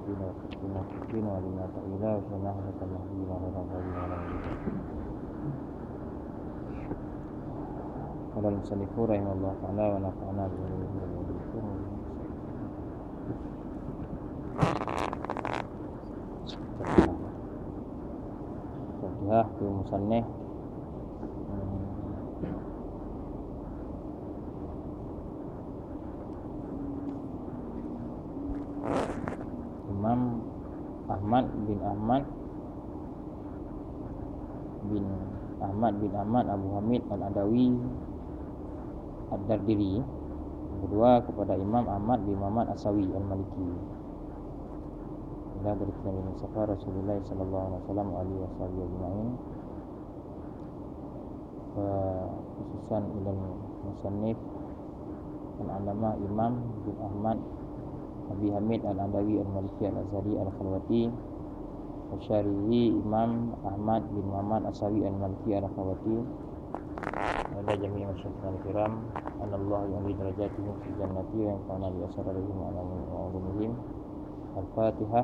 nafsina al-fina wa tukina tukina wa lina ta'ila wa syanah wa tamahdi wa rahmatullahi wa barakatuh. Qala al-musannifu rahimahullah ta'ala wa nafa'ana bi ilmihi wa bihi Fatihah tu musannif Imam Ahmad bin Ahmad bin Ahmad bin Ahmad Abu Hamid Al-Adawi Ad-Dardiri. Kedua kepada Imam Ahmad bin Muhammad Asawi Al-Maliki. Inilah dari Nabi Mustafa Rasulullah Sallallahu Alaihi Wasallam Ali Wasallam Ajma'in. Khususan ilmu Musannif Al-Alama Imam bin Ahmad Abi Hamid Al-Andawi Al-Maliki Al-Azhari Al-Khalwati Asyarihi Imam Ahmad bin Muhammad Asawi al-Maliki Al-Khawati Ada jami'i masyarakat al-kiram Anallahu yang dirajati Fi jannati yang kawan Nabi Asyarihi Al-Alamin Al-Fatihah.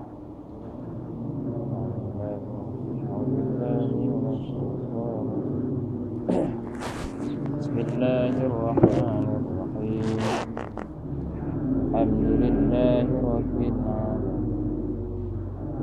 Bismillahirrahmanirrahim. Alhamdulillahirrahmanirrahim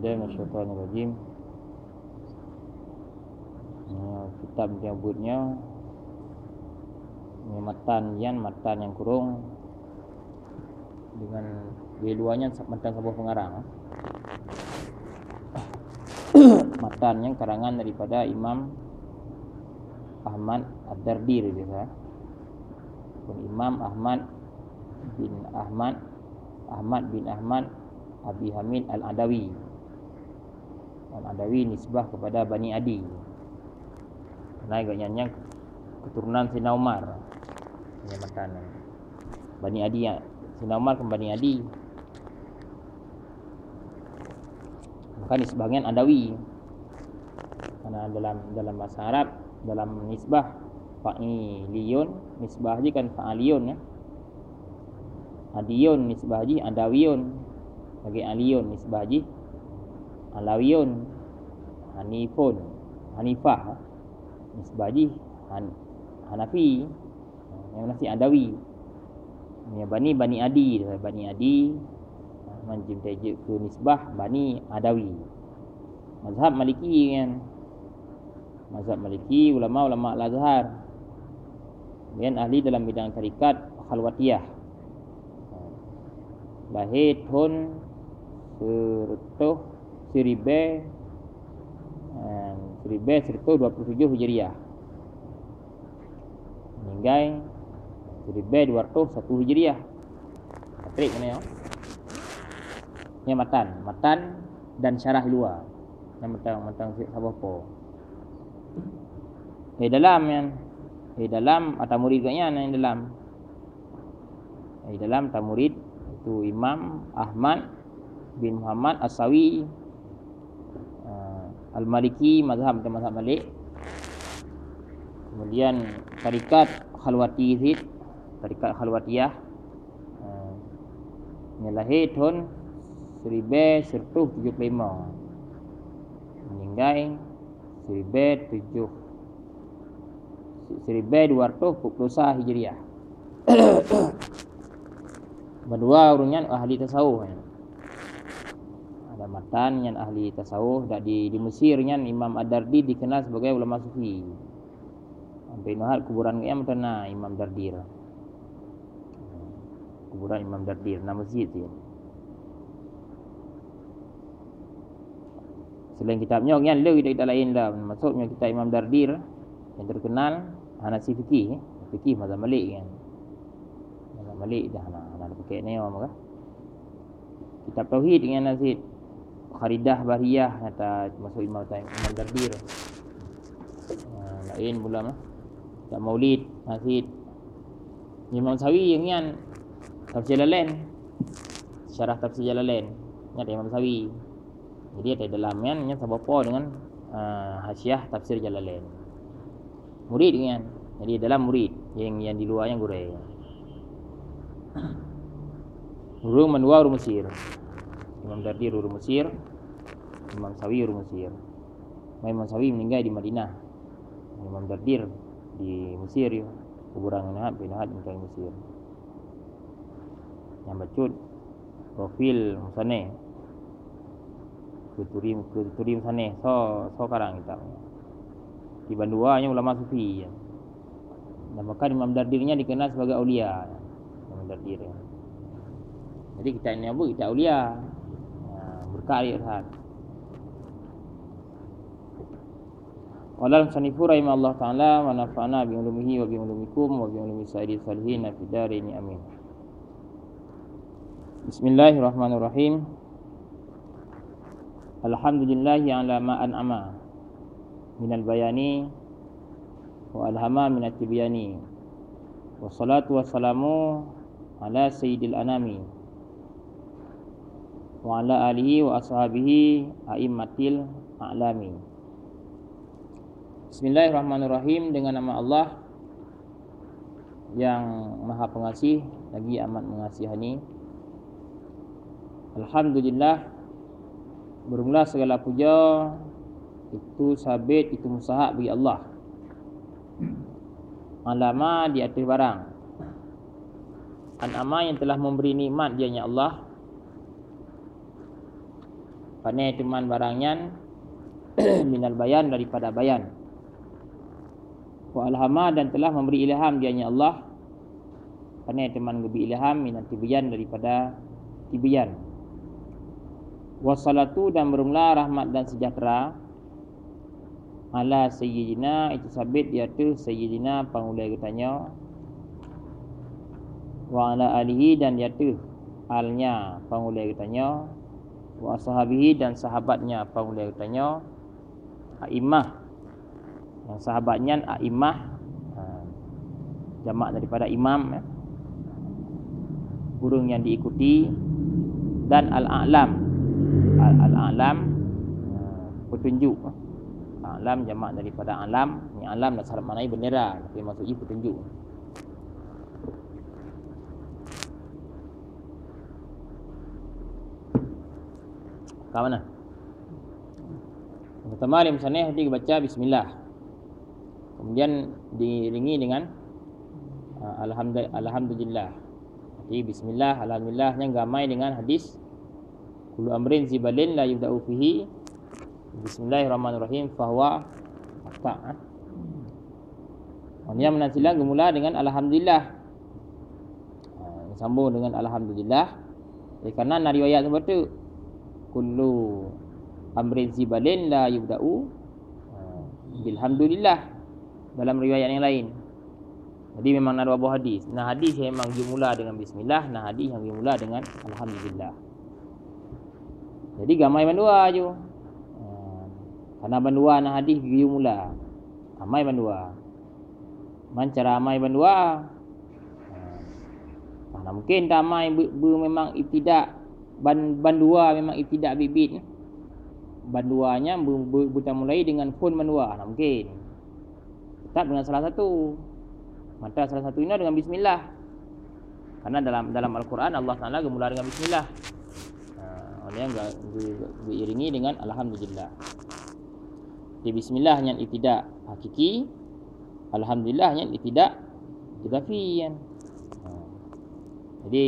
بالله من الشيطان الرجيم Ya, kitab dia buatnya ini matan yan matan yang kurung dengan dua-duanya matan sebuah pengarang matan yang karangan daripada Imam Ahmad Ad-Dardir biasa pun Imam Ahmad bin Ahmad Ahmad bin Ahmad Abi Hamid Al-Adawi Al-Adawi nisbah kepada Bani Adi. Naik agaknya keturunan Sina Umar matan Bani Adi ya Sina Umar ke Bani Adi. Maka nisbahnya Adawi. Karena dalam dalam bahasa Arab Dalam nisbah Fa'iliyun Nisbah je kan fa'aliyun ya. Adiyun nisbah je Adawiyun. Bagi aliyun nisbah je Alawiyun Hanifun Hanifah Nisbah je Han, Hanafi Yang nasi Adawi Ini Bani Bani Adi Bani Adi. Manjim tajuk ke nisbah Bani Adawi. Mazhab Maliki kan? Mazhab Maliki Ulama-ulama Al-Azhar. Kemudian ahli dalam bidang tarikat Khalwatiyah. Lahir tahun Sertuh Siribe Siribe Sertuh 27 Hijriah. Meninggal Siribe 201 Hijriah. Patrik mana ya Ini matan. Matan dan syarah luar. Ini matan Matan apa-apa Eh dalam kan Eh dalam atau murid katnya yang dalam. Eh dalam tamurid itu Imam Ahmad bin Muhammad Asawi Al-Maliki mazhab dan mazhab Malik. Kemudian tarikat Khalwati Zid tarikat Khalwatiyah. Ini lahir tahun 1975 meninggal 1240 Hijriah. Berdua urunnya ahli tasawuf. ya. Ada matan yang ahli tasawuf dan di di Mesir yang Imam Ad-Dardi dikenal sebagai ulama sufi. Sampai nuhal kuburan dia mutana Imam Dardir. Kuburan Imam Dardir nama masjid dia. Selain kitabnya yang kita kitab lain lah Maksudnya kitab Imam Dardir Yang terkenal Hanasi Fikih. Fikih mazhab Malik kan Mazhab Malik dah nak Nak pakai ni orang kan Kitab Tauhid dengan Nazid Kharidah Bariyah Kata masuk Imam, Imam Dardir uh, Lain pula mah Kitab Maulid Nazid Imam Sawi yang yang Tafsir Jalalain Syarah Tafsir Jalalain Ingat Imam Sawi jadi ada dalam kan yang apa dengan uh, hasiah tafsir Jalalain. Murid kan. Jadi dalam murid yang yang di luar yang gurau. Guru Uru Mesir. Imam Dardi Uru Mesir. Imam Sawi Uru Mesir. Imam Sawi meninggal di Madinah. Imam Dardir di Mesir ya. Kuburan Nahat bin Nahat di Mesir. Yang bacut profil Musaneh Kuturi Kuturi sana so so karang kita. Di Bandua nya ulama sufi. Ya. Dan maka Imam Dardirnya dikenal sebagai aulia. Imam Dardir. Ya. Jadi kita ini apa? Kita aulia. Ya, berkarya saat. Walal sanifu Allah ta'ala wa nafa'na bi ulumihi wa bi ulumikum wa bi ulumi sa'idi salihin fi darini amin. Bismillahirrahmanirrahim. Alhamdulillah yang lama an'ama minal bayani wa alhama minat tibyani wassalatu wassalamu ala sayyidil anami wa ala alihi wa ashabihi a'immatil a'lami. Bismillahirrahmanirrahim. Dengan nama Allah yang maha pengasih lagi amat mengasihani. Alhamdulillah Bermula segala puja Itu sabit, itu musahab bagi Allah. Alama di atas barang. An'ama yang telah memberi nikmat dia Allah Pandai teman barangnya Minal bayan daripada bayan. Wa alhama dan telah memberi ilham dia Allah. Pandai teman memberi ilham Minal tibiyan daripada tibiyan wassalatu dan bermula rahmat dan sejahtera. Ala sayyidina itu sabit dia tu sayyidina pangulai katanya wa ala alihi dan dia tu alnya pangulai katanya wa sahabihi dan sahabatnya pangulai katanya aimah. Yang sahabatnya aimah. Ha, jamak daripada imam ya. burung yang diikuti. Dan al-a'lam. Al-alam uh, petunjuk. Alam jamak daripada alam. Ni alam dah syarat maknai bendera. Tapi maksudnya petunjuk Kat mana? Pertama Alim Saneh Hati baca Bismillah. Kemudian diringi dengan uh, Alhamdulillah. Jadi Bismillah Alhamdulillah Yang gamai dengan hadis kullu amrin zibalin la yubda'u fihi. Bismillahirrahmanirrahim fahuwa akta Ini yang menasilah gemula dengan Alhamdulillah. Ha, Sambung dengan Alhamdulillah. Jadi kerana nak riwayat seperti Kullu amrin zibalin la yubda'u ha, Bilhamdulillah Dalam riwayat yang lain Jadi memang ada dua hadis Nah hadis yang memang dimula dengan Bismillah Nah hadis yang dimula dengan Alhamdulillah jadi gamai bandua je. Ha. Karena bandua nak hadis pergi mula. Amai bandua. Man cara amai bandua. Ha. Mana mungkin tak amai ber, ber, memang ibtidak ban bandua memang ibtidak bibit. Banduanya buta mulai dengan pun bandua. Tak mungkin. Tetap dengan salah satu. Mata salah satu ini dengan bismillah. Karena dalam dalam Al-Quran Allah Taala gemula dengan bismillah. Maksudnya diiringi dengan Alhamdulillah Di Bismillah yang tidak hakiki Alhamdulillah yang tidak Jegafi kan? Ha. Jadi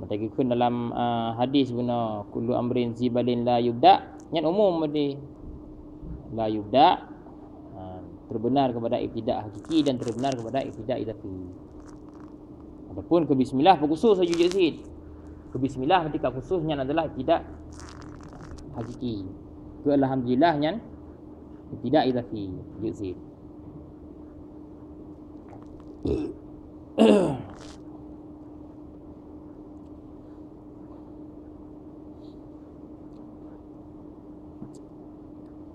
Mereka dalam uh, hadis guna Kullu amrin zibalin la yubda. Yang umum tadi La yubda uh, Terbenar kepada ibtidak hakiki Dan terbenar kepada ibtidak idafi Adapun ke bismillah Perkhusus saja sikit. Ke bismillah ketika khususnya adalah tidak hakiki. ke alhamdulillah nyan tidak idafi yuzid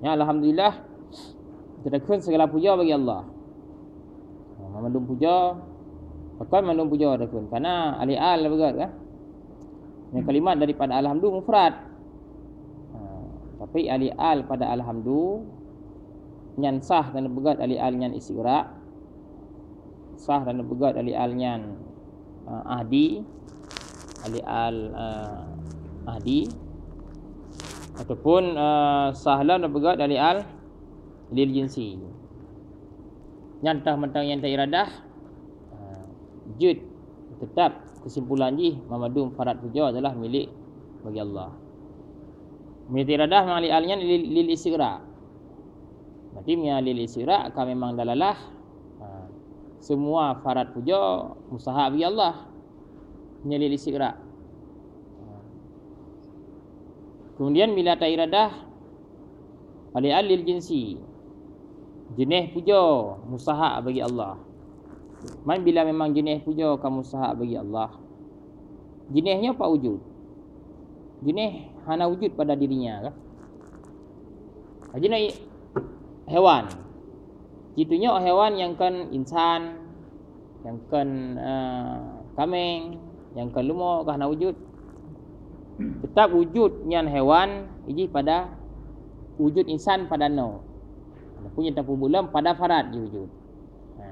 Ya alhamdulillah. Terkun segala puja bagi Allah. Memandung puja Pakai mandung puja terkun Karena alih al berat kan? Yang kalimat daripada alhamdulillah mufrad. Ha, Tapi alih al pada alhamdulillah Nyan sah dan begat alih al nyan istiqra Sah dan begat alih al nyan uh, ahdi. Alih al uh, ahdi Ataupun uh, sahlan dan begat alih al lil jinsi. Nyantah mentang yang tak iradah ha, jud tetap kesimpulan ji mamadum farad puja adalah milik bagi Allah. Milik iradah mengalih alnya lil, lil istighra. Berarti miya lil istighra akan memang dalalah ha, semua farad puja musaha bagi Allah. Miya lil istighra ha. Kemudian bila tak iradah alih alil jinsi jenis puja mustahak bagi Allah. Man bila memang jenis puja kamu mustahak bagi Allah. Jenisnya apa wujud? Jenis hana wujud pada dirinya kan? Jenis hewan. Itunya hewan yang kan insan, yang kan uh, kambing, yang kan lumur hana wujud. Tetap wujud nyan hewan ini pada wujud insan pada no punya tapu bulan pada farad je wujud. Ha.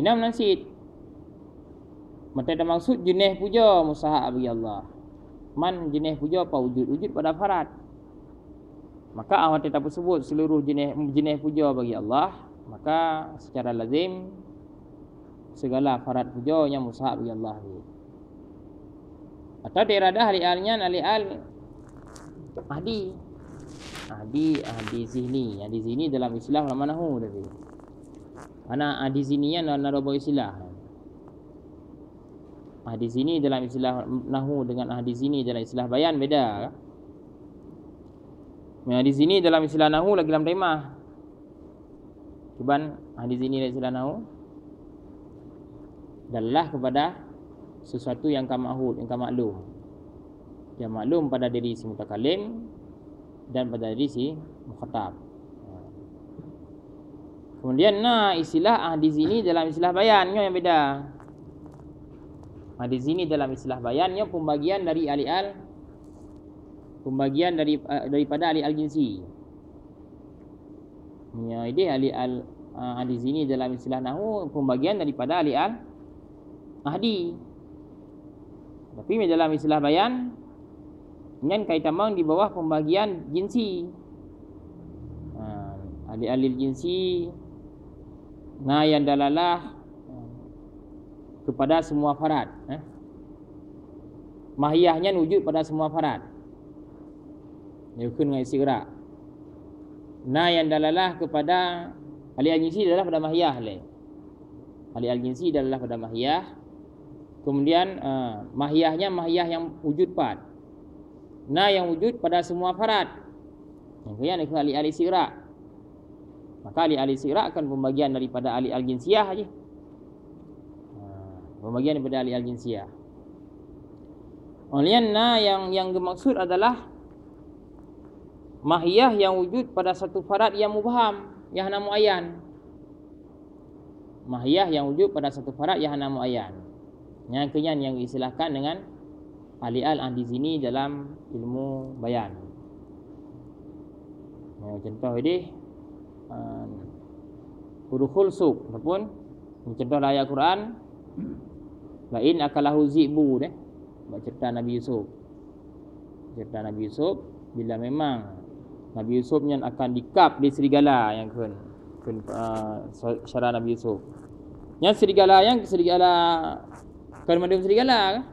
Inam nasid. Mata ada maksud jenis puja musaha bagi Allah. Man jenis puja apa wujud? Wujud pada farad. Maka awak tetap sebut seluruh jenis jenis puja bagi Allah. Maka secara lazim segala farad puja yang musaha bagi Allah. Atau diradah ahli alnya ahli al ahdi ahdi ahdi zihni. Ahdi zihni dalam istilah ulama nahu tadi ana ahdi zihni yang dalam istilah? Ahdi zihni dalam istilah nahu dengan ahdi zihni dalam istilah bayan beda. Kan ahdi zihni dalam istilah nahu lagi dalam tema cuban ahdi zihni dalam istilah nahu. Adalah kepada sesuatu yang kamahud yang kamaklum yang maklum pada diri si mutakalim dan pada diri si mukhatab. Kemudian nah istilah ahdi zini dalam istilah bayannya yang beda. Ahdi zini dalam istilah bayannya pembagian dari ali al pembagian dari uh, daripada ali al jinsi. Ya ini ali al uh, ahdi zini dalam istilah nahu pembagian daripada ali al ahdi. Tapi dalam istilah bayan dengan kaitan bang di bawah pembagian jinsi. Ha, alil-alil jinsi na yang dalalah ha, kepada semua farad. Eh? Mahiyahnya wujud pada semua farad. Yukun dengan istiqra. Na yang dalalah kepada alil jinsi adalah pada mahiyah. Alil jinsi adalah pada mahiyah. Kemudian uh, mahiyahnya mahiyah yang wujud pad na yang wujud pada semua farad. Kemudian itu ahli ahli sirah. Maka ahli ahli sirah akan pembagian daripada ahli al jinsiyah aja. Ha, pembagian daripada ahli al jinsiyah. Oleh na yang yang dimaksud adalah mahiyah yang wujud pada satu farad yang mubham, yang nama ayan. Mahiyah yang wujud pada satu farad yang nama ayan. Yang kemudian yang diistilahkan dengan ahli al ahli sini dalam ilmu bayan. Ya, contoh ini uh, huruful suk ataupun contoh ayat Quran lain akalahu zibu buat cerita Nabi Yusuf. Cerita Nabi Yusuf bila memang Nabi Yusuf yang akan dikap di serigala yang kan kan uh, syara Nabi Yusuf. Yang serigala yang serigala kan mandum serigala kan?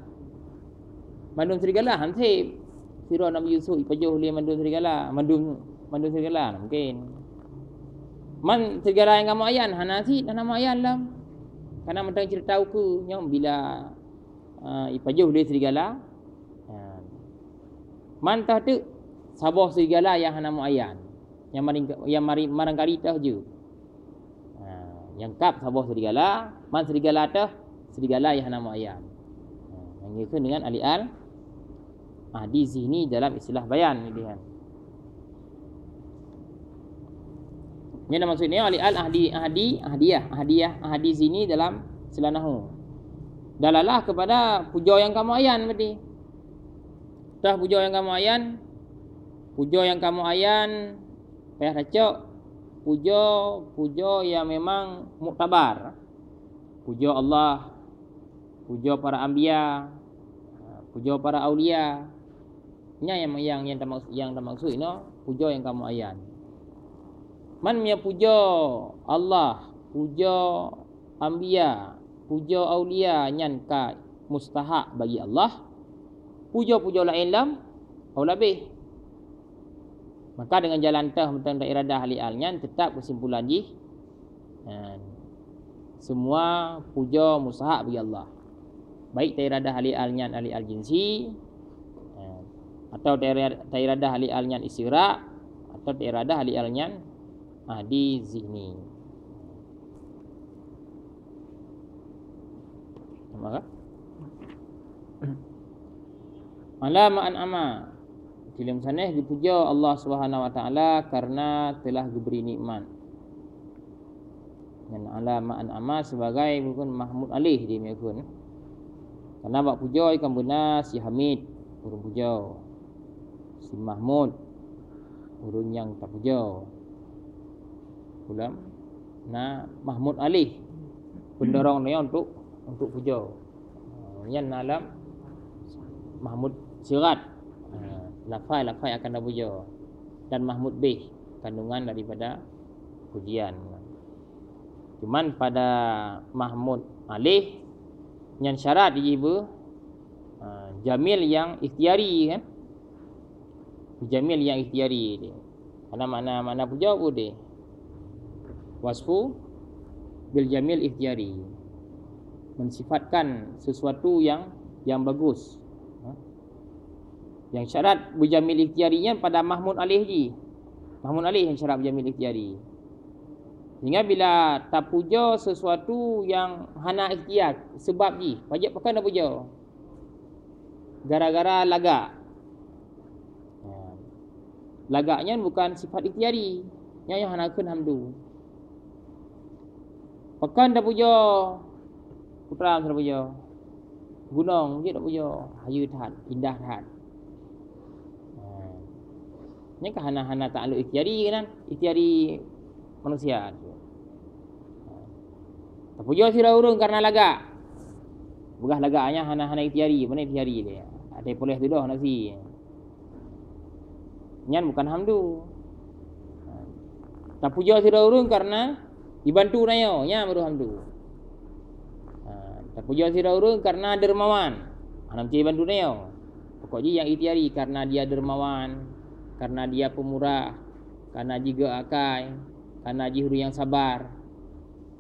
mandum serigala hansip sira Nabi Yusuf ipajuh dia mandum serigala. Mandum mandum serigala mungkin. Man serigala yang kamu ayan hanasi dan nama ayan lah. Karena mentang cerita aku nyom bila uh, ipajuh dia serigala uh, man tah tu sabah serigala yang hana muayyan yang maring yang mari marangkali tah je. Ha, yang kap sabah serigala man serigala tah serigala yang hana muayyan ha, yang itu dengan ali al ahdi zihni dalam istilah bayan ni dia Ini maksudnya ali al ahdi ahdi ahdiah ahdiah ahdi zini dalam selanahu. Dalalah kepada puja yang kamu ayan berarti. Dah puja yang kamu ayan. Puja yang kamu ayan payah racok. Puja puja yang memang muktabar. Puja Allah. Puja para anbiya. Puja para aulia. Ini yang yang yang termaksud yang termaksud ini puja yang kamu ayan. Man puja Allah, puja anbiya, puja aulia nyan ka mustahak bagi Allah. Puja-puja lain lam au lebih. Maka dengan jalan tah tentang iradah ahli alnya tetap kesimpulan ji semua puja mustahak bagi Allah. Baik iradah ahli alnya ahli al jinsi atau iradah ahli alnya isra atau iradah ahli alnya ahli zihni. Maka Alama an ama Dalam sana dipuja Allah Subhanahu Wa Taala karena telah diberi nikmat. Dan alama an ama sebagai bukan Mahmud Alih dia mengikut. Karena bak puja ikan benar si Hamid urung puja. Si Mahmud urung yang tak puja ulam na Mahmud Ali pendorong ni untuk untuk puja. Yang alam Mahmud Sirat lafai lafai akan dah puja dan Mahmud B kandungan daripada pujian. Cuman pada Mahmud Ali yang syarat dia ibu Jamil yang ikhtiari kan? Jamil yang ikhtiari dia. Mana mana mana puja pun dia. Wasfu bil jamil ikhtiyari mensifatkan sesuatu yang yang bagus. Ha? yang syarat berjamil ikhtiyarinya pada Mahmud Alih ji Mahmud Alih yang syarat berjamil ikhtiyari sehingga bila tak puja sesuatu yang hana ikhtiar sebab ji wajib pakai nak puja gara-gara lagak ha. lagaknya bukan sifat ikhtiari yang yang hana kun hamdu Pekan dah puja. Putra dah puja. Gunung je dah puja. Hayu tahan, indah tahan. Ini kan hana-hana ta'aluk ikhtiari kan? Ikhtiari manusia. Tak puja sirah urung karena lagak. Bugah lagaknya hana-hana ikhtiari. Mana ikhtiari dia? Ada boleh tu dah nasi. Nyan bukan hamdu. Tak puja sirah urung karena dibantu nayo nya baru hamdu ha tak puja sira urang karena dermawan ana mesti bantu nayo pokok ji yang itiari karena dia dermawan karena dia pemurah karena juga akai karena jihru yang sabar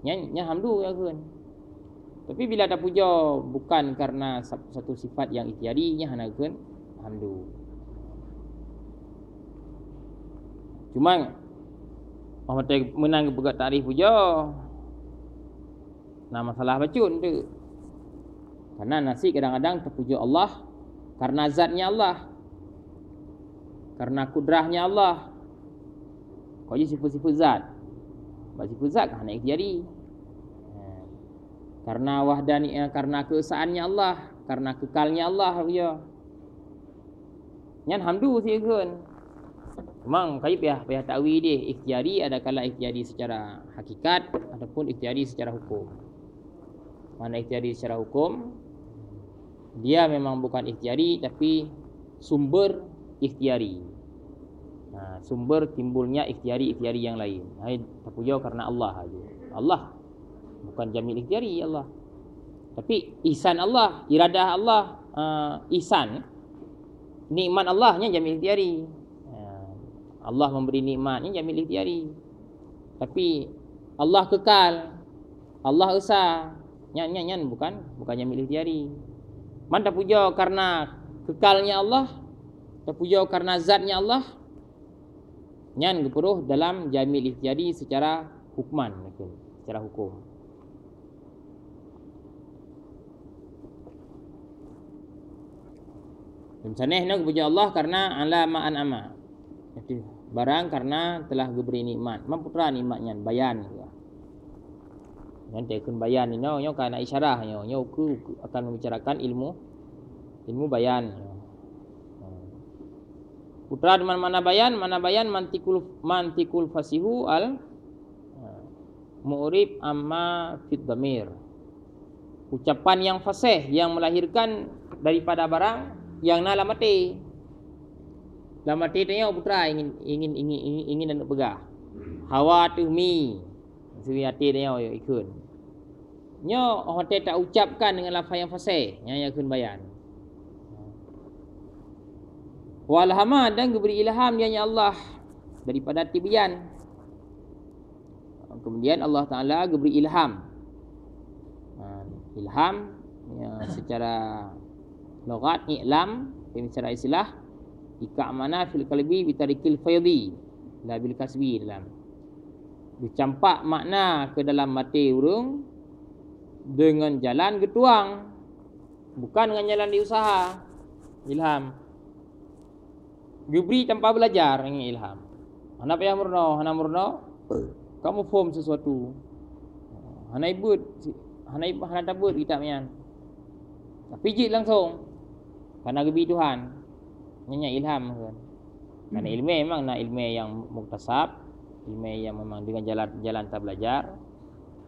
nya nya hamdu ya kun tapi bila tak puja bukan karena satu sifat yang itiari nya hana kun hamdu cuma Muhammad Tayyib menang pegat tarikh puja. Nah masalah bacun tu. Karena nasi kadang-kadang terpuja Allah karena zatnya Allah. Karena kudrahnya Allah. Kau je sifat-sifat zat. Sebab sifat zat kan nak jadi. Ha. Karena wahdani eh, karena keesaannya Allah, karena kekalnya Allah ya. Nyan hamdu sih kan. Memang kaya pihak pihak takwi dia ikhtiari ada kala ikhtiari secara hakikat ataupun ikhtiari secara hukum. Mana ikhtiari secara hukum dia memang bukan ikhtiari tapi sumber ikhtiari. Nah, sumber timbulnya ikhtiari-ikhtiari yang lain. Hai terpuja karena Allah aja. Allah bukan jamil ikhtiari Allah. Tapi ihsan Allah, iradah Allah, uh, ihsan nikmat Allahnya jamil ikhtiari. Allah memberi nikmat ni jamil ikhtiari. Tapi Allah kekal. Allah esa. Nyan nyan nyan bukan bukan jamil ikhtiari. Man tak puja karena kekalnya Allah terpuja karena zatnya Allah nyan geperuh dalam jamil ihtiyadi secara hukman secara hukum Dan saneh nak puja Allah karena ala ma'an ama. Jadi barang karena telah diberi nikmat. Putra nikmatnya bayan. Nanti akan bayan ini, nyo kana isyarah nyo, nyo akan membicarakan ilmu ilmu bayan. Putra di mana-mana bayan, mana bayan mantikul mantikul fasihu al mu'rib amma fit damir. Ucapan yang fasih yang melahirkan daripada barang yang nak mati. Lah mati tanya putra ingin ingin ingin ingin, ingin nak pegah. Hawa tu mi. Suri hati yo ikun. Nyo hotel tak ucapkan dengan lafaz yang fasih yang yang kun bayan. Wal hamad dan diberi ilham yang Allah daripada tibian. Kemudian Allah Taala diberi ilham. Ha, ilham ya, secara Logat i'lam Ini secara istilah Ika mana fil kalbi bitarikil faydi La bil kasbi dalam Dicampak makna ke dalam mati urung Dengan jalan getuang Bukan dengan jalan diusaha Ilham Gubri tanpa belajar ini ilham. Hana payah murno Hana murno Kamu form sesuatu. Hana ibut Hana ibut Hana tabut kita mian Tapi jit langsung kerana gebi Tuhan. Nyanyi ilham kan Kerana hmm. ilmu memang nak ilmu yang muktasab Ilmu yang memang dengan jalan jalan tak belajar.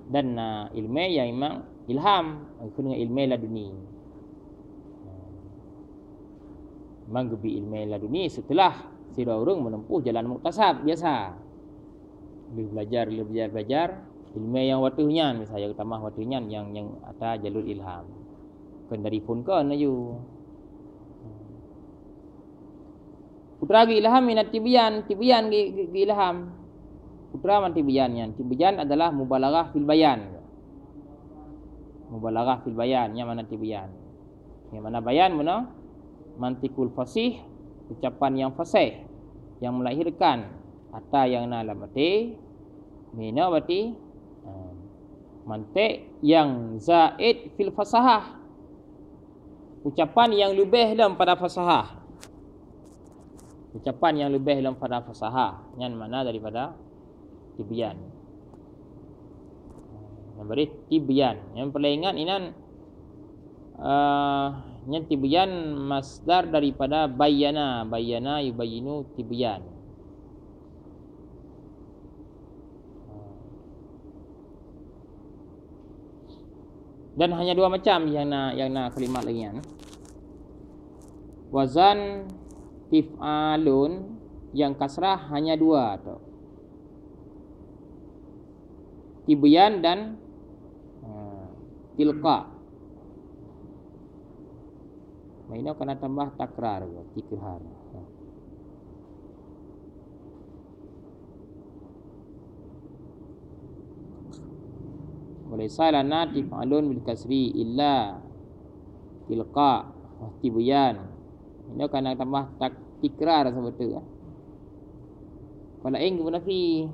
Dan nak ilmu yang memang ilham Itu dengan ilmu laduni Memang gebi ilmu laduni setelah Sira orang menempuh jalan muktasab biasa Lebih belajar, lebih belajar, belajar Ilmu yang waktunya Misalnya utama waktunya yang yang ada jalur ilham Kan dari pun kan ayu. Putra gi ilham minat tibian, tibian gi, gi ilham. Putra man tibian yan. Tibian adalah mubalaghah fil bayan. Mubalaghah fil bayan yang mana tibian. Yang mana bayan mana? Mantikul fasih, ucapan yang fasih yang melahirkan kata yang nak mati. Mina berarti uh, mantik yang zaid fil fasahah. Ucapan yang lebih dalam pada fasahah ucapan yang lebih dalam pada fasaha yang mana daripada tibyan yang beri tibyan yang paling ingat ini uh, yang tibyan masdar daripada bayana bayana yubayinu tibyan dan hanya dua macam yang nak yang nak kalimat lagi kan wazan tif'alun yang kasrah hanya dua tu. Tibyan dan uh, tilqa. Ini kena tambah takrar, tikrar. Boleh salah natif alun bil kasri illa tilqa wa tibyan ini akan tambah tak ikrar sebetulnya. Kalau ing pun nafi.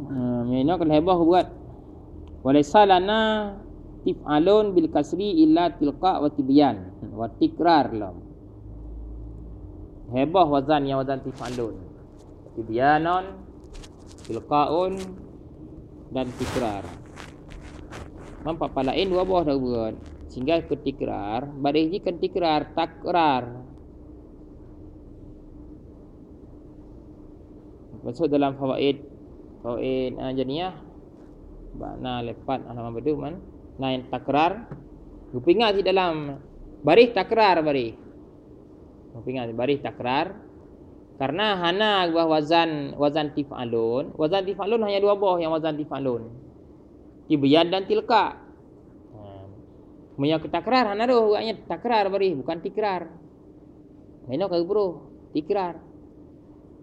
Hmm. Ini akan heboh buat Walaysa lana tif'alun bil kasri illa tilqa wa tibyan wa tikrar lam. Hebah wazan yang wazan tif'alun. Tibyanon, tilqaun dan tikrar. Nampak palain dua buah dah buat. Sehingga ke tikrar, badai ji kan tikrar, takrar. Masuk dalam fawaid fawaid uh, janiyah Bana lepat halaman bedu man. Nain takrar. Rupingat di dalam baris takrar baris. Rupingat baris takrar. Karena hana buah wazan wazan tif'alun. Wazan tif'alun hanya dua buah yang wazan tif'alun. Tibayan dan tilka. Ha. Punya takrar hana tu agaknya takrar bari bukan tikrar. Mana kau bro? Tikrar.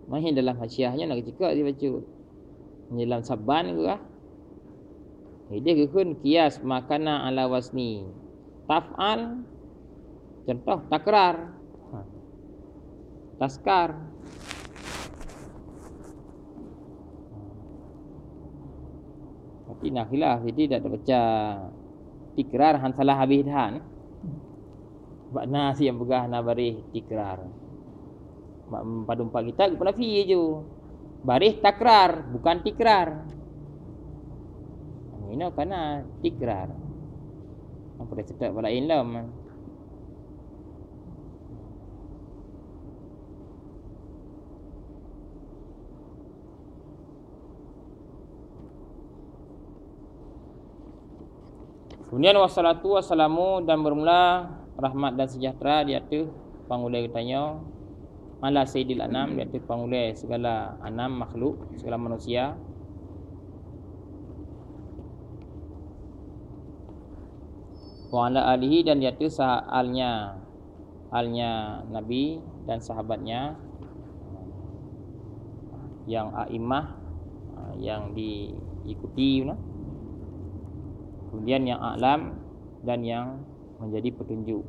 Mahin dalam hasiahnya nak cakap dia baca. Dalam saban ke ah. Dia kekun kias makana ala wasni. Taf'al contoh takrar. Ha. Taskar. Tapi nak khilaf jadi tak ada baca tikrar han salah habis han. Sebab nasi yang begah nak barih tikrar. Pada empat kita pun nafi je. Barih takrar bukan tikrar. Ini kerana tikrar. Apa dia sedap pada ilm. Kemudian wassalatu wassalamu dan bermula rahmat dan sejahtera di atas pangulai tanya ala sayyidil anam di atas pangulai segala anam makhluk segala manusia wa ala alihi dan di atas alnya alnya nabi dan sahabatnya yang aimah yang diikuti? Kemudian yang a'lam dan yang menjadi petunjuk.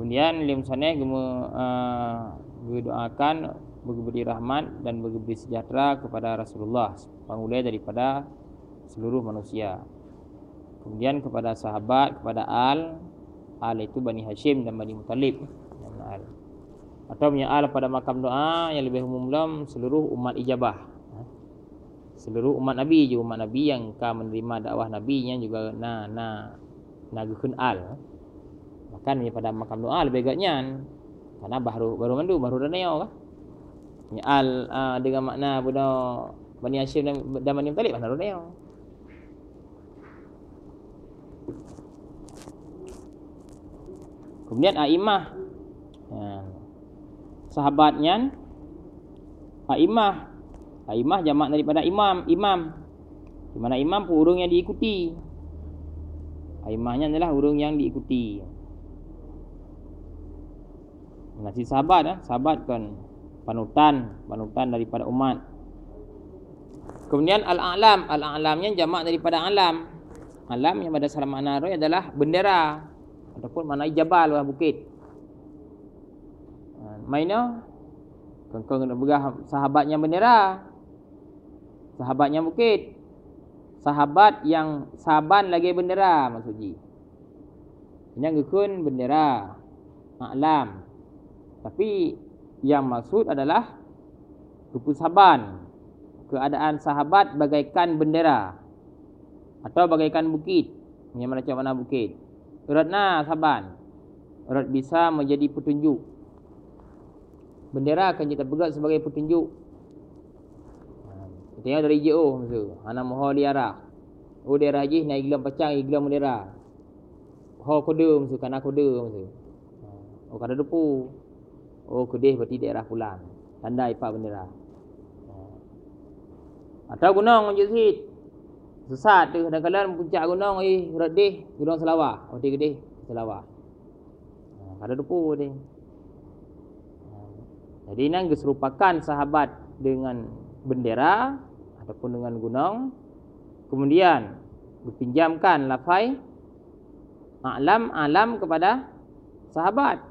Kemudian lim saneh gemu uh, berdoakan bagi rahmat dan bagi sejahtera kepada Rasulullah pangulai daripada seluruh manusia. Kemudian kepada sahabat, kepada al, al itu Bani Hashim dan Bani Muttalib. Atau punya al pada makam doa yang lebih umum dalam seluruh umat ijabah seluruh umat Nabi je umat Nabi yang akan menerima dakwah Nabi yang juga na na nagukun al makan ni pada makam doa lebih agaknya karena baru baru mandu baru neo kah ni al uh, dengan makna budak Bani Hashim dan, dan Bani Talib baru neo kemudian aimah ya. sahabatnya aimah Aimah jamak daripada imam, imam. Di mana imam pun urung yang diikuti. Aimahnya adalah urung yang diikuti. Nasi sahabat ah, sahabat kan panutan, panutan daripada umat. Kemudian al-a'lam, al-a'lamnya jamak daripada alam. Alam yang pada salam makna adalah bendera ataupun mana jabal lah bukit. Ha, Maina kau kena berah sahabatnya bendera sahabatnya bukit sahabat yang saban lagi bendera maksudnya ini ngekun bendera maklam tapi yang maksud adalah rupu saban keadaan sahabat bagaikan bendera atau bagaikan bukit. Yang macam mana bukit? Eratna saban erat bisa menjadi petunjuk. Bendera akan kita pegang sebagai petunjuk. Tengok dari JO masa Anak moho di arah. Oh dia rajih naik gila pacang Gila mendera Ho kode masa Kana kode masa Oh kada depu Oh kedih berarti daerah pulang Tanda ipak bendera. Atau gunung Menjut sit Sesat tu Kadang-kadang puncak gunung Eh redih Gunung Oh dia kedih Selawah Kada depu dia jadi ini serupakan sahabat dengan bendera ataupun dengan gunung. Kemudian berpinjamkan lafai alam alam kepada sahabat. ha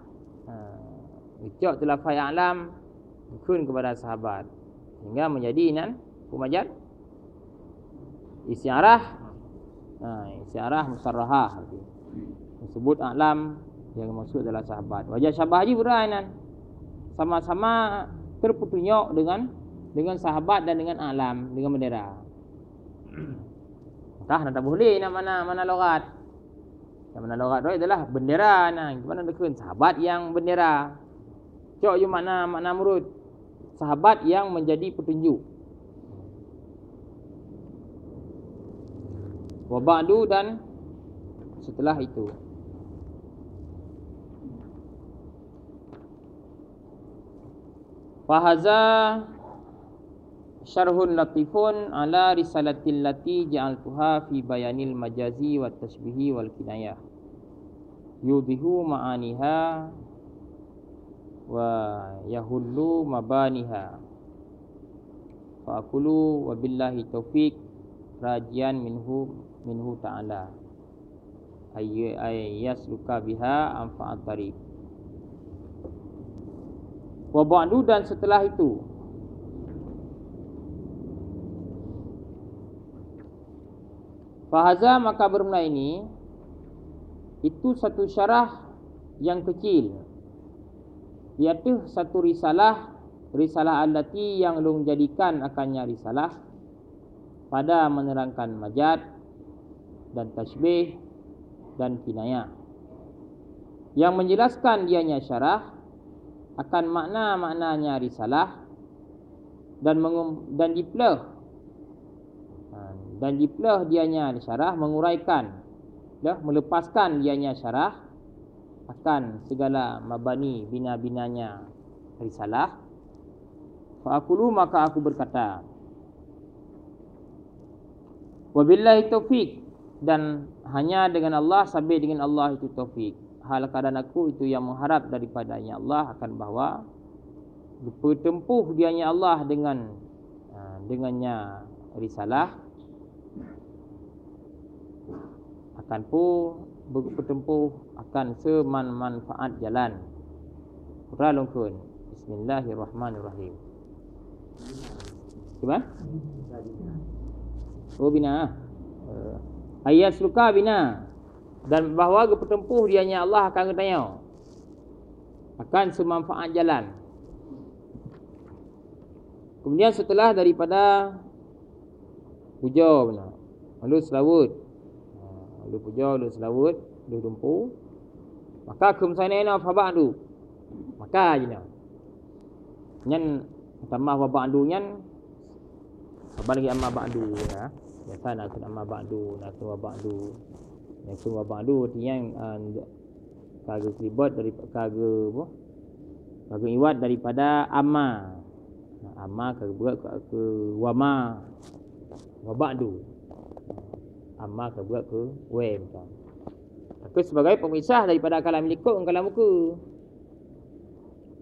ucap tu lafai alam kun kepada sahabat sehingga menjadi nan pemajat isyarah ha isyarah musarrahah disebut alam yang maksud adalah sahabat wajah syabah haji berainan sama-sama terpetunjuk dengan dengan sahabat dan dengan alam dengan bendera. Tah nak tak boleh nak mana mana logat. Yang mana logat tu adalah bendera nah. Gimana nak sahabat yang bendera. Cok je makna makna murut. Sahabat yang menjadi petunjuk. Wa ba'du dan setelah itu. Fahaza syarhun latifun ala risalatil lati ja'altuha fi bayanil majazi wa tashbihi wal kinayah yudhihu ma'aniha wa yahullu mabaniha. Fa aqulu wa billahi taufiq rajian minhu minhu ta'ala. Ay ay yasluka biha anfa'at tariq. Wa ba'du dan setelah itu. Fahaza maka bermula ini itu satu syarah yang kecil iaitu satu risalah risalah allati yang long jadikan akannya risalah pada menerangkan majad dan tasbih dan kinayah. Yang menjelaskan dianya syarah akan makna-maknanya risalah dan mengum, dan diplah ha, dan diplah dianya syarah menguraikan dah melepaskan dianya syarah akan segala mabani bina-binanya. Risalah? Fa aqulu maka aku berkata wabillahi taufik dan hanya dengan Allah sampai dengan Allah itu taufik hal keadaan aku itu yang mengharap daripadanya Allah akan bahawa bertempuh dianya Allah dengan ha, dengannya risalah. Akan pun bertempuh akan seman-manfaat jalan. Ralungkun. Bismillahirrahmanirrahim. Cuba. Oh bina. Uh, ayat suka bina dan bahawa bertempuh dianya Allah akan bertanya akan semanfaat jalan kemudian setelah daripada hujau benar lalu selawut lalu hujau lalu selawut lalu tempuh maka kumsaina fa ba'du maka jina nyan tambah wa ba'du nyan. Apa lagi amma ba'du ya. Biasa nak amma ba'du nak wa ba'du yang semua ba'du yang uh, kaga keyboard dari kaga apa? Kaga iwat daripada amma amma kaga buat ke, wama wa ba'du amma kaga buat ke we macam Aku sebagai pemisah daripada kalam likut dan kalam muka.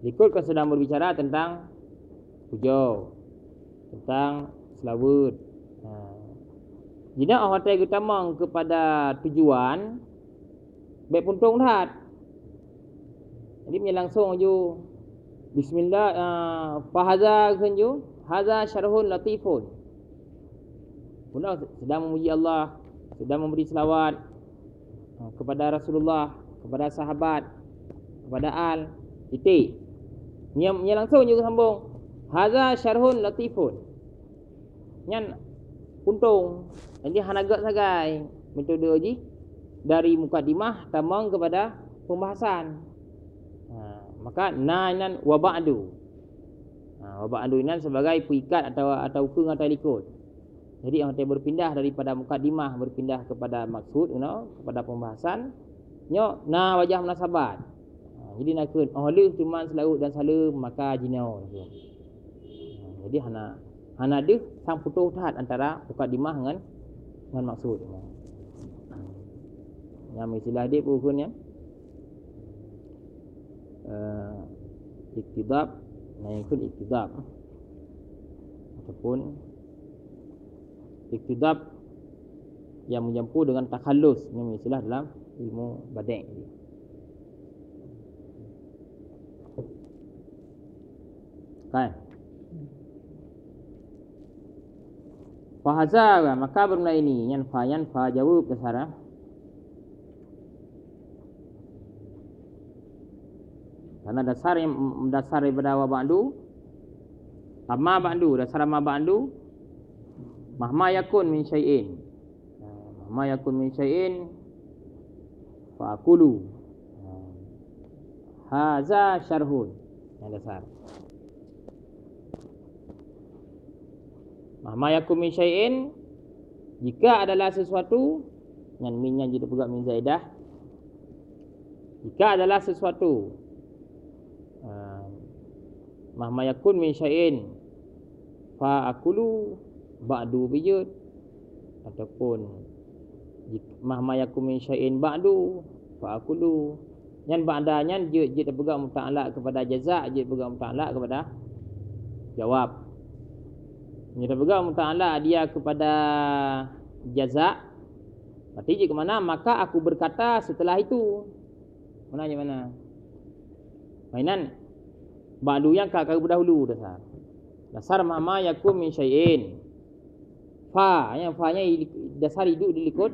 Likut kan sedang berbicara tentang hujau. Tentang selawut. Ha. Jika orang hotel utama kepada tujuan Baik puntung dah Jadi punya langsung je Bismillah uh, Fahaza kenju Haza syarhun latifun Puna sedang memuji Allah Sedang memberi selawat uh, Kepada Rasulullah Kepada sahabat Kepada Al Titik Ini langsung je sambung Haza syarhun latifun Yang puntung jadi hanagat sagai metode uji dari mukadimah tamang kepada pembahasan. Ha, maka nanan wa ba'du. Ha, wa ba'du ini sebagai pengikat atau atau kung atau likut. Jadi yang berpindah daripada mukadimah berpindah kepada maksud you know, kepada pembahasan. Nyo na wajah munasabat. Ha, jadi nak kun oh lu cuma selaut dan salu maka jinau. Ha, jadi hana hana dia sang putus tahat antara mukadimah dengan dengan maksud yang istilah dia bukunya uh, iktidab nah ikut iktidab ataupun iktidab yang menyampu dengan takhallus ini istilah dalam ilmu badai kan? Fahaza maka bermula ini yang fa yang fa jawab dasar Karena dasar yang dasar daripada wa ba'du Amma ba'du dasar amma ba'du Mahma yakun min syai'in. Mahma yakun min syai'in Fa'akulu. Haza syarhun. Yang dasar. Mahma yakum min syai'in jika adalah sesuatu yang minnya jadi juga min zaidah jika adalah sesuatu uh, mahma yakun min syai'in fa akulu ba'du bijud ataupun mahma yakum min syai'in ba'du fa yang ba'danya je je terpegang muta'alaq kepada jaza je pegang muta'alaq kepada jawab dia terpegang muta'alaq dia kepada jaza berarti je ke mana maka aku berkata setelah itu mana je mana mainan ba'du yang kak kau berdahulu dasar dasar mama yakum min syai'in fa yang fa nya dasar hidup dilikut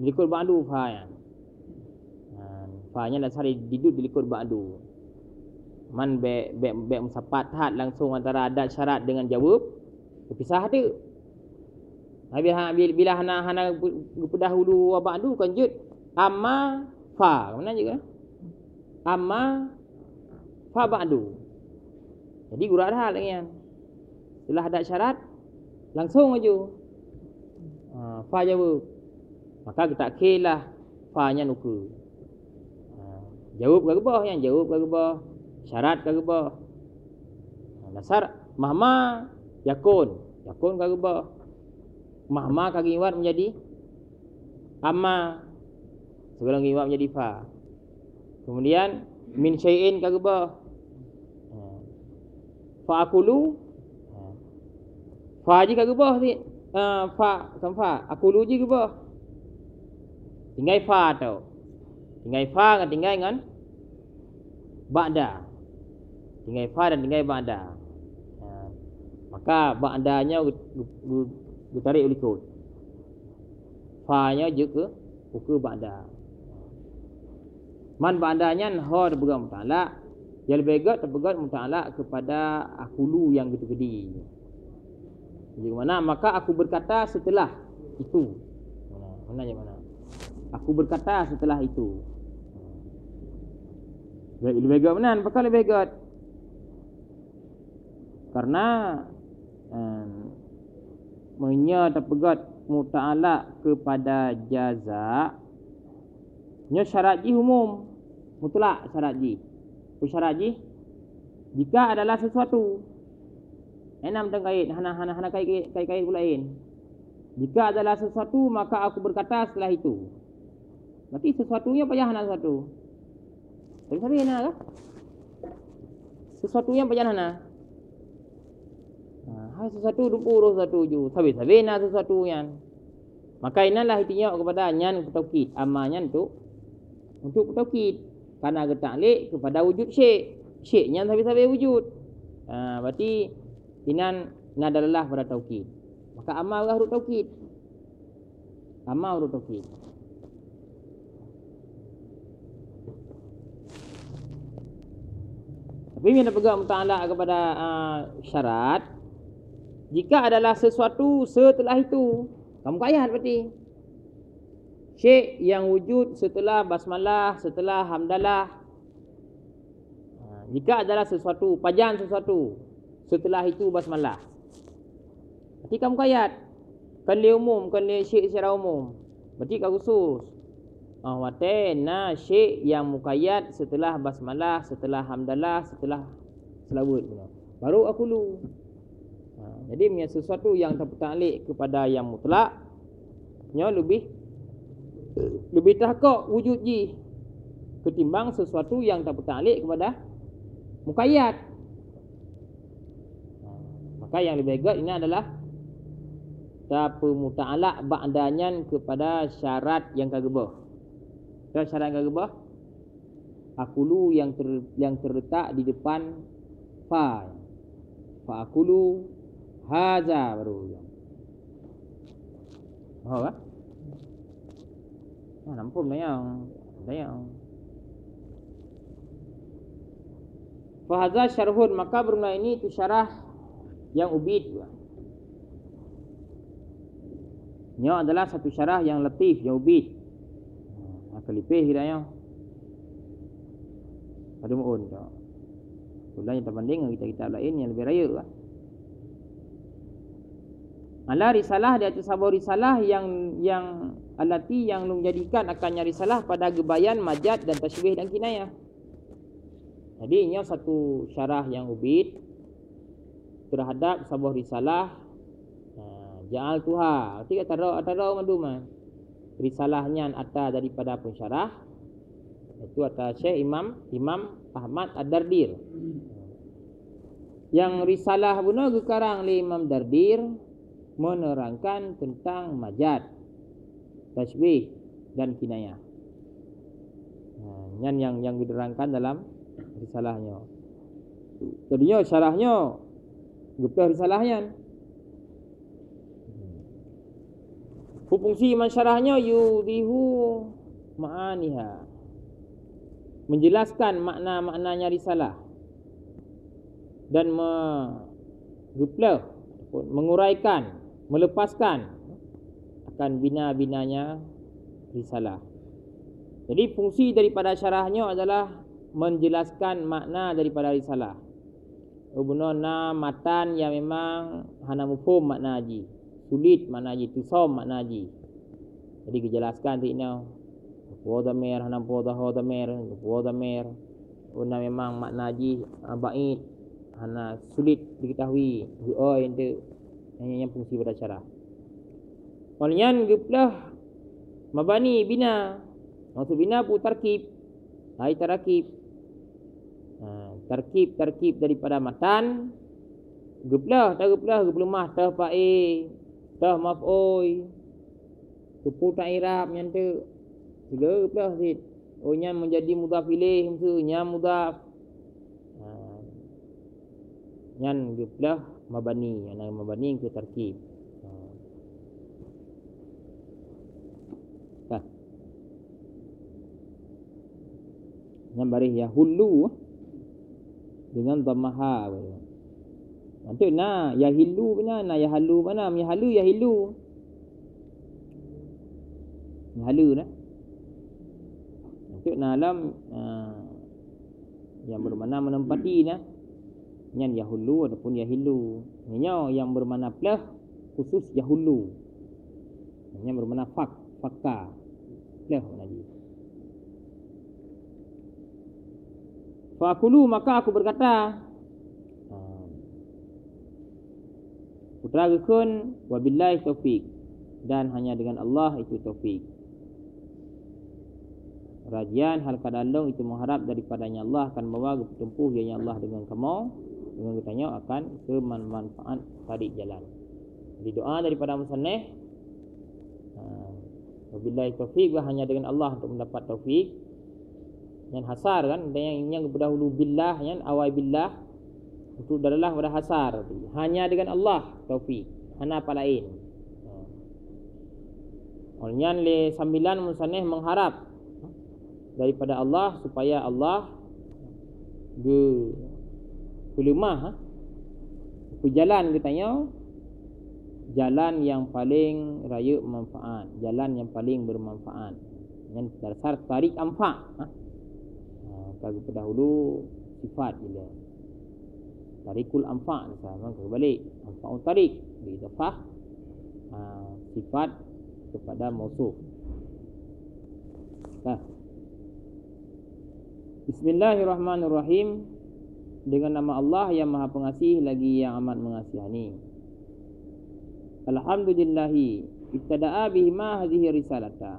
dilikut ba'du fa ya. Fa nya dasar hidup dilikut ba'du. Man be be be musapat hat langsung antara adat syarat dengan jawab berpisah ada. Habis ha, bila, bila hana hana berdahulu wa ba'du kan jut amma fa. Mana juga amma fa ba'du. Jadi guru ada lagi kan. Setelah ada syarat langsung aja. Ha, fa jawab. Maka kita kilah fa nya nuku. Ha, jawab ke gebah yang jawab ke gebah. Syarat ke gebah. Ha, mahma yakun. Yakun ke gebah. Mahma ke giwat menjadi amma. Segala giwat menjadi fa. Kemudian min syai'in ke gebah fa akulu ha. Fa ji kat gebah ni. Uh, fa sam fa akulu ji gebah tinggal fa tau. Tinggal fa dengan tinggal dengan ba'da. Tinggal fa dan tinggal ba'da. Ha. maka ba'danya ditarik oleh kod fa nya je ke buku ba'da. Man ba'danya ha bergam talak yang lebih baik terpegat muta'alak kepada akulu yang gede-gede. Jadi mana? Maka aku berkata setelah itu. Mana? Mana yang mana? Aku berkata setelah itu. Lebih baik mana? Lebih baik? Karena um, Menya terpegat muta'alak kepada jaza Nya syarat ji umum Mutlak syarat ji Usyarat ji Jika adalah sesuatu Enam tentang kait Hana hana hana kait kait kait pula lain Jika adalah sesuatu Maka aku berkata setelah itu Berarti sesuatunya payah hana sesuatu Tapi sabi hana kah? Sesuatunya payah hana Ha, sesuatu dumpu urus satu ju. Sabi sabi na sesuatu yang. Maka inilah intinya kepada nyan ketaukid. Amannya untuk untuk ketaukid. Karena kita alik kepada wujud syek. Syeknya sampai-sampai wujud. Ha, berarti inan nadallah pada taukid. Maka amal lah huruf taukid. Amal huruf taukid. Tapi bila pegang muta'alak kepada uh, syarat Jika adalah sesuatu setelah itu Kamu kaya berarti Syekh yang wujud setelah basmalah, setelah hamdalah. Ha, jika adalah sesuatu, pajan sesuatu. Setelah itu basmalah. Berarti kamu kayat. Kan dia umum, kan dia syekh secara umum. Berarti kau khusus. Ah, watena syekh yang mukayat setelah basmalah, setelah hamdalah, setelah selawat. Baru aku lu. Ha, jadi punya sesuatu yang terpetalik kepada yang mutlak. Nya lebih lebih tahkak wujud ji ketimbang sesuatu yang tak bertalik kepada mukayat maka yang lebih baik ini adalah tak muta'alak ba'danya kepada syarat yang kagebah dan syarat yang kagebah akulu yang ter, yang terletak di depan fa fa akulu haza baru Oh, kan? Ha, nampak dah yang. Dah yang. Fahazah syarhun. Maka bermula ini itu syarah yang ubid. Ini adalah satu syarah yang latif, yang ubid. Ha, kelipih kita yang. Ada mu'un. Sudah yang terbanding dengan kita-kita lain yang lebih raya. Lah. Ala risalah di atas sebuah risalah yang yang alati yang menjadikan akan nyari salah pada gebayan, majad dan tasybih dan kinayah. Jadi ini satu syarah yang ubid terhadap sebuah risalah ha, ja'al tuha. Arti kata ra atara maduma risalahnya atas daripada pensyarah itu atas Syekh Imam Imam Ahmad Ad-Dardir. Yang risalah guna gekarang li Imam Dardir menerangkan tentang majad tasbih dan kinayah. Yang yang yang diterangkan dalam risalahnya. Tadinya syarahnya gupta risalahnya fungsi masyarahnya yudihu ma'aniha. Menjelaskan makna-maknanya risalah dan mengguplah menguraikan melepaskan akan bina-binanya risalah jadi fungsi daripada syarahnya adalah menjelaskan makna daripada risalah Ubuna na matan yang memang hana mufum makna haji. Sulit makna haji, tusom makna haji. Jadi kejelaskan tu ini Puwa mer, hana puwa daho mer, puwa mer. Una memang makna haji ah, bait hana sulit diketahui. Oh itu hanya yang fungsi pada cara. Walian geplah mabani bina. Maksud bina pu tarkib. Hai tarakib. Ha, tarkib tarkib daripada matan. Geplah, tak geplah, geplah mah tah pae. Tah maf'oi. Tupu tak yang tu. Tiga pula Sid. Oh menjadi ilaih maksud nya mudaf. Ha. Nyan pula mabani, yang mabani ke tarkib. Ha. Yang barih ya dengan dhammaha. Nanti na ya hilu mana na ya halu mana ya halu ya hilu. Ya halu nah. Maksud dalam uh, yang bermakna menempati nah. Yang yahulu ataupun yahilu. Ini yang bermakna plah khusus yahulu. Yang bermakna fak, fakka. Plah lagi. Fakulu maka aku berkata Putra gekun wabillahi taufik dan hanya dengan Allah itu taufik rajian hal kadalong itu mengharap daripadanya Allah akan membawa tempuh yang Allah dengan kamu dengan katanya akan kemanfaat tarik jalan. Jadi doa daripada musanneh wabillahi taufik hanya dengan Allah untuk mendapat taufik. Yang hasar kan dan yang yang berdahulu billah yang awal billah itu adalah pada hasar hanya dengan Allah taufik. Hana apa lain. Ha. Oleh le sambilan musanneh mengharap daripada Allah supaya Allah ge kulimah ha? jalan katanya jalan yang paling raya manfaat jalan yang paling bermanfaat yang dasar tarik amfa ha? Ha kalau pendahulu sifat dia. Tarikul amfa sama kembali amfa tarik di dafah ha, sifat kepada mausuf nah Bismillahirrahmanirrahim. Dengan nama Allah yang maha pengasih lagi yang amat mengasihani. Alhamdulillahi Iktada'a bihima hadhihi risalata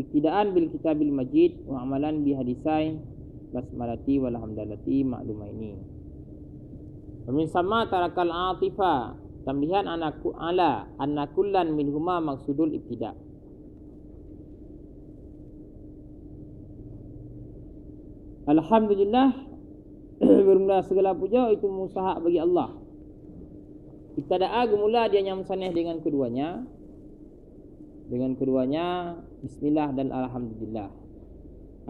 Iktidaan bil kitabil majid Wa amalan bihadisai Basmalati walhamdalati ma'lumaini Wamin sama tarakal atifa Tamlihan anaku ala Anakullan minhuma maksudul ibtidak Alhamdulillah Bermula segala puja itu musahak bagi Allah. Kita gemula dia sanih dengan keduanya. Dengan keduanya Bismillah dan Alhamdulillah.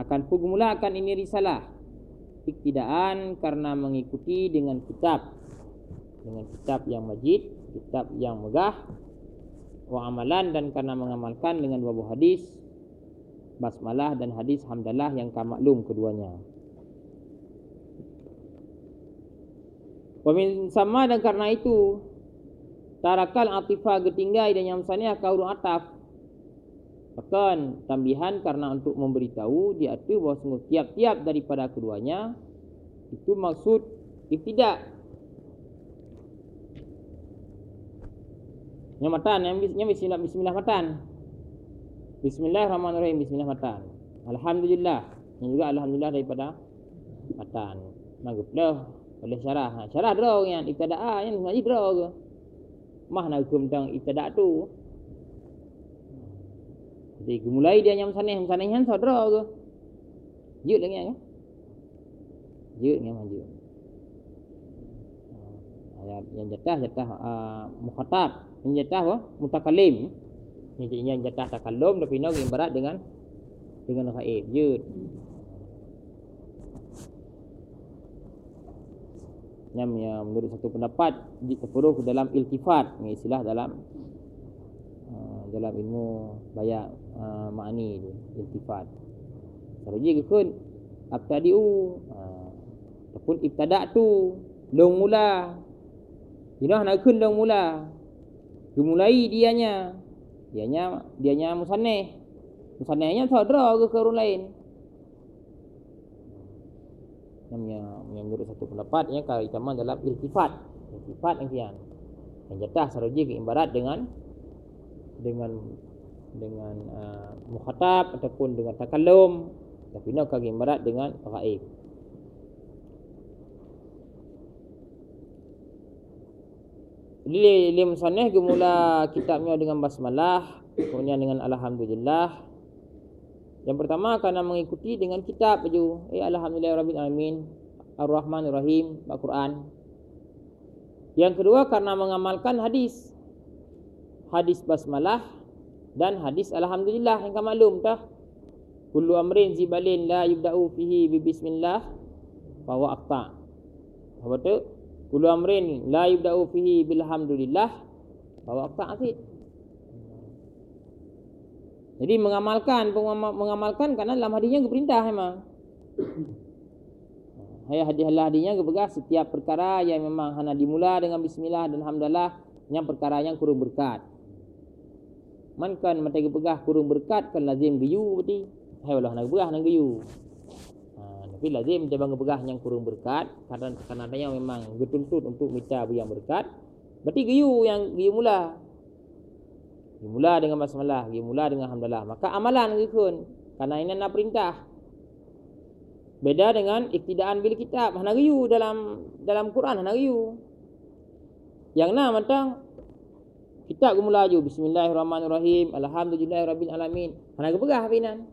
Akan pugmula akan ini risalah. Iktidaan karena mengikuti dengan kitab. Dengan kitab yang majid Kitab yang megah. Wa amalan dan karena mengamalkan dengan wabah hadis basmalah dan hadis hamdalah yang kami maklum keduanya. Wamin sama dan karena itu tarakal atifah getinggai dan yang sania kau ataf Bahkan tambihan karena untuk memberitahu di arti bahawa semua tiap-tiap daripada keduanya itu maksud iktidak. Yang matan, yang bismillah, bismillah matan. Bismillahirrahmanirrahim, bismillah matan. Alhamdulillah. Yang juga Alhamdulillah daripada matan. Maka dah oleh syarah. Ha, syarah draw yang iktidak ha, yang sebenarnya draw ke. Mahna hukum tentang tu. Jadi mulai dia yang sanih sanih han saudara ke. Jut lagi kan? Jut dengan maju. Ayat yang jatah jatah uh, mukhatab, yang jatah apa? Mutakalim. Yang yang jatah takallum tapi nak ibarat dengan dengan ghaib. Jut. Yang, yang menurut satu pendapat terperuh dalam iltifat istilah dalam dalam ilmu bayak uh, makni tu iltifat. Saraji ke kun? Abtadi'u ha. Ataupun ibtada' tu Long mula. Ina nak kun long mula. Gemulai dianya. Dianya Dianya musaneh Musanehnya saudara ke ke orang lain? Yang menurut satu pendapat ya, Kalau itaman dalam iltifat. Iltifat yang kian. Yang jatah saraji ke ibarat dengan Dengan dengan uh, mukhatab ataupun dengan takalum tapi nak kaki merat dengan raib. Jadi lim sanah gemula kitabnya dengan basmalah, kemudian dengan alhamdulillah. Yang pertama kerana mengikuti dengan kitab baju. Eh alhamdulillah rabbil alamin. Ar-Rahman Ar-Rahim Al-Quran. Yang kedua karena mengamalkan hadis. Hadis basmalah dan hadis alhamdulillah yang kamu maklum tak? Kullu amrin zibalin la yubda'u fihi bi bismillah fa huwa aqta. Apa tu? Kullu amrin la yubda'u fihi bilhamdulillah fa huwa aqta. Jadi mengamalkan mengamalkan kerana dalam hadisnya keperintah memang. Hai hadis Allah hadisnya kepegang setiap perkara yang memang hanya dimula dengan bismillah dan alhamdulillah yang perkara yang kurang berkat. Man kan mata kepegah kurang berkat kan lazim biyu berarti. Hai walah nak berah nak geyu. Ha, tapi lazim dia bangga berah yang kurang berkat. Kadang kadang yang memang dituntut untuk minta yang berkat. Berarti geyu yang geyu mula. Geyu mula dengan basmalah geyu mula dengan alhamdulillah maka amalan gekun karena ini nak perintah. Beda dengan iktidaan bil kitab. Hana geyu dalam dalam Quran hana geyu. Yang na matang kita gemula ju bismillahirrahmanirrahim alhamdulillahirabbil alamin hana geberah pinan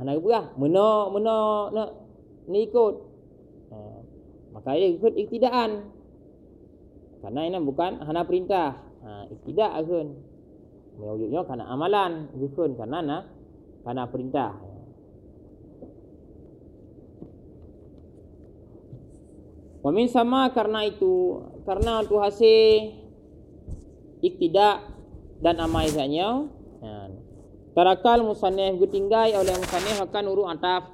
Hana berah mena mena nak ni ikut. Ha, maka dia ikut iktidaan. Karena ini bukan hana perintah. Ha, iktidak akun. Mewujudnya karena amalan bukan karena na karena perintah. Wamin sama karena itu karena tu hasil iktidak dan amal sahaja. Ha, Tarakal musannif tinggai oleh musannif akan urut ataf.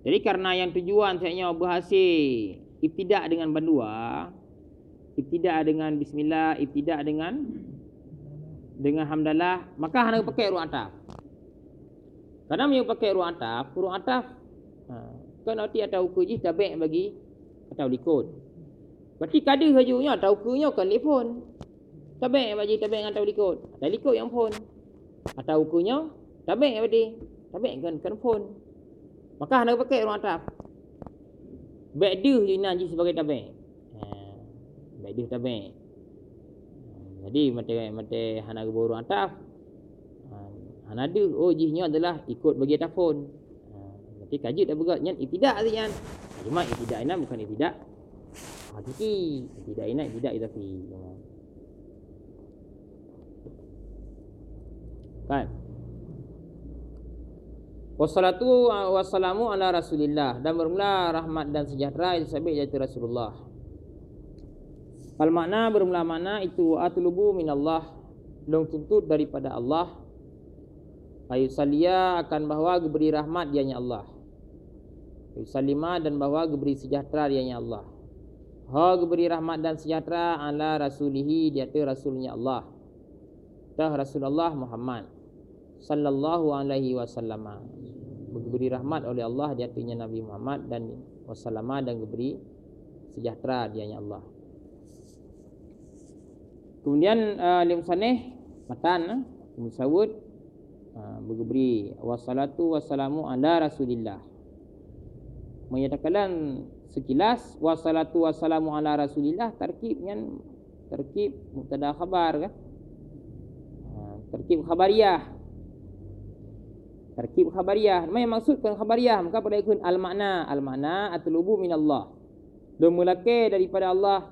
Jadi karena yang tujuan saya berhasil ibtidak dengan bandua, ibtidak dengan bismillah, ibtidak dengan dengan hamdalah, maka hanya pakai urut ataf. Karena mau pakai urut ataf, urut ataf ha, kan nanti ada ukuji tabek bagi atau likod. Berarti kada sajunya atau ukunya kan telefon. Tabik bagi tabik dengan tahu likut. Ada likut yang pun. Atau ukunya. Tabik bagi. Tabik kan kan pun. Maka hendak pakai orang atap. Baik dia je nak sebagai tabik. Ha. Baik dia tabik. Jadi mata mata hana ke orang atap. Ha. Ada. Oh jihnya adalah ikut bagi telefon. Ha. Berarti kaji dah berat. Yang tidak yang. Cuma tidak ini bukan Hakiki. Tidak ini tidak itu. Kan? Wassalatu wassalamu ala rasulillah. Dan bermula rahmat dan sejahtera Itu sabit jatuh Rasulullah. Al makna bermula makna itu Atulubu minallah. Long tuntut daripada Allah. Ayu salia akan bahawa Geberi rahmat dianya Allah. Ayu salima dan bahawa Geberi sejahtera dianya Allah Ha geberi rahmat dan sejahtera Ala rasulihi Jatuh rasulnya Allah. Tah Rasulullah Muhammad sallallahu alaihi wasallam. Diberi rahmat oleh Allah di atasnya Nabi Muhammad dan wasallam dan diberi sejahtera dianya Allah. Kemudian uh, lim sanih matan uh, musawud uh, berberi wassalatu wassalamu ala rasulillah. Menyatakan sekilas wassalatu wassalamu ala rasulillah terkibnya terkib mubtada khabar kan. Uh, terkib khabariyah. Terkib khabariyah. Apa yang maksudkan khabariyah? Maka pada ikut al-makna. Al-makna atlubu min Allah. Dan mulake daripada Allah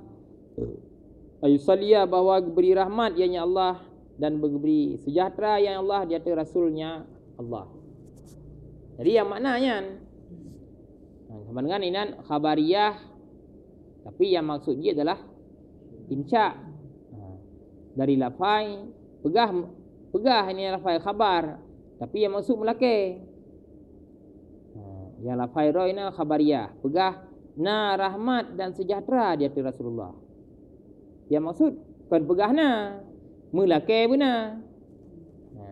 ayusalliya bahawa beri rahmat ianya Allah dan beri sejahtera yang Allah di atas rasulnya Allah. Jadi yang maknanya ha, sama dengan ini khabariyah tapi yang maksud dia adalah insya ha, dari lafai pegah pegah ini lafai khabar tapi yang maksud melake ha, yang lafai roh ini khabariyah pegah na rahmat dan sejahtera di atas Rasulullah. Yang maksud kan pegahna melake benar. Ha.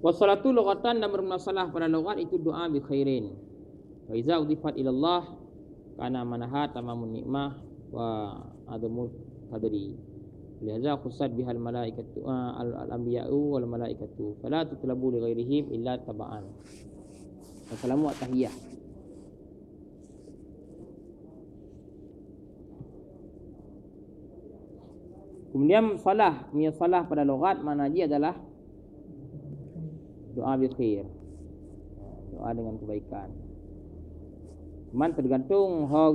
Wassalatu lughatan dan bermasalah pada lughat itu doa bi khairin. Wa iza udifat ila Allah kana manaha tamamun nikmah wa adamu qadri. Lihaza khusad bihal malaikatu al-anbiya'u wal malaikatu fala tutlabu li ghairihim illa taba'an. Assalamu tahiyah. Kemudian salah, punya salah pada logat mana dia adalah doa bi khair. Doa dengan kebaikan. Man tergantung ha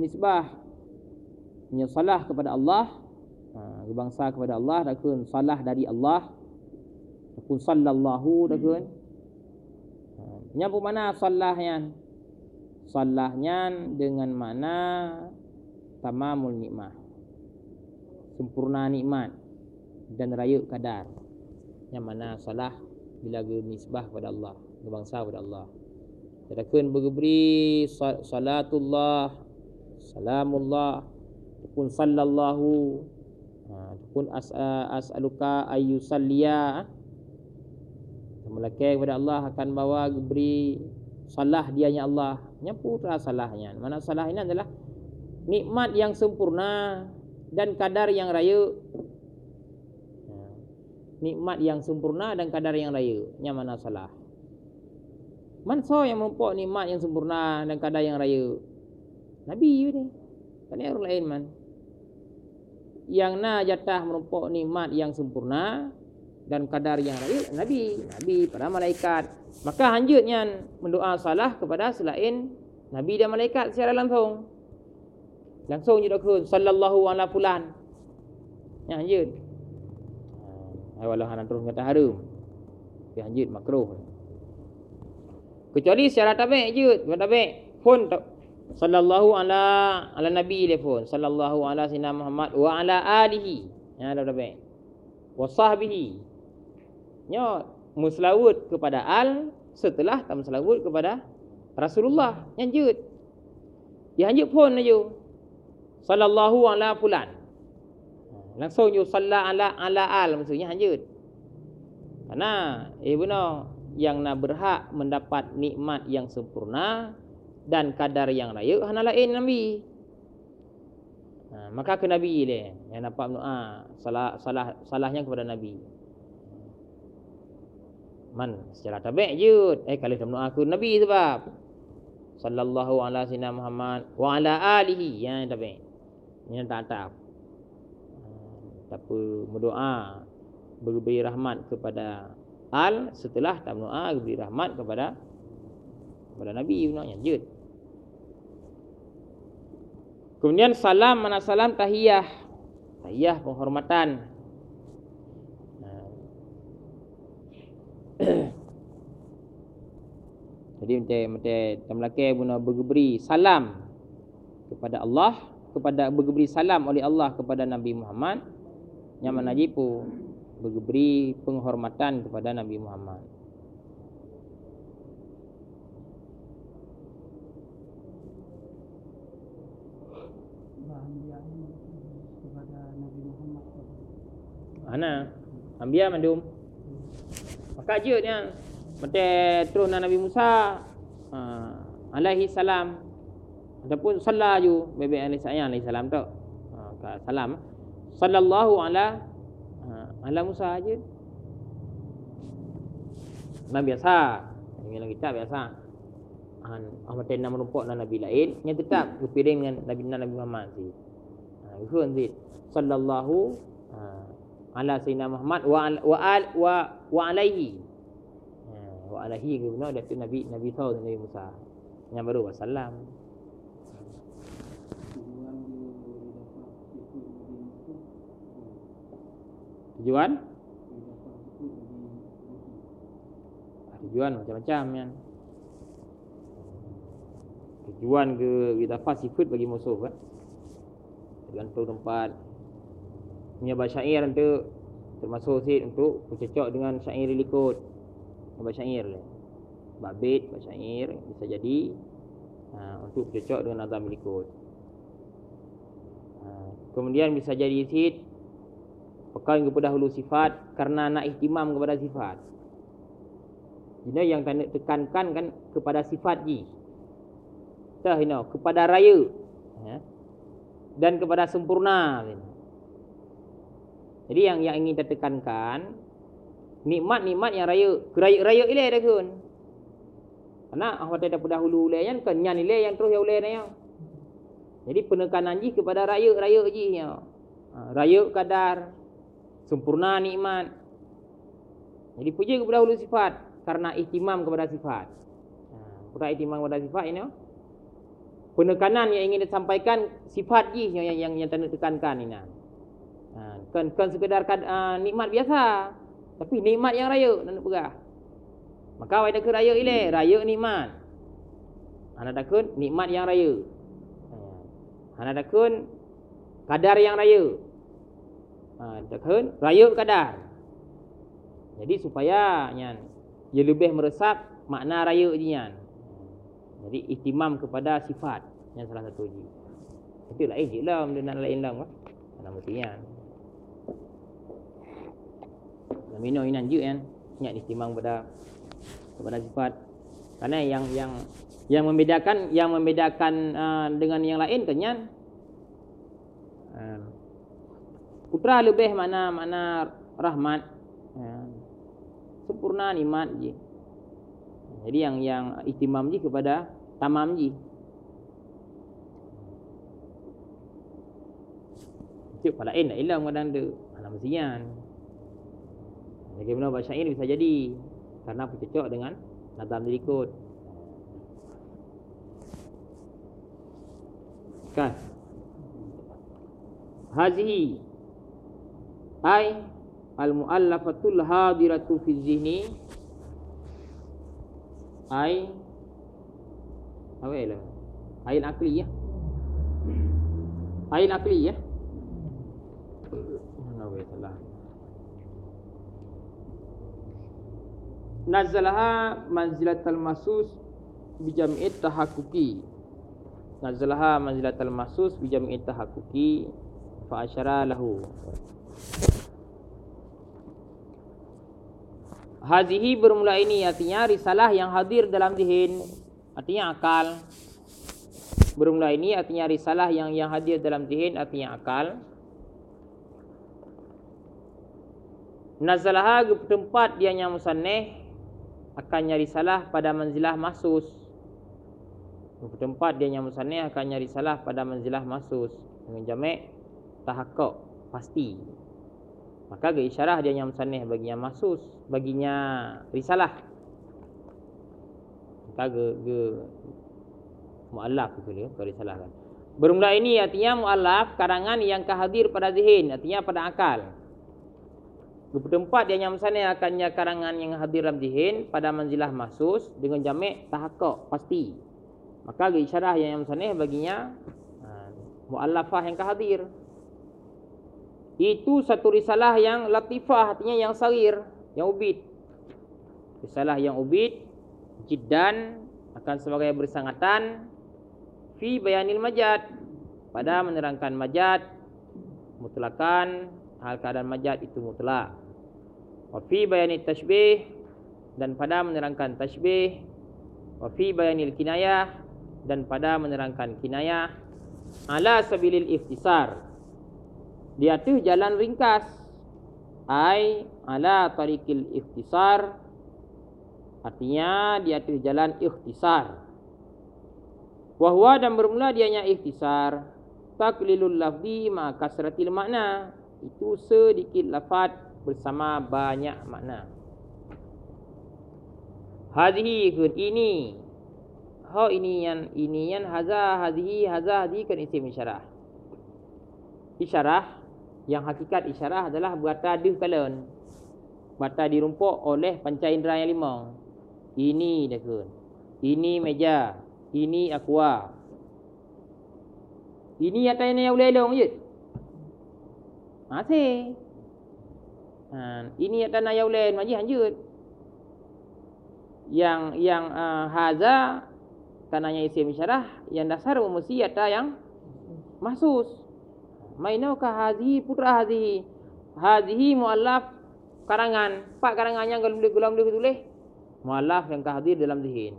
nisbah punya salah kepada Allah, ha, bangsa kepada Allah, dan salah dari Allah, ataupun sallallahu dan Nyampu mana salahnya? Salahnya dengan mana tamamul nikmah. Sempurna nikmat dan raya kadar. Yang mana salah bila nisbah kepada Allah, ke bangsa kepada Allah. Katakan berberi salatullah, salamullah, ataupun sallallahu, ha, ataupun as'aluka ayyusalliya, Melakir kepada Allah akan bawa beri salah dianya Allah. Nyapu tak salahnya. Mana salah ini adalah nikmat yang sempurna dan kadar yang raya. Nikmat yang sempurna dan kadar yang raya. Yang mana salah? Manso yang mempok nikmat yang sempurna dan kadar yang raya? Nabi ni. Kan orang lain man. Yang na jatah merumpok nikmat yang sempurna dan kadar yang lain nabi nabi para malaikat maka hanjutnya mendoa salah kepada selain nabi dan malaikat secara langsung langsung je dokun sallallahu ala fulan ya hanjut walau hanan terus kata harum ya hanjut makruh. Kecuali secara tabik je. Tabik pun sallallahu ala ala nabi telefon sallallahu ala sayyidina muhammad wa ala alihi. Ya ada tabik wa sahbihi. Nya muslawud kepada al setelah tak muslawud kepada Rasulullah. Nyanjut dia hanjut pun aja. Sallallahu ala fulan langsung you salla ala ala al maksudnya hanjut karena eh benar yang nak berhak mendapat nikmat yang sempurna dan kadar yang raya hana lain nabi. Ha, maka ke nabi dia yang dapat doa salah salah salahnya kepada nabi. Man secara tabi' je. Eh kalau dalam aku Nabi sebab Sallallahu ala sina Muhammad Wa ala alihi. Yang tabi' Yang tak tak Tapi berdoa Beri rahmat kepada Al setelah tak berdoa Beri rahmat kepada Kepada Nabi Yang je. Kemudian salam mana salam? Tahiyah. Tahiyah penghormatan. Jadi macam macam temlake guna berberi salam kepada Allah, kepada berberi salam oleh Allah kepada Nabi Muhammad yang mana jipu berberi penghormatan kepada Nabi Muhammad. Ana, ambiya mandum. Maka je ni Macam terus Nabi Musa. Ha, alaihi salam. Ataupun sallaju bebek alaihi salam alaihi salam tu ha, salam sallallahu ala ha, ala Musa aja Nabi biasa. Ini lagi tak biasa. Han Ahmad Tena menumpuk dan Nabi lain. Yang tetap kepiring dengan Nabi Nabi Muhammad si. Ha, itu nanti Sallallahu ha, Ala Sayyidina Muhammad Wa wa wa, wa, wa alaihi. Ha, Wa alaihi benar Dari Nabi Nabi dan Nabi Musa. Yang baru wassalam Tujuan? tujuan macam-macam kan tujuan ke fast food bagi musuh kan? Tergantung tempat. Punya basyair tu termasuk sid untuk bercocok dengan syair likut basyair le babit basyair bisa jadi ha, untuk bercocok dengan nazam likut ha, kemudian bisa jadi sid pekan kepada hulu sifat karena nak ihtimam kepada sifat ini yang tekankan kan kepada sifat ji. Tah ini kepada raya. Ya. Dan kepada sempurna. Jadi yang yang ingin tekankan nikmat-nikmat yang raya, raya-raya ile dah kun. Karena awak dahulu ulai kan kenyan ile yang terus ya ulai ni. Jadi penekanan ji kepada raya-raya ji ya. Raya kadar sempurna nikmat. Jadi puji kepada hulu sifat karena ihtimam kepada sifat. Ha, ihtimam kepada sifat ini. Penekanan yang ingin disampaikan sifat yang yang yang, yang tekankan ini. Kan kan sekedar uh, nikmat biasa. Tapi nikmat yang raya nak pegah. Maka dah ke raya ile, raya nikmat. Dah kun nikmat yang raya. Dah kun kadar yang raya. Ha, dah kun raya kadar. Jadi supaya nyan ia lebih meresap makna raya jian. Jadi ihtimam kepada sifat yang salah satu ji. Itu lain je lah benda nak lain lah kan. Nama mestian. Dan minum inan kan. Ingat ihtimam kepada kepada sifat. Karena yang yang yang membedakan yang membedakan uh, dengan yang lain kenyan uh, putra lebih mana mana rahmat uh, sempurna nikmat je. Jadi yang yang ihtimam je kepada tamam je. Cik pala lain nak ilang kadang tu. Anak mesian. Jadi mana baca ini bisa jadi karena bercocok dengan nazam dirikut. Kan? Hazihi. Hai al-mu'allafatul hadiratu fi zihni. Ai apa ya ain akli ya? Ain akli ya? Mana wa salah nazalaha manzilatal masus bi tahaqquqi nazalaha manzilatal masus bi jam'it tahaqquqi fa asyara lahu Hazihi bermula ini artinya risalah yang hadir dalam zihin artinya akal. Bermula ini artinya risalah yang yang hadir dalam zihin artinya akal. Nazalaha tempat dia yang musanneh akan nyari salah pada manzilah mahsus. Tempat dia yang musanneh akan nyari salah pada manzilah mahsus dengan jamak tahakkuk pasti. Maka ge isyarah dia yang musanneh baginya mahsus baginya risalah. Kaga ge muallaf itu dia kalau disalahkan bermula ini artinya muallaf karangan yang kehadir pada zihin artinya pada akal. Tempat dia yang sana akannya karangan yang hadir dalam zihin pada manzilah mahsus dengan jamak tahakkuk pasti. Maka ge isyarah yang sana baginya ha, muallafah yang kehadir itu satu risalah yang latifah artinya yang sarir yang ubid. Risalah yang ubid jiddan akan sebagai bersangatan fi bayanil majad pada menerangkan majad mutlakan hal keadaan majad itu mutlak. Wa fi bayanit tashbih dan pada menerangkan tashbih wa fi bayanil kinayah dan pada menerangkan kinayah ala sabilil iftisar di atas jalan ringkas. Ai ala tariqil iftisar artinya di atas jalan ikhtisar. Wahwa dan bermula dianya ikhtisar. Taklilul lafzi ma kasratil makna. Itu sedikit lafaz bersama banyak makna. Hadhihi ini. Ha ini yang ini yang haza hadhihi haza hadhi kan isim isyarah. Isyarah yang hakikat isyarah adalah berkata di kalian berkata dirumpuk oleh panca indera yang lima. Ini dah kan ini meja. Ini aqua. Ini atas yang ulelong je masih. Ha, ini atas yang ulelong majih lanjut. Yang yang uh, haza Kananya isim isyarah yang dasar mesti ada yang mahsus. Mainau ka hazihi putra hazihi. Hazihi muallaf karangan. Pak karangannya kalau boleh gulam boleh tulis. Muallaf yang ka hadir dalam zihin.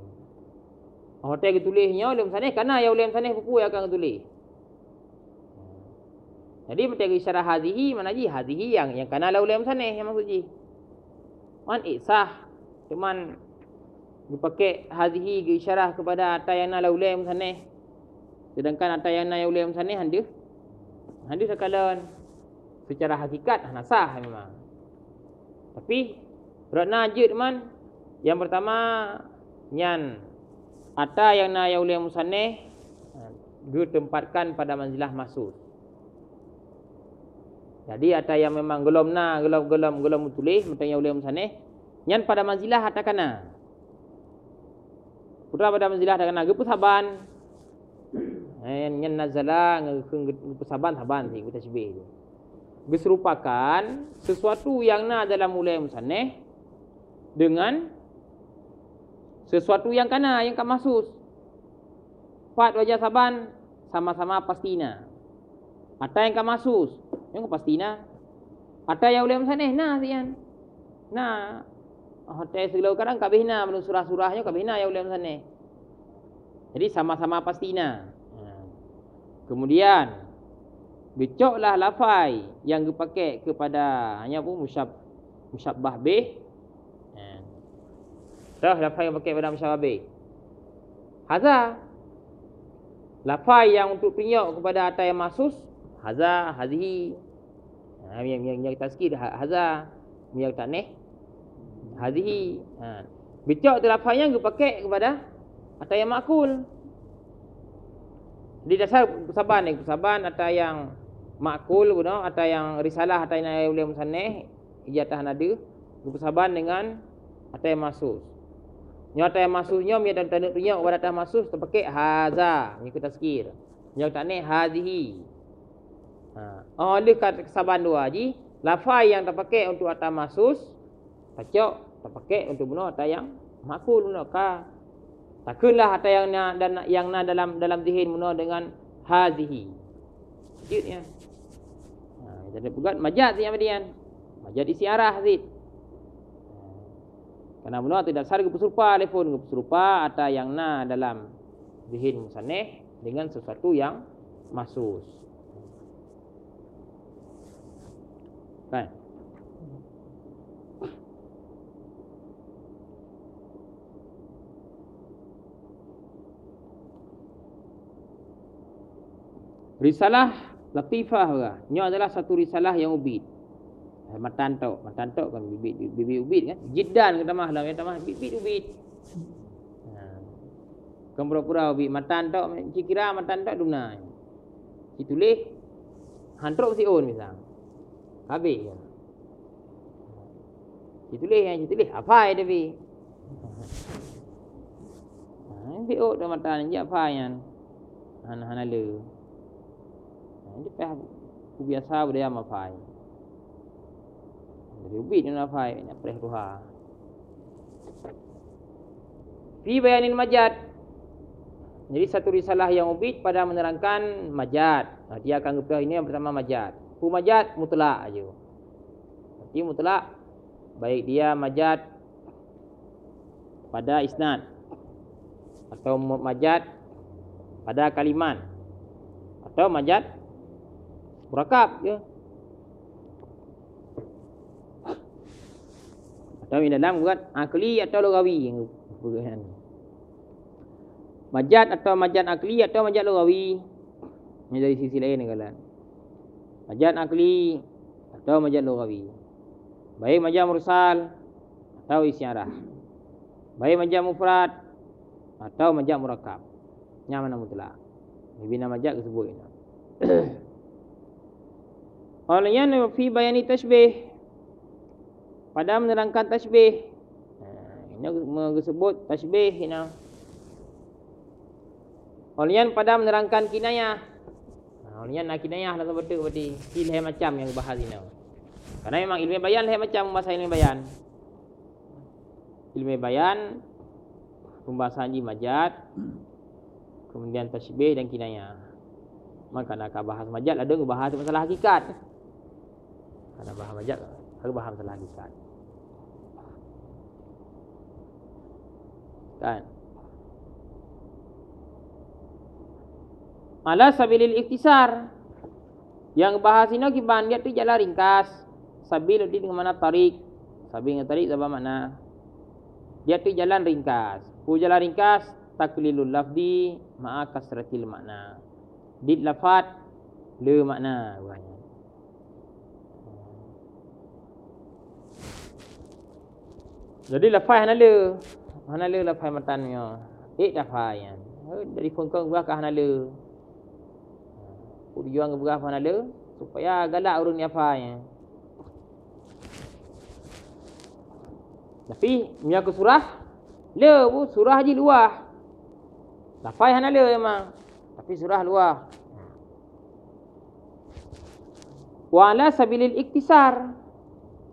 Hotel kita tulisnya oleh sana karena ya oleh sana buku yang akan tulis. Jadi macam isyarah hazihi mana ji hazihi yang yang kana la oleh sana yang maksud ji. Man isah cuman dipakai hadhihi ke isyarah kepada atayana laulai musannih sedangkan atayana laulai musannih handi handi sekalan. Secara hakikat nasah memang. Tapi kerana ajid man. Yang pertama nyan. Ata yang na yaulai musannih ditempatkan pada manzilah masuk jadi ada yang memang gelom na gelom gelom gelom tulis macam yang ulama musannih nyan pada manzilah atakana Putra pada manzilah kena gepu saban. Eh nyen nazala gepu saban saban si kita sibih tu. Beserupakan sesuatu yang na dalam mulai musanneh dengan sesuatu yang kana yang kan masus. Fat wajah saban sama-sama pastina. Ada yang kan masus, yang pastina. Ada yang boleh musanneh nah sian. Nah, hotel segala kadang kabihna menurut surah-surahnya kabihna ya ulama sana. Jadi sama-sama pastina. Ha. Kemudian becoklah lafai yang dipakai kepada hanya pun musyab musyabbah bih. Ha. Dah lafai yang pakai pada musyabbah bih. Haza lafai yang untuk tunjuk kepada atas yang masus haza hazihi. Ha, yang yang yang tazkir haza yang tak neh hadhihi ha bicak tu lafaznya dia pakai kepada atau yang makul di dasar saban ni saban atau yang makul guna atau yang risalah atau yang boleh musanneh ijatah nada. Saban dengan atau yang masus nyata yang masusnya mi ada tanda tunjuk kepada atas masus terpakai haza kita skir yang tak ni hadhihi ha. Dia kat saban dua ji. Lafaz yang terpakai untuk atas masus pacok tak pakai untuk bunuh atau yang makul bunuh ka takkanlah atau yang na, dan yang na dalam dalam zihin bunuh dengan hazihi. Sikit ya? Ha jadi bukan majaz yang median majaz isi arah zid. Kerana bunuh tidak sar ke serupa telefon ke serupa atau yang na dalam zihin musanneh dengan sesuatu yang masus kan Risalah latifah lah. Ini adalah satu risalah yang ubid. Eh, matan tok, matan tok kan bibit bibit ubid kan. Jiddan kata mah lah, kata mah bibit ubid. Ha. Kan pura-pura ubid matan tok, kira matan tok duna. Ditulis hantrok si on misal. Habis kan. Ditulis yang ditulis apa ya tapi. Ha, ini dah matan je apa yang. Han-hanala. Ini peh ku biasa budaya mafai. Dari ubit ni mafai ni peh ruha. Fi bayanin majad. Jadi satu risalah yang ubit pada menerangkan majad. Nah, dia akan kata ini yang pertama majad. Hu majad mutlak aja. Jadi mutlak baik dia majad pada isnad atau majad pada kalimat atau majad murakab ya. Atau dalam buat akli atau lugawi yang majad atau majad akli atau majad lugawi ini dari sisi lain kalian majad akli atau majad lugawi baik majad mursal atau isyarah. Baik majad mufrad atau majad murakab. Yang mana mutlak bina majad tersebut yang fi bayani tasbih pada menerangkan tasbih. Ha, ini disebut tasbih ini. Olian pada menerangkan kinayah. Ha, Olian nak kinayah lah betul berarti ilmu macam yang bahas ini. Karena memang ilmu bayan lah macam bahasa ilmu bayan. Ilmu bayan pembahasan di majad kemudian tasbih dan kinayah. Maka nak bahas majad ada bahas masalah hakikat. Karena bahas majad harus bahas masalah hakikat. Kan? Ala sabilil iktisar. Yang bahas ini kiban dia tu jalan ringkas. Sabil itu dengan mana tarik. Sabil dengan tarik apa mana? Dia tu jalan ringkas. Pu jalan ringkas taklilul lafdi ma'a kasratil makna. Dit lafat le makna. Jadi lafaz hana le. Hana le lafaz matannya. Ik yang. Dari pengkong buah ke hana le. Tujuan berapa hana le. Supaya galak urun ni apa yang. Tapi minyak ke surah. Le pun surah je luah. Lafaz hana le memang. Tapi surah luah. Wa ala sabilil iktisar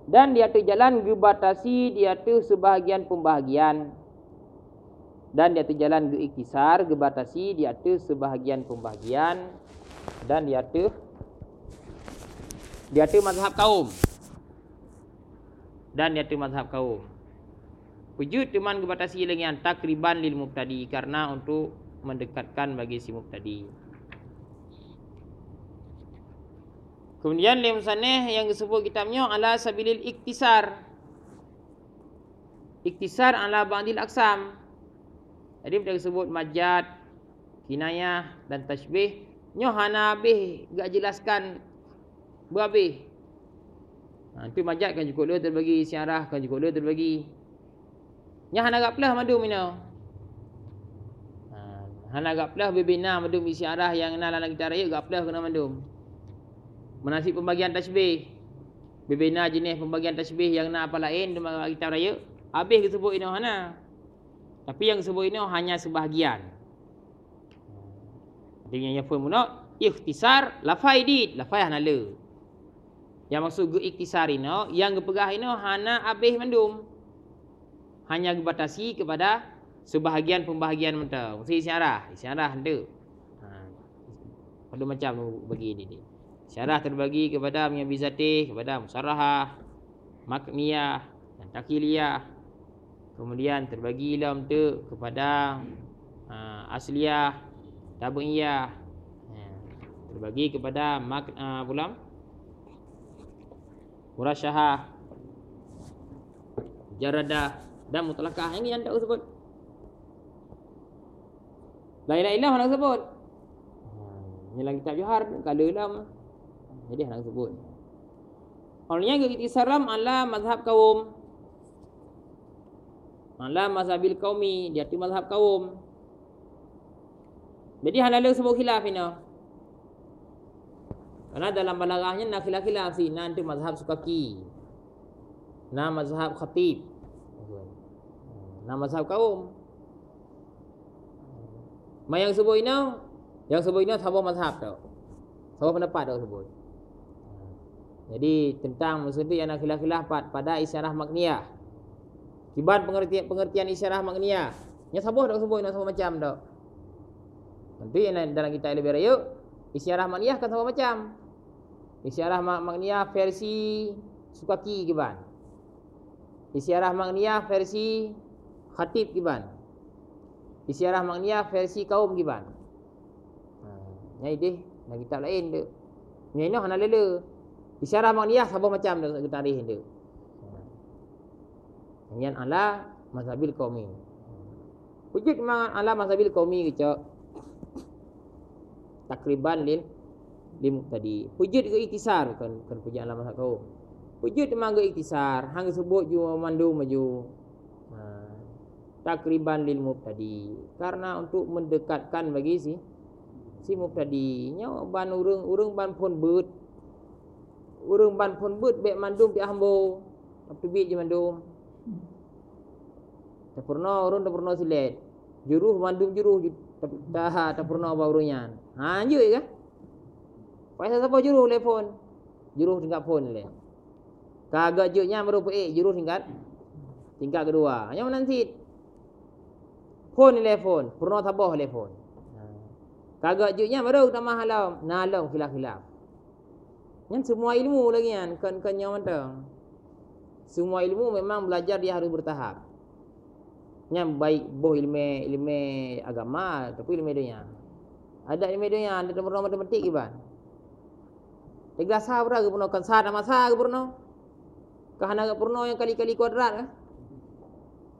dan di atas jalan gebatasi di atas sebahagian pembahagian. Dan di atas jalan geiktisar gebatasi di atas sebahagian pembahagian. Dan di atas di atas mazhab kaum. Dan di atas mazhab kaum. Wujud teman gebatasi dengan takriban lil mubtadi karena untuk mendekatkan bagi si mubtadi Kemudian lim saneh yang disebut kitabnya ala sabilil iktisar. Iktisar ala ba'dil aksam. Jadi kita sebut majad, kinayah dan tasbih. Nyo hana gak jelaskan berhabis. Ha, itu majad kan cukup dia terbagi, siarah kan cukup dia terbagi. Nya hana gak pelah madu mina. Ha, hana pelah bebina madu siarah yang nak kita raya gak pelah kena madu menasib pembagian tasbih. Berbeza jenis pembagian tasbih yang nak apa lain dalam kitab raya habis disebut ini mana tapi yang disebut ini hanya sebahagian. Dengan yang formula ikhtisar lafaidid lafai hanala. Yang maksud ge ikhtisar ini yang gepegah ini hanya habis mandum hanya gebatasi kepada sebahagian pembahagian mata mesti isyarah isyarah ada ha. macam bagi ini Syarah terbagi kepada Miyabizatih, kepada Musarahah, Makniyah dan Takiliyah. Kemudian terbagi dalam tu kepada uh, Asliyah, Tabu'iyah. Ya. Terbagi kepada Mak uh, Bulam, Murasyahah, Jaradah dan Mutlakah. Ini yang tak sebut. Lain-lain lah nak sebut. Ini lagi kitab Johar, kalau lah. Jadi nak sebut. Orangnya ke iktisaram ala mazhab kaum. Ala mazhabil kaumi. Dia tu mazhab kaum. Jadi halal sebut khilaf ini. Karena dalam balaghahnya nak khilaf-khilaf si nanti mazhab sukaki. Nah mazhab khatib. Nah mazhab kaum. Mayang sebut ini, yang sebut ini sama mazhab tu. Sama pendapat tu sebut. Jadi tentang maksud yang nak khilaf-khilaf pada isyarah makniyah. Kibat pengertian pengertian isyarah makniyah. Nya sabuh dak sebut nak sama macam dak. Nanti yang dalam kita lebih raya isyarah makniyah kan sama macam. Isyarah makniyah versi sukaki kiban. Isyarah makniyah versi khatib kiban. Isyarah makniyah versi kaum giban. Ha, nyai deh dan kitab lain dia. Nyai noh hana lela. Isyarah makniyah sama macam dah tarikh dia. Yang ala mazhabil qaumi. Wujud memang ala mazhabil qaumi kecak. Takriban lil lim tadi. Wujud ke iktisar kan kan puji ala mazhab kau. Wujud memang ke iktisar, hang sebut ju mandu maju. Ha. Takriban lil mubtadi. Karena untuk mendekatkan bagi si si mubtadi nya ban urang urang ban pun beut. Urang ban pun beut bek mandum pi ambo. Apa bi je mandum. Tak pernah urang tak pernah silet juruh mandum juruh dah tak pernah baurunya. Ha anjur ke? Pasal siapa juruh telefon? Juruh tingkat phone le. Kagak juknya baru pe juruh tingkat tingkat kedua. Hanya nanti phone telefon, pernah tabah telefon. Ha. Kagak juknya baru tambah halau, nalau khilaf-khilaf. Yang semua ilmu lagi kan, kan kan yang mana? Semua ilmu memang belajar dia harus bertahap. Yang baik boh ilmu ilmu agama tapi ilmu dunia. Ada ilmu dunia ada pernah matematik iban tiga sah berapa pernah kan sah nama sah pernah kahana pernah yang kali-kali kuadrat kan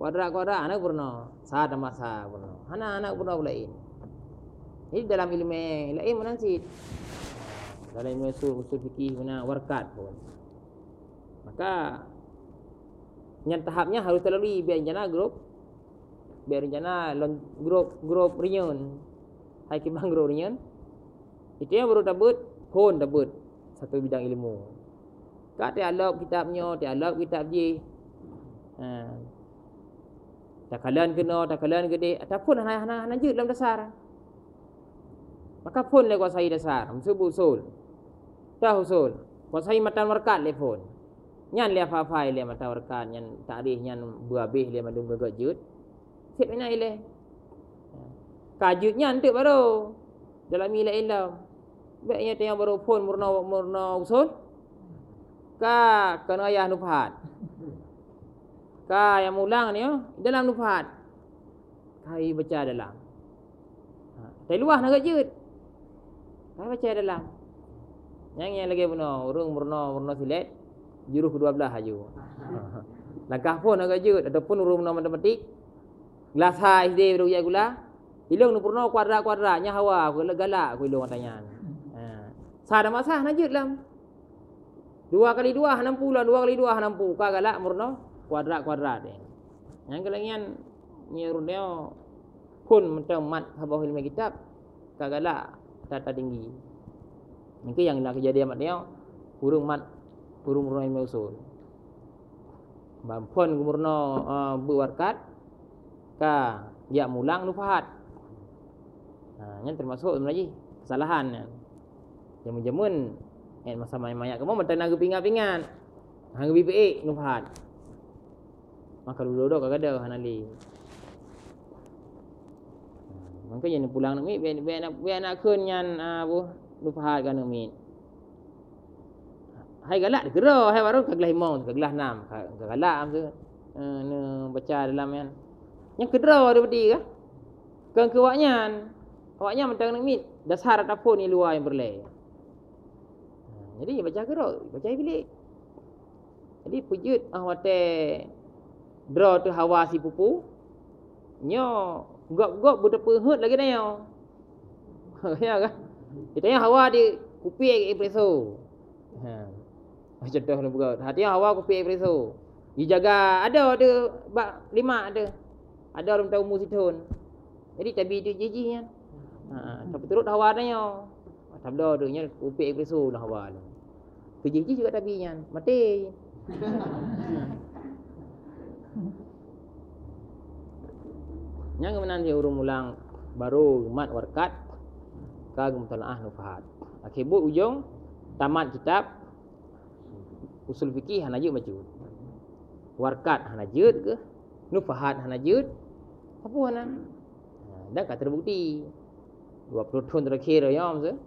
kuadrat kuadrat anak pernah sah nama sah pernah hana anak pernah lain ini dalam ilmu lain mana sih dalam ilmu usul usul fikih mana warkat pun. Maka yang tahapnya harus terlalui biar jana grup biar rencana grup grup reunion. Hai ke bang grup reunion. Itu yang baru dapat pun dapat satu bidang ilmu. Kat dia alok kitabnya dia alok kitab je ha. Tak kalian kena tak kalian gede ataupun hana je dalam dasar. Maka pun le kuasai dasar msubu usul tahu usul kuasai matan warkat le pun nyan le apa-apa le matan warkat nyan tarikh nyan buabih le madung gagak jut Sip mana ilah. Kajutnya nanti baru. Dalam ilah ilah. Baiknya tengok baru pun murna murna usul. Ka kena ayah nufahat. Ka yang mulang ni oh, dalam nufahat. Kai baca dalam. Ha, dari luar nak jut. Kai baca dalam. Yang yang lagi benar, urung murna murna silet. Juruh kedua belah aja. Langkah pun nak jut ataupun urung murna matematik. Gelas ha SD baru ya gula. Ilung nu purno kuadrat-kuadratnya hawa aku galak aku ilung tanya. Ha. Sah ada masa najut lam. Dua kali dua enam puluh, dua kali dua enam puluh. Kau galak murno kuadrat-kuadrat ni. Yang kelengian ni rundeo pun macam mat habah ilmu kitab. Kau galak tata tinggi. Ini yang nak kejadian dia. Burung mat burung burung ilmu usul. Bampun gumurno uh, berwarkat ka ya mulang nufahat ha nya termasuk lagi kesalahan yang menjemun en masa mayat kamu mentang nak pingat-pingat hang BPA nufahat maka dulu dah kagak ada hanali maka yang pulang nak mi biar nak biar nak kun nyan abu nufahat kan mi hai galak dikira hai baru kaglah imong kaglah enam kaglah am tu ne baca dalam kan yang kedua dia berdiri ke? Kan kewaknya. Kewaknya mentang nak mit. Dasar ataupun ni luar yang berlay. Ha, jadi baca kerok. Baca bilik. Jadi pujut ahwate draw tu hawa si pupu. Nyo gop-gop budak perhut lagi dah yo. Ya kan? Kita yang hawa di kupi espresso. Ha. Tu lah buka. Hati hawa kupi espresso. Dijaga ada ada bak lima ada. Ada orang tahu umur situn. Jadi tabi itu jijinya. Ha, tapi turut hawa nanya. Tak ada dia nya upik espresso dah hawa tu. Tu jiji juga tabinya. Mati. Yang kemudian dia urung ulang baru mat warkat kagum talaah nufahat. Akibat ujung tamat kitab usul fikih hanajud baca. Warkat hanajud ke? Nufahat hanajud apa mana? Ha, dan kata terbukti. 20 tahun terakhir ya masa.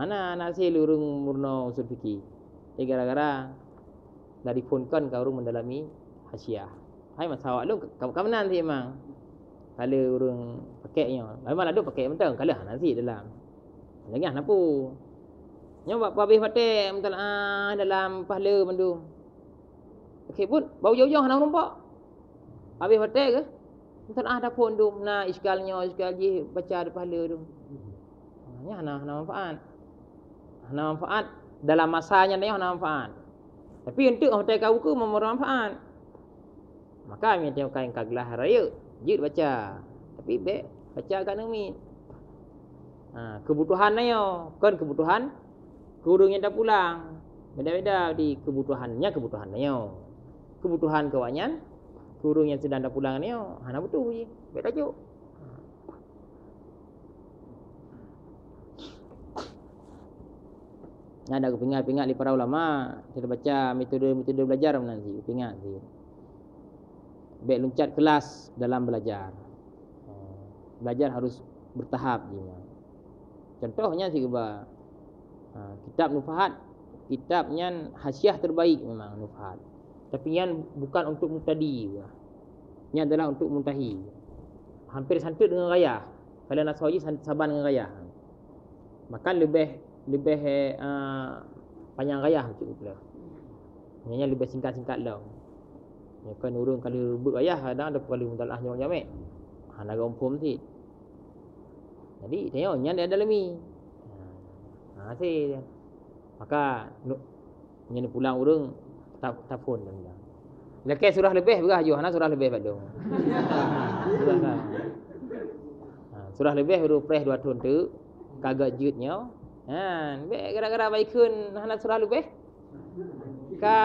Hana nasi lurung murno usul fikih. Ya gara-gara dari pun kan kau urung mendalami hasiah. Hai masalah lu kamu kamu nanti emang. Kala urang pakainya. Memang ada pakai betul kalah nasi dalam. Jangan apa. Nya buat habis patek betul ah dalam pahala mandu okey pun bau jauh-jauh nak nampak? Habis patek ke? Betul ah dah pun dum nah iskalnya iskal je baca ada pahala tu. Nya nah nak manfaat. Nak manfaat. Dalam masanya ni nak manfaat. Tapi untuk hotel kau ke memermanfaat Maka kami tengok kain kaglah raya. Jid baca. Tapi baik baca nami. Ha, kebutuhan na yo. Kan kebutuhan kurung yang dah pulang. Beda-beda di kebutuhannya kebutuhan na yo. Kebutuhan kawannya kurung yang sedang dah pulang ni yo. Ha, nak betul je. Baik tajuk. Ada kepingat-pingat di para ulama Kita baca metode-metode belajar nanti Pingat nanti baik loncat kelas dalam belajar. Belajar harus bertahap dia. Contohnya si keba. Ha, kitab Nufahat, kitabnya hasiah terbaik memang Nufahat. Tapi yang bukan untuk mutadi. Ini adalah untuk muntahi. Hampir santut dengan raya. Kalau nak sabar dengan raya. Maka lebih lebih uh, panjang raya macam itu. Hanya lebih singkat-singkat lah. Ya kan urung kali rubuk ayah ada ada kali mutalah nyawa jamek. Ha naga umpum si. Jadi tengok nya dia dalam ni. Ha si. Maka nya ni pulang urung tak tak pun dia. Lekas surah lebih berah jo hana surah lebih padu. surah kan. Ha surah lebih baru press dua tahun tu kagak jutnya. Ha be gara-gara baikun hana surah lebih. Ka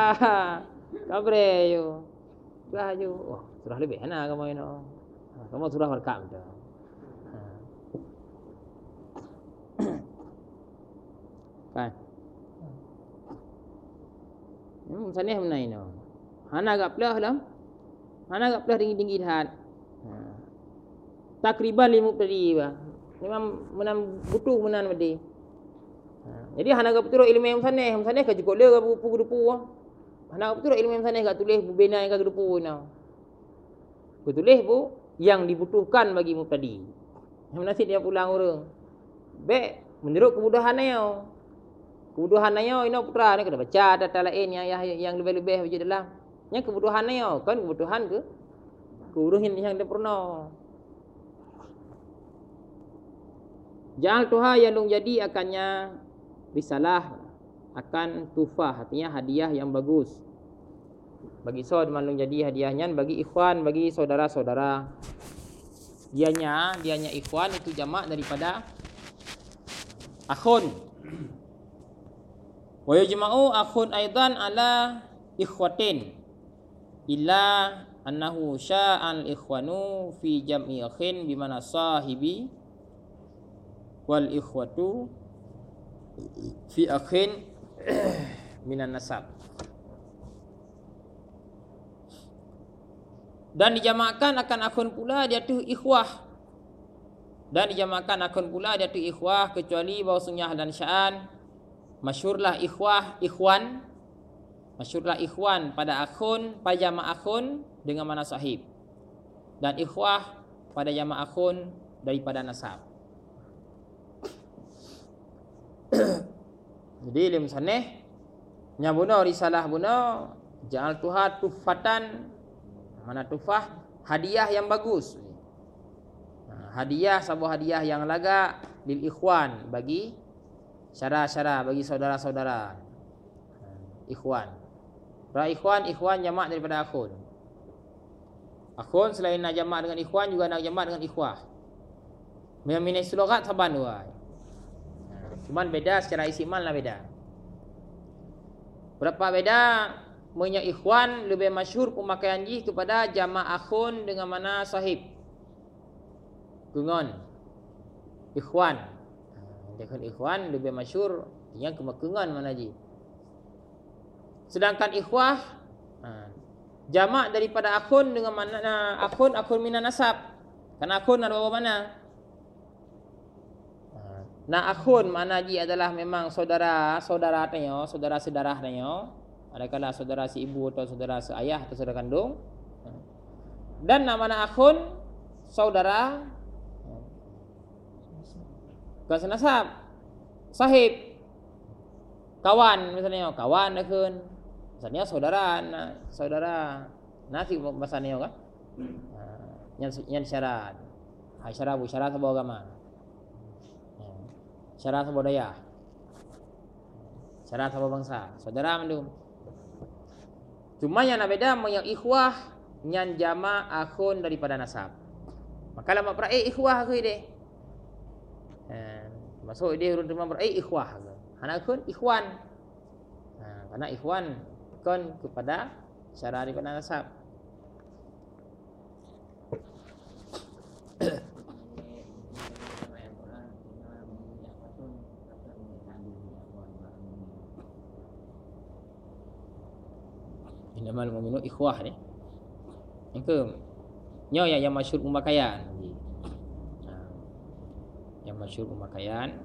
kabre yo surah je. Wah, surah lebih enak kamu ini. Kamu surah berkam tu. Ha. kan? Hmm, sana mana ini? Hana agak pelah lah. Hana agak pelah tinggi-tinggi dah. Takriban lima tadi. Memang menang butuh menang tadi. Ha. Jadi hana agak betul ilmu yang sana, yang sana kan cukup le buku-buku Anak betul ilmu yang sana enggak tulis bubena yang kagak dupu now. Betulis bu yang dibutuhkan bagi mubtadi. Yang nasib dia pulang orang. Baik menurut kemudahan dia. Kemudahan dia ini putra ni kena baca data lain yang yang, lebih-lebih baca dalam. Yang kebutuhan dia kan kebutuhan ke kebutuhan yang dia pernah. Jangan Tuhan yang long jadi akannya risalah akan tufah artinya hadiah yang bagus. Bagi saud malung jadi hadiahnya bagi ikhwan bagi saudara-saudara. Dianya dianya ikhwan itu jamak daripada akhun. Wa yajma'u akhun aidan ala ikhwatin illa annahu sya'al ikhwanu fi jam'i akhin bimana sahibi wal ikhwatu fi akhin minan nasab. Dan dijamakkan akan akun pula dia tu ikhwah. Dan dijamakkan akun pula dia tu ikhwah kecuali bahawa sunnah dan sya'an. Masyurlah ikhwah ikhwan. Masyurlah ikhwan pada akun pada jamak akun dengan mana sahib. Dan ikhwah pada jamak akun daripada nasab Jadi ilmu saneh nyabuna risalah buna ja'al tuha tufatan mana tufah hadiah yang bagus. Ha, hadiah sebuah hadiah yang laga lil ikhwan bagi syara-syara bagi saudara-saudara. Ikhwan. Ra ikhwan ikhwan jamak daripada akhun. Akhun selain nak jamak dengan ikhwan juga nak jamak dengan ikhwah. Memang minus logat saban. Cuman beda secara isiman lah beda. Berapa beda? Menyak ikhwan lebih masyhur pemakaian jih kepada jamaah akhun dengan mana sahib. Kungon. Ikhwan. Dengan ikhwan lebih masyhur yang kemakungan mana ji. Sedangkan ikhwah ha, jamak daripada akhun dengan mana akhun akhun minan nasab. Kan akhun ada berapa mana? Nak akhun mana ji adalah memang saudara saudara tanya, saudara sedarah tanya. Adakala saudara si ibu atau saudara si ayah atau saudara kandung. Dan nama nak akhun saudara bukan senasab sahib. Kawan misalnya. Kawan akan misalnya saudara saudara. Nasi bahasa neo kan yang yang syarat. Hai syarat bu syarat sebuah agama syarat sebuah daya syarat sebuah bangsa? Saudara mandum cuma yang beda yang ikhwah yang jama akhun daripada nasab. Maka lama pra eh ikhwah aku ide. Eh, masuk dia urut rumah eh ikhwah anak akhun ikhwan. Nah, karena ikhwan kon kepada syarat daripada nasab Innamal mu'minu ikhwah ni. Ke nyo yang yang masyhur pemakaian. Ha. Yang masyhur pemakaian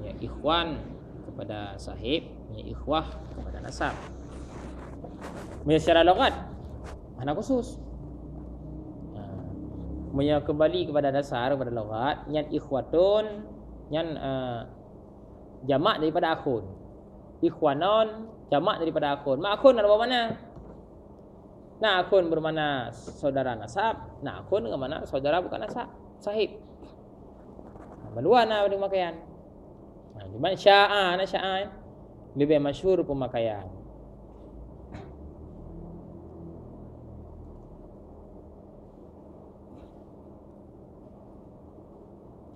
ya ikhwan kepada sahib, ya ikhwah kepada nasab. Secara logat mana khusus? Punya kembali kepada dasar kepada logat yang ikhwatun yang uh, jamak daripada akhun. Ikhwanon jamak daripada akhun. Mak akhun ada mana? Nah akhun bermana saudara nasab. Nah akhun dengan mana saudara bukan nasab. Sahib. Berdua nak pemakaian. Nah, cuma sya'a, nak sya'a. Lebih masyhur pemakaian.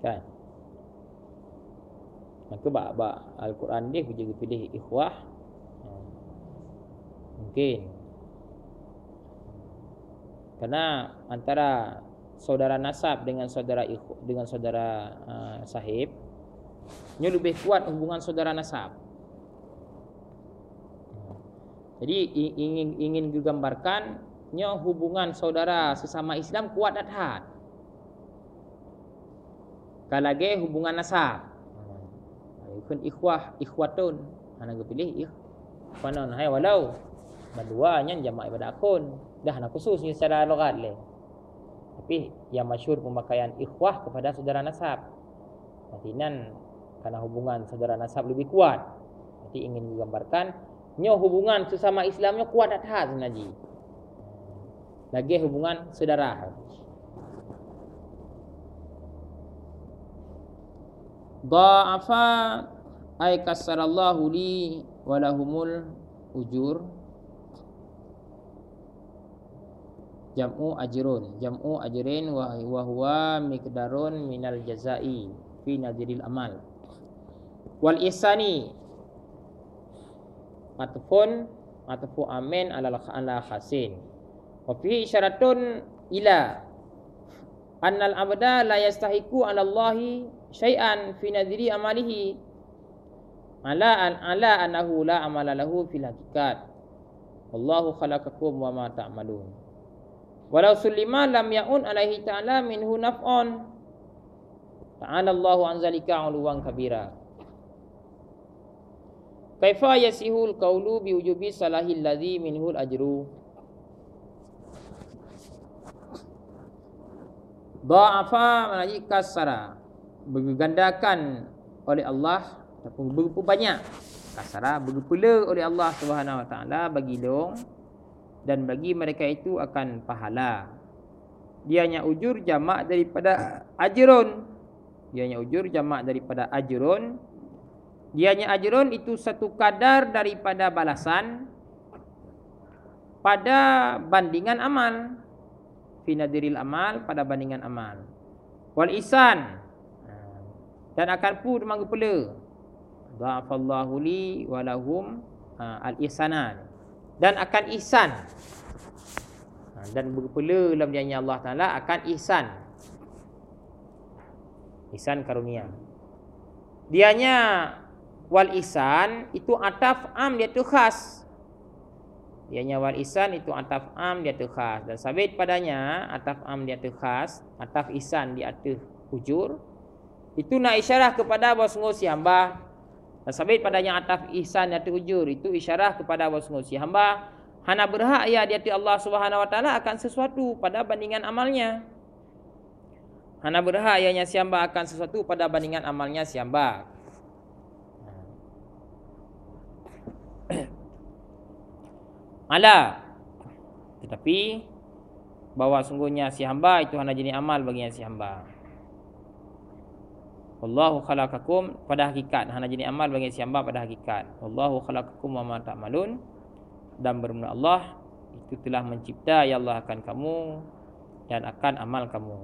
kan maka bab al-Quran dia juga pilih ikhwah ha. Mungkin. Karena antara saudara nasab dengan saudara dengan saudara uh, sahib nya lebih kuat hubungan saudara nasab. Jadi ingin ingin digambarkan nya hubungan saudara sesama Islam kuat dan hat kalage hubungan nasab. Ikhwah ikhwatun. Ana pilih ikhwanon hai walau berdua nya jamak ibadah akun. Dah nak khususnya secara logat le tapi yang masyhur pemakaian ikhwah kepada saudara nasab. Artinya karena hubungan saudara nasab lebih kuat. Jadi ingin digambarkan nya hubungan sesama Islamnya kuat tak sebenarnya. Lagi hubungan saudara. Da'afa ay kasarallahu li walahumul ujur jam'u ajrun. Jam'u ajrin wa huwa miqdarun minal jazai fi nadhiril amal. Wal ihsani. Matfun matfu amin ala ala khasin wa fi isyaratun ila annal abda la yastahiqu ala allahi syai'an fi nadhiri amalihi. Ala an ala annahu la amala lahu fil haqiqat wallahu khalaqakum wa ma ta'malun walau sulima lam yaun alaihi ta'ala minhu naf'un. Ta'ala Allahu an zalika uluwan kabira. Kaifa yasihul qawlu bi wujubi salahil ladzi minhu al ajru Da'afa manaji kasara. Bergandakan oleh Allah ataupun begitu banyak. Kasara bergepula oleh Allah Subhanahu Wa Taala bagi dong dan bagi mereka itu akan pahala. Dia hanya ujur jamak daripada ajrun. Dia hanya ujur jamak daripada ajrun. Dia hanya ajrun itu satu kadar daripada balasan pada bandingan amal. Finadiril amal pada bandingan amal. Wal isan dan akan pu demang kepala dhafallahu li walahum ha, al ihsanan dan akan ihsan. Ha, dan berkepala dalam janji Allah Taala akan ihsan. Ihsan karunia. Dianya wal ihsan itu ataf am dia tu khas. Dianya wal ihsan itu ataf am dia tu khas. Dan sabit padanya ataf am dia tu khas ataf ihsan di atas ujur. Itu nak isyarah kepada bahawa sungguh si hamba. Dan sabit padanya ataf ihsan yang terujur. Itu isyarah kepada bahawa sungguh si hamba. Hana berhak ya di hati Allah subhanahu wa ta'ala akan sesuatu pada bandingan amalnya. Hana berhak ianya siamba akan sesuatu pada bandingan amalnya siamba. Ala. Tetapi bahawa sungguhnya si hamba itu hanya jenis amal bagi si hamba. Allahu khalaqakum pada hakikat hanya jenis amal bagi si hamba pada hakikat. Allahu khalaqakum wa ma ta'malun dan bermula Allah itu telah mencipta ya Allah akan kamu dan akan amal kamu.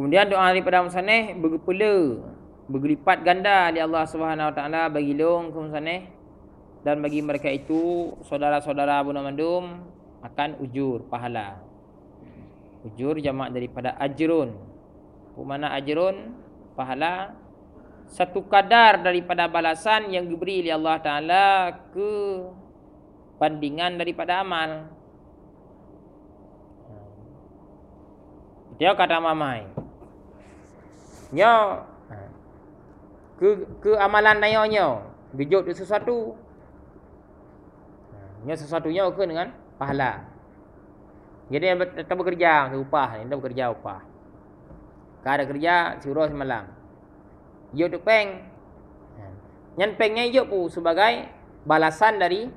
Kemudian doa daripada musaneh bergepula berlipat ganda di Allah Subhanahu Wa Taala bagi long ke musaneh dan bagi mereka itu saudara-saudara Abu Namandum akan ujur pahala. Ujur jamak daripada ajrun. Mana ajrun? Pahala satu kadar daripada balasan yang diberi oleh Allah Taala ke bandingan daripada amal. Dia kata mamai. Nyo. Ke ke amalan nayo nyo gejut di sesuatu. Ha. Nyo sesuatu nyo ke dengan pahala. Jadi kita bekerja upah kita bekerja upah. Kalau ada kerja suruh semalam. Yo tu peng. Ha. Nyan pengnya yo pu sebagai balasan dari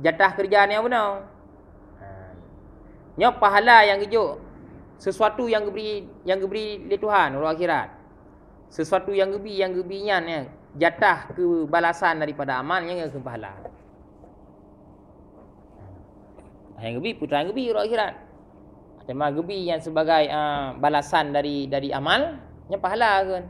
jatah kerja ni apa no. Nyo pahala yang gejut sesuatu yang diberi yang diberi oleh Tuhan orang akhirat. Sesuatu yang gebi yang gebinya ya, jatah ke balasan daripada amalnya yang ke pahala. Yang gebi putra yang gebi orang akhirat. Tema gebi yang sebagai uh, balasan dari dari amal nya pahala kan.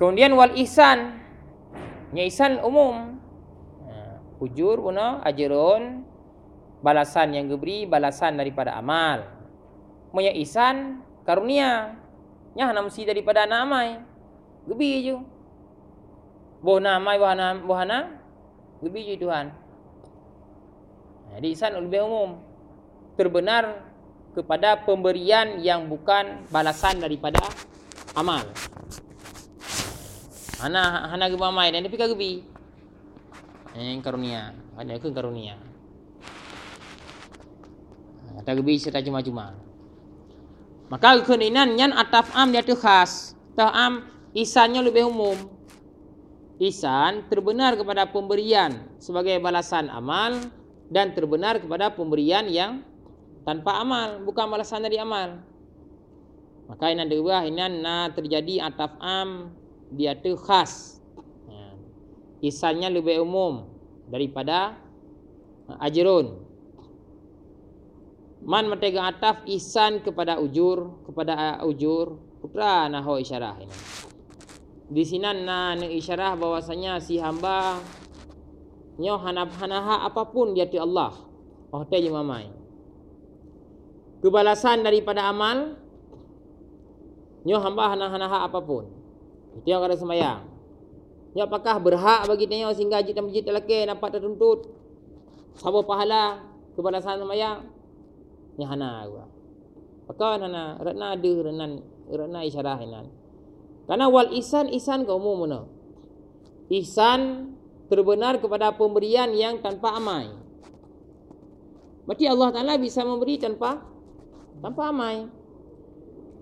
Kemudian wal ihsan. Nya ihsan umum ujur guna ajrun balasan yang diberi balasan daripada amal. Moya isan karunia. Nya hana mesti daripada anak amai. Gebi je. Boh namai boh hana boh hana gebi je Tuhan. Jadi isan lebih umum. Terbenar kepada pemberian yang bukan balasan daripada amal. Hana hana gebi dan tapi gebi. Yang karunia. Ada ke karunia lebih serta cuma-cuma. Maka keninan yang ataf am dia tu khas. Tah am isannya lebih umum. Isan terbenar kepada pemberian sebagai balasan amal dan terbenar kepada pemberian yang tanpa amal bukan balasan dari amal. Maka ini dua ini na terjadi ataf am dia tu khas. Isannya lebih umum daripada uh, ajrun. Man metega ataf isan kepada ujur kepada uh, ujur putra naho isyarah ini. Di sini na isyarah bahwasanya si hamba nyo hanap hanaha apapun di hati Allah. Oh teh mamai. Kebalasan daripada amal nyo hamba hanaha apapun. Itu yang ada semayang. Ya apakah berhak bagi dia sehingga haji dan masjid lelaki nampak tertuntut? Sama pahala kebalasan semayang? Ni hana gua. Apakah hana? Ratna ada renan ratna isyarah ini. Karena wal isan isan kau umum mana? Ihsan terbenar kepada pemberian yang tanpa amai. Berarti Allah Taala bisa memberi tanpa tanpa amai.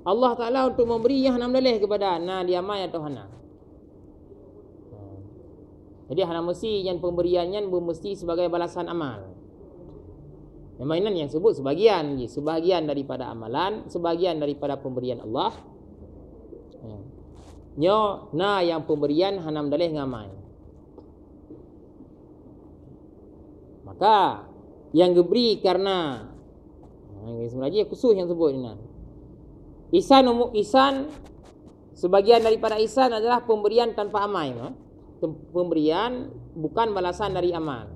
Allah Taala untuk memberi yang enam dalih kepada na dia amai atau hana. Jadi hanya mesti yang pemberiannya mesti sebagai balasan amal. Ini yang sebut sebagian, sebagian daripada amalan, sebagian daripada pemberian Allah. Ya. Nyo na yang pemberian hanam dalih ngamai. Maka yang diberi karena ini sebenarnya khusus yang sebut ini. Isan umum isan sebagian daripada isan adalah pemberian tanpa amai. Pemberian bukan balasan dari amal.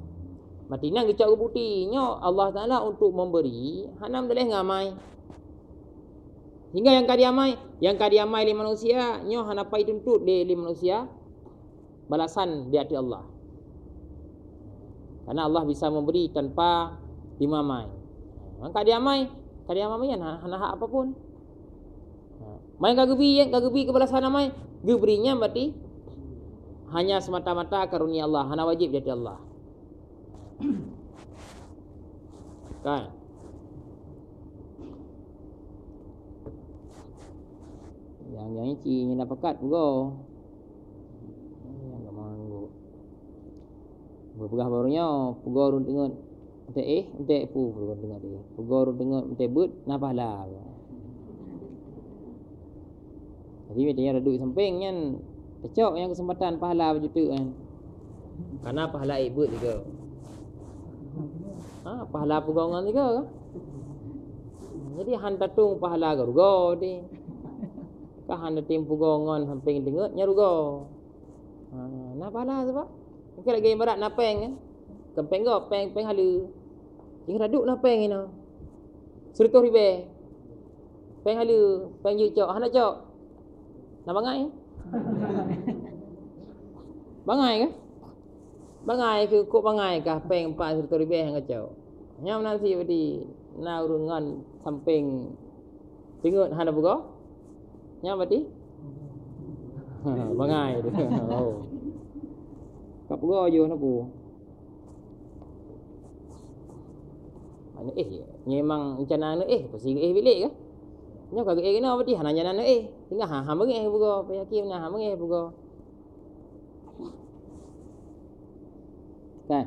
Kita bukti nyo Allah Taala untuk memberi hanam boleh ngamai. Hingga yang kadi amai, yang kadi amai li manusia nyo hanapa tuntut di li manusia balasan di hati Allah. Karena Allah bisa memberi tanpa dimamai. Maka dia amai Tadi amal main hana hak apapun. Ha. Main gagebi yang gagebi ke belah sana mai. Gebrinya berarti hanya semata-mata karunia Allah, hana wajib jadi Allah. Kan? Yang yang ini ni nak pekat juga. Yang tak manggu. Berpegah barunya, pegah urun tengok. Entek eh, entek pu pegah tengok dia. Pegah urun tengok, entek but, nak pahala. Jadi macam yang duit samping kan. Kecok yang kesempatan pahala berjuta kan. Karena pahala ibut juga. Ha, pahala pegangan juga kan. Jadi hantar tu pahala garuga dia kahan tim pugongon samping dengut nyarugo. Ha, nak pala sebab. Mungkin lagi barat napeng kan. Kempeng go peng peng halu. Ing raduk napeng ina. Sertuh ribe. Peng halu, peng yu cok, hana cok. Nak bangai? bangai ke? Bangai ke kok bangai kah peng empat sertuh ribe hang cok. Nyam nasi badi na urungan samping Tengok hana buka. Yang berarti? Ha, bangai tu. Oh. Kap go yo naku. Mana eh memang macam mana eh pasti eh bilik ke? Nya kagak eh kena berarti hanya nana eh. Tinggal ha ha mengeh bugo, peyakin nah ha mengeh bugo. Kan?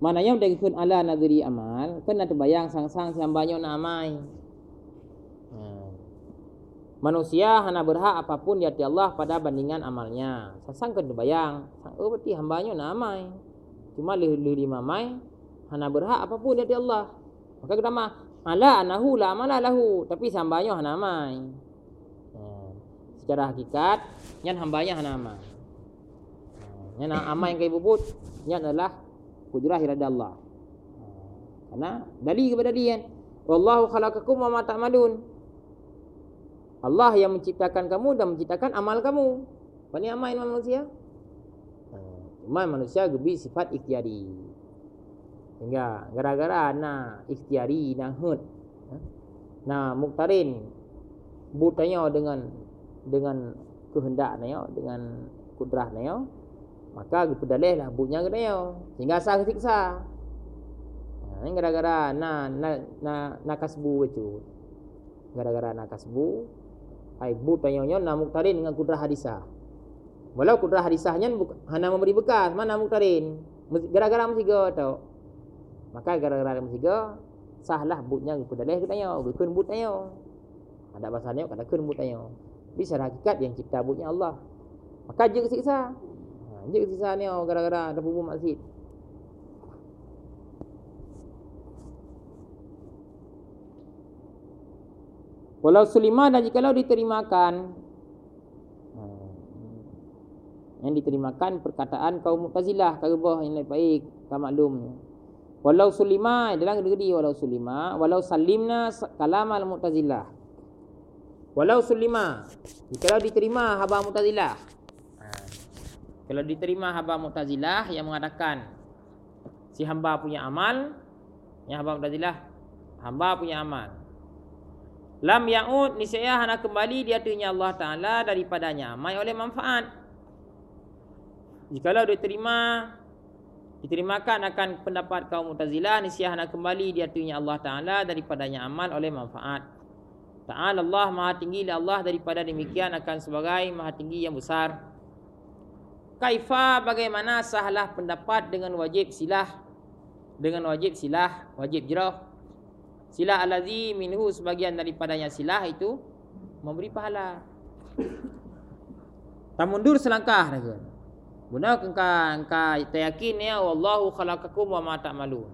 Mana yang dari ala nadri amal, kena terbayang sang-sang siang banyak nak amai. Ha. Manusia hanya berhak apapun di hati Allah pada bandingan amalnya. Sang-sang kena terbayang, oh berarti hambanya nak amai. Cuma leh-leh lima mai, hanya berhak apapun di hati Allah. Maka kita mah, ala anahu la amala lahu, tapi hambanya hanya amai. Ha. Secara hakikat, yang hambanya hanya amai. Ha. Yang kaya bubut, yang adalah kudrah irada Allah. Karena dalil kepada dalil kan. Wallahu khalaqakum wa ma ta'malun. Allah yang menciptakan kamu dan menciptakan amal kamu. Apa ni amal manusia? Amal manusia gebi sifat ikhtiari. Sehingga gara-gara na ikhtiari na hud. Na muktarin butanya dengan dengan kehendak na dengan kudrah na Maka pedalih lah bunya ke dia Sehingga asal kesiksa ha, Ini gara-gara na, na, na, na kasbu itu. Gara-gara na kasbu Hai bu tanya na muktarin dengan kudrah hadisah. Walau kudrah hadisahnya Hana memberi bekas Mana muktarin? Gara-gara mesti ke tau Maka gara-gara mesti ke Sahlah butnya pedalih ke tanya Bukun but tanya Ada bahasanya kata kun but tanya Bisa hakikat yang cipta butnya Allah Maka juga kesiksa je sisa ni oh, gara-gara ada bubu masjid. Walau sulima dan jikalau diterimakan hmm, yang diterimakan perkataan kaum Mu'tazilah karubah yang lebih baik kaum maklum. Walau sulima dalam gede walau sulima walau salimna kalam al Mu'tazilah. Walau sulima jikalau diterima haba Mu'tazilah kalau diterima hamba Mu'tazilah yang mengatakan si hamba punya amal, yang hamba Mu'tazilah hamba punya amal. Lam ya'ud niscaya hana kembali dia tunya Allah Taala daripadanya mai oleh manfaat. Jikalau diterima diterimakan akan pendapat kaum Mu'tazilah niscaya hana kembali dia tunya Allah Taala daripadanya amal oleh manfaat. Ta'ala Allah Maha tinggi Allah daripada demikian akan sebagai Maha tinggi yang besar. Kaifa bagaimana sahlah pendapat dengan wajib silah? Dengan wajib silah wajib jerah silah alazi minhu sebagian daripadanya silah itu memberi pahala. Tak mundur selangkah lagi guna engka engka yakin ya wallahu khalaqakum wa ma ta'malun.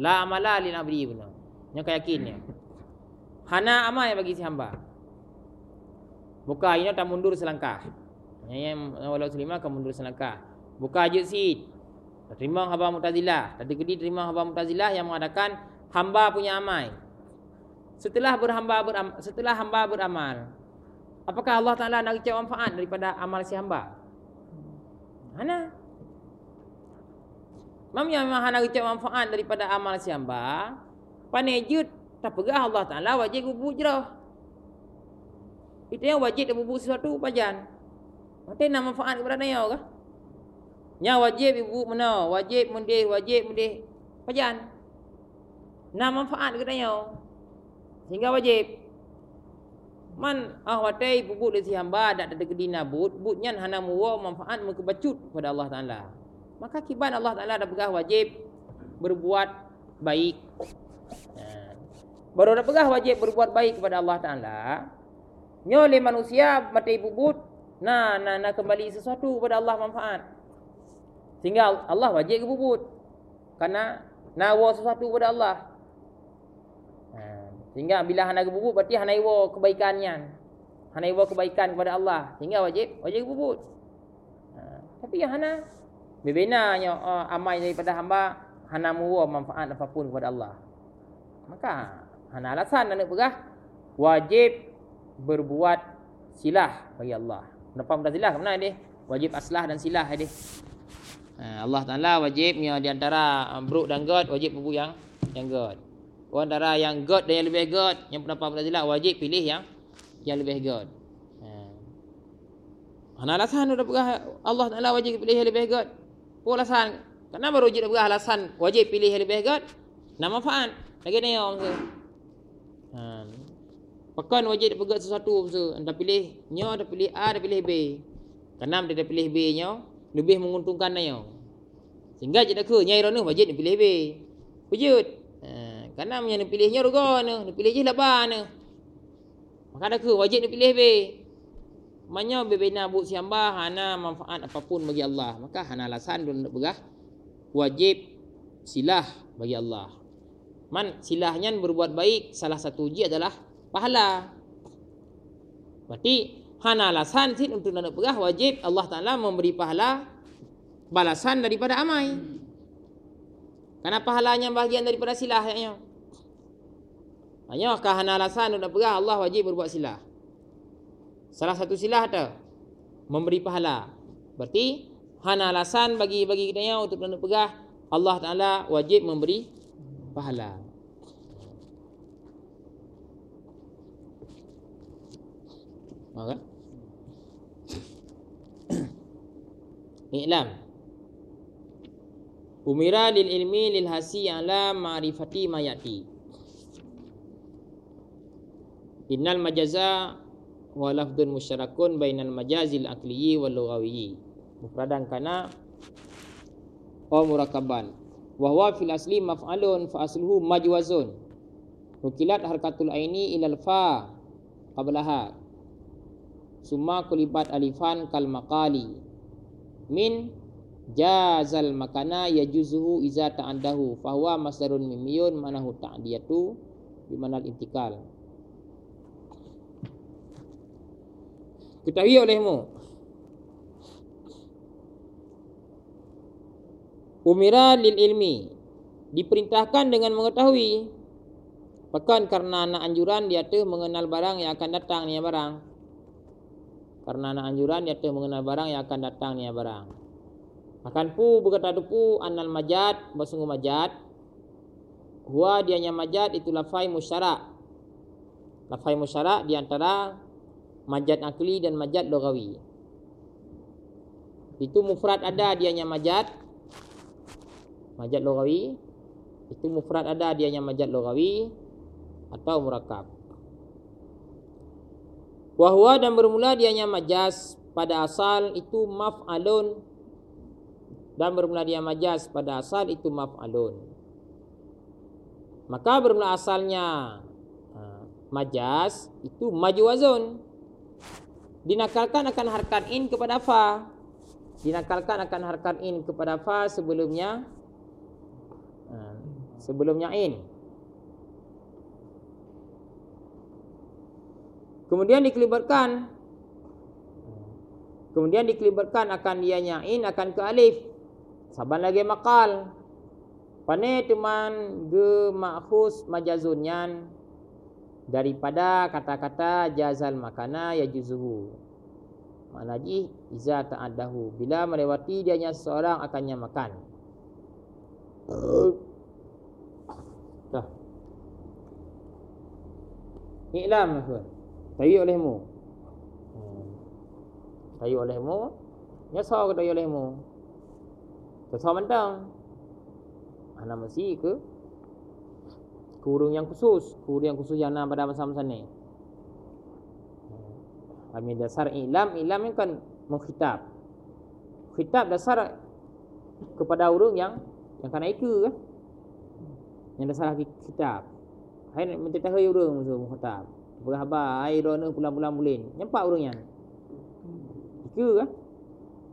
La amala li nabri guna nya yakin ya hana amal bagi si hamba buka ini tak mundur selangkah yang walau selimah akan mundur selangkah. Buka aja si. Terima hamba mutazilah. Tadi kedi terima hamba mutazilah yang mengatakan hamba punya amal. Setelah berhamba beram, setelah hamba beramal, apakah Allah Taala nak kecau manfaat daripada amal si hamba? Mana? Mamnya memang hana ucap manfaat daripada amal siamba. Panejut tak pegah Allah Taala wajib bubuk jerah. Itu yang wajib dia bubuk sesuatu pajan. Mati nak manfaat kepada dia ke? Nya wajib ibu mana? Wajib mundih, wajib mundih. Pajan. Nak manfaat kepada dia. Sehingga wajib. Man ah watai bubuk di hamba dak ada kedina but butnya hana muwa manfaat mengkebacut kepada Allah Taala. Maka kiban Allah Taala dah pegah wajib berbuat baik. Ha. Baru dah pegah wajib berbuat baik kepada Allah Taala. Nyo le manusia mati bubut nah nah nah kembali sesuatu kepada Allah manfaat. Sehingga Allah wajib ke bubut. Karena nawa sesuatu kepada Allah. Sehingga bila hana bubut berarti hana iwa kebaikannya. Hana iwa kebaikan kepada Allah. Sehingga wajib wajib bubut. Ha, tapi yang hana bebenanya uh, amai daripada hamba hana muwa manfaat apapun kepada Allah. Maka hana alasan nak pegah wajib berbuat silah bagi Allah. Kenapa mudah silah? Kemana dia? Wajib aslah dan silah dia. Ha, Allah Taala wajib di antara uh, bruk dan god wajib berbuat yang yang god. Orang antara yang God dan yang lebih God Yang pendapat Mu'tazilah wajib pilih yang Yang lebih God ha. Mana alasan dah pegah Allah Ta'ala wajib pilih yang lebih God Apa alasan Kenapa rujuk pegah alasan Wajib pilih yang lebih God Nama manfaat Lagi ni orang tu ha. Pekan wajib dah pegah sesuatu tu. Anda pilih Nyo dah pilih A dah pilih B Kenapa dia dah pilih B nyo Lebih menguntungkan dia Sehingga je dah ke Nyai Rona wajib dia pilih B Wujud kerana yang nak pilihnya ruga ni. Nak pilih je ba ni. Maka ada ke wajib nak pilih be. Manya bebena bu siamba hana manfaat apapun bagi Allah. Maka hana alasan dun nak begah. Wajib silah bagi Allah. Man silahnya berbuat baik salah satu uji adalah pahala. Berarti hana alasan sin untuk nak begah wajib Allah Taala memberi pahala balasan daripada amai. Karena pahalanya bagian daripada silahnya. Hanya kerana alasan nak pegah Allah wajib berbuat silah. Salah satu silah ada memberi pahala. Berarti hana alasan bagi bagi kita untuk nak pegah Allah Taala wajib memberi pahala. Maka Iklam Umira lil ilmi lil hasi ala ma'rifati ma yati Innal majaza wa lafdun musyarakun bainal majazil akliyi wal lughawi. Mufradan kana wa murakaban. Wa huwa fil asli maf'alun fa asluhu majwazun. Nukilat harkatul aini ilal fa qablaha. Summa kulibat alifan kal maqali. Min jazal makana yajuzuhu iza ta'andahu fa huwa masdarun mimiyun manahu ta'diyatu bimanal intikal. ketahui olehmu umira lil ilmi diperintahkan dengan mengetahui Bahkan karena anak anjuran dia tu mengenal barang yang akan datang ni barang. Karena anak anjuran dia tu mengenal barang yang akan datang ni barang. Akan pu berkata dupu anal majad bersungguh majad. Huwa dianya majad itu lafai musyarak. Lafai musyarak di antara majad akli dan majad logawi. Itu mufrad ada dianya majad. Majad logawi. Itu mufrad ada dianya majad logawi. Atau murakab. Wahwa dan bermula dianya majas pada asal itu maf'alun. Dan bermula dia majas pada asal itu maf'alun. Maka bermula asalnya ha, majas itu majwazun dinakalkan akan harkat in kepada fa dinakalkan akan harkat in kepada fa sebelumnya ha, sebelumnya in kemudian dikelibatkan kemudian dikelibatkan akan dianya in akan ke alif saban lagi makal pane teman ge makhus majazunyan daripada kata-kata jazal makana ya juzuhu. Makna ji iza ta'addahu bila melewati dianya seorang akannya makan. Iklam tuan. Tayyib olehmu. Hmm. Tayyib olehmu. Nyasa ke tayyib olehmu. Nyasa mentang. Ana mesti ke kurung yang khusus, kurung yang khusus yang nak pada masa-masa ni. Kami dasar ilam, ilam ni kan mengkhitab. Khitab dasar kepada orang yang yang kena ika kan. Yang dasar kitab. Hai minta tahu orang musuh mengkhitab. Berhabar air rona pulang-pulang bulan. Nyampak orang yang. Ika kan.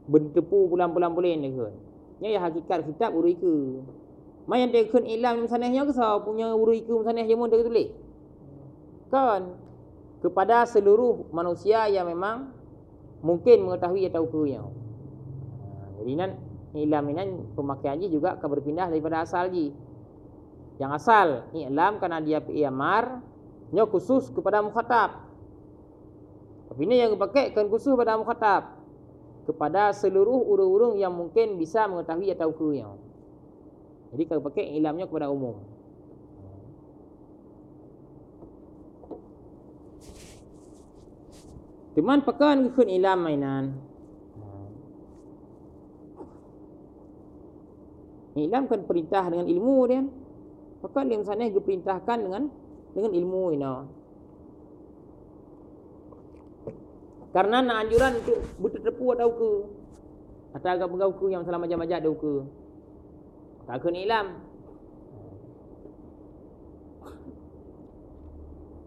Berdepu pulang-pulang bulan ni kan. Yang ya hakikat kitab urut ika. Mai yang dia kun ilam ni sanahnya ke sah punya urut ika sanah je mun dia tulis. Kan kepada seluruh manusia yang memang mungkin mengetahui atau kuya. Ha, jadi nan ilam ini pemakaian juga akan berpindah daripada asal ji. Yang asal ilam karena dia amar nya khusus kepada mukhatab. Tapi ini yang dipakai kan khusus kepada mukhatab kepada seluruh urung-urung yang mungkin bisa mengetahui atau kuya. Jadi kalau pakai ilamnya kepada umum. Cuman pekan kekun ilam mainan. Ilam kan perintah dengan ilmu dia. Pekan dia sana dia perintahkan dengan dengan ilmu ini. Karena nak anjuran untuk bertepu atau ke. Atau agak pegau ke yang salah majak-majak ada ke. Tak kena ilam.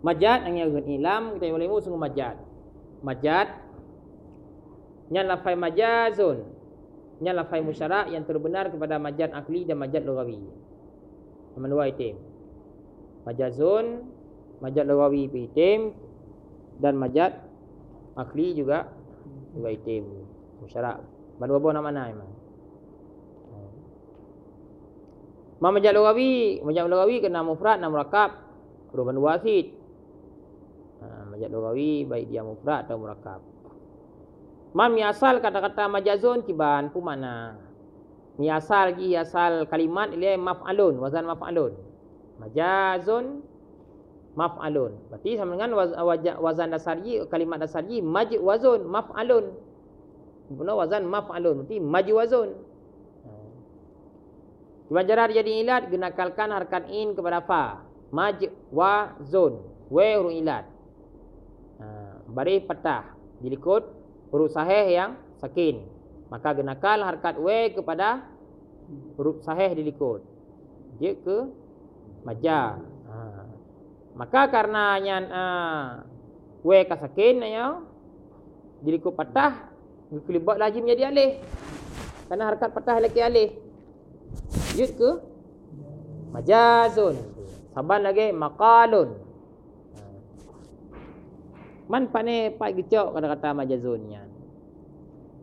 Majat yang kena ilam. Kita boleh sungguh majat majad yang lafai majazun yang lafai musyarak yang terbenar kepada majad akli dan majad lugawi Nama dua item Majazun Majad lugawi item Dan majad Akli juga Dua item Musyarak Mana dua nama-nama memang Ma majad lugawi Majad lugawi kena mufrad dan murakab Ruban wasid majaz lugawi baik dia mufrad atau murakkab. Mam asal kata-kata majazun kiban pu mana? Mi asal gi asal kalimat ia maf'alun, wazan maf'alun. Majazun maf'alun. Berarti sama dengan wazan dasar ji kalimat dasar ji maj wazun maf'alun. Guna wazan maf'alun berarti maj wazun. Wajarar jadi ilat gunakan harkat in kepada fa. Maj wa. Wa huruf ilat baris patah dilikut huruf sahih yang sakin maka gunakan harkat w kepada huruf sahih dilikut je ke maja ha. maka karena yang uh, w ka sakin ya dilikut patah kelibat lagi menjadi alih. Karena harkat patah lagi alih. Je ke? Majazun. Saban lagi maqalun. Man pane pak gecok kata-kata majazunnya.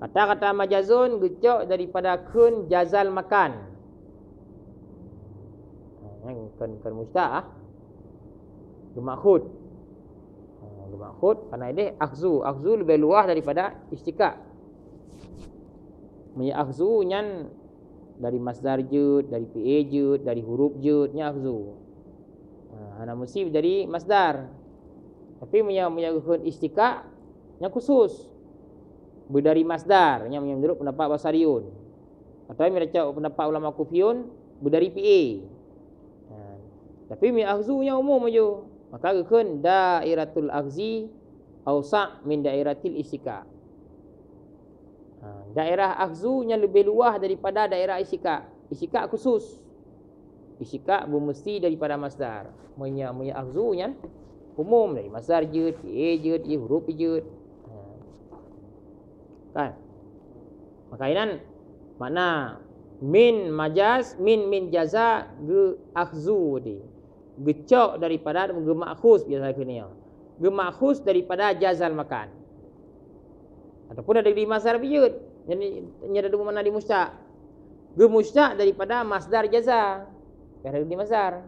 Kata-kata majazun gecok daripada kun jazal makan. Ha, yang kun kun mustah ah. Gemakhud. Ha, kerana ini akhzu. Akhzu lebih luas daripada istikak. Maya akhzu nyan dari masdar jud, dari PA jud, dari huruf jud, nya akhzu. Ha, ana mesti dari masdar. Tapi punya punya hukun istika yang khusus berdari masdar yang menurut pendapat Basariun atau mereka pendapat ulama Kufiyun berdari PA. Tapi mi akhzunya umum aja. Maka hukun dairatul akhzi awsa' min dairatil istika. Ha. Daerah akhzunya lebih luas daripada daerah istika. Istika khusus. Istika bermesti daripada masdar. Punya punya akhzunya umum dari masar je, PA je, dia huruf je. Ha. Kan? Maka ini makna min majaz min min jaza ge akhzu di. Gecok daripada ge makhus biasa kini ya. Ge makhus daripada jazal makan. Ataupun ada di masar biyut. Jadi ada di mana di mustaq. Ge mustaq daripada masdar jaza. Ada di masar.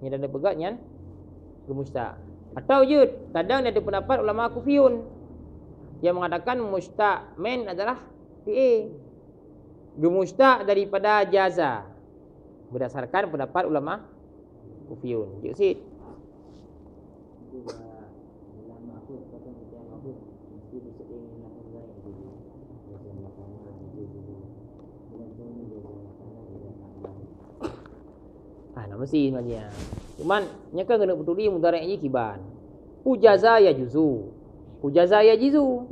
Ini ada pegatnya. Ge mustaq. Atau yud, kadang ada pendapat ulama kufiyun yang mengatakan mustaq men adalah PA. Gemustaq daripada jaza. berdasarkan pendapat ulama kufiyun. Cik Sid. Ah, nak mesti sebenarnya. Cuman nya kan kena betuli mudarik ni kiban. Pujaza ya juzu. Pujaza ya juzu.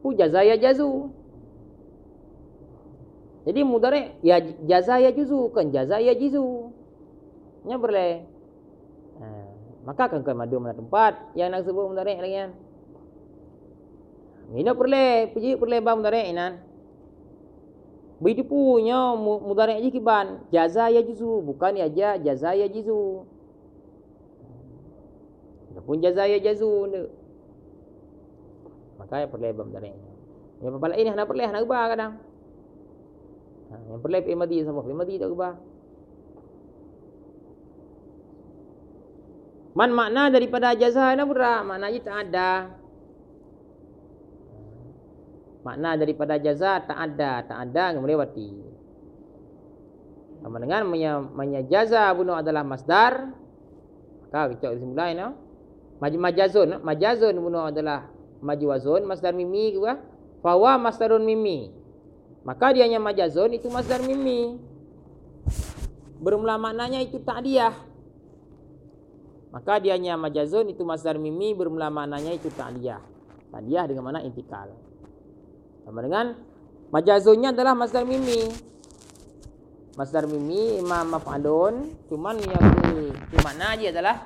Pujaza ya jazu. Jadi mudarik ya jaza ya juzu kan jaza ya juzu. Nya boleh. Ha, maka kan kan madu mana tempat yang nak sebut mudarik lagi kan. Ini boleh, puji boleh bang mudarik inan. Begitu punya mudarik je kiban jaza ya juzu bukan ya ja jaza ya juzu. Pun jaza ya jazu ni. Maka ya perlu bang mudarik. Ya apa ini nak perlu nak ubah kadang. Ha, yang perlu fi madi sama fi madi tak ubah. Man makna daripada jaza ni berat, maknanya tak ada. Makna daripada jaza tak ada, tak ada yang melewati. Sama dengan menya jaza bunuh adalah masdar. Maka kita simulai no. Maj majazun, majazun bunuh adalah majwazun, masdar mimi ke apa? Fawa masdarun mimi. Maka dia hanya majazun itu masdar mimi. Bermula maknanya itu ta'diyah. Maka dia hanya majazun itu masdar mimi bermula maknanya itu ta'liyah. Ta'liyah dengan mana intikal. Sama dengan majazunnya adalah masdar mimi. Masdar mimi imam maf'alun cuman yang ini makna dia adalah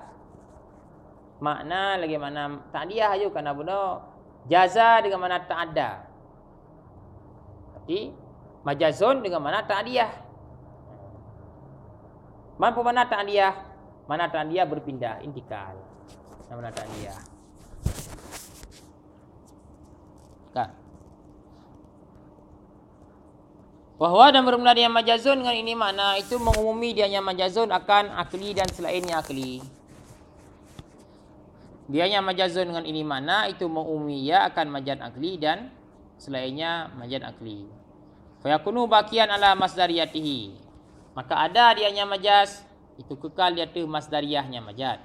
makna lagi mana ta'liyah aja karena benda jaza dengan mana ta'adda. Jadi majazun dengan mana ta'liyah. Mana mana ta'liyah? Mana dia berpindah intikal mana dia kan Bahawa dan bermula dengan majazun dengan ini makna itu mengumumi dia yang majazun akan akli dan selainnya akli. Dia yang majazun dengan ini makna itu mengumumi ya akan majaz akli dan selainnya majaz akli. Fayakunu bakian ala masdariyatihi. Maka ada dia yang majaz itu kekal di atas masdariyahnya majad.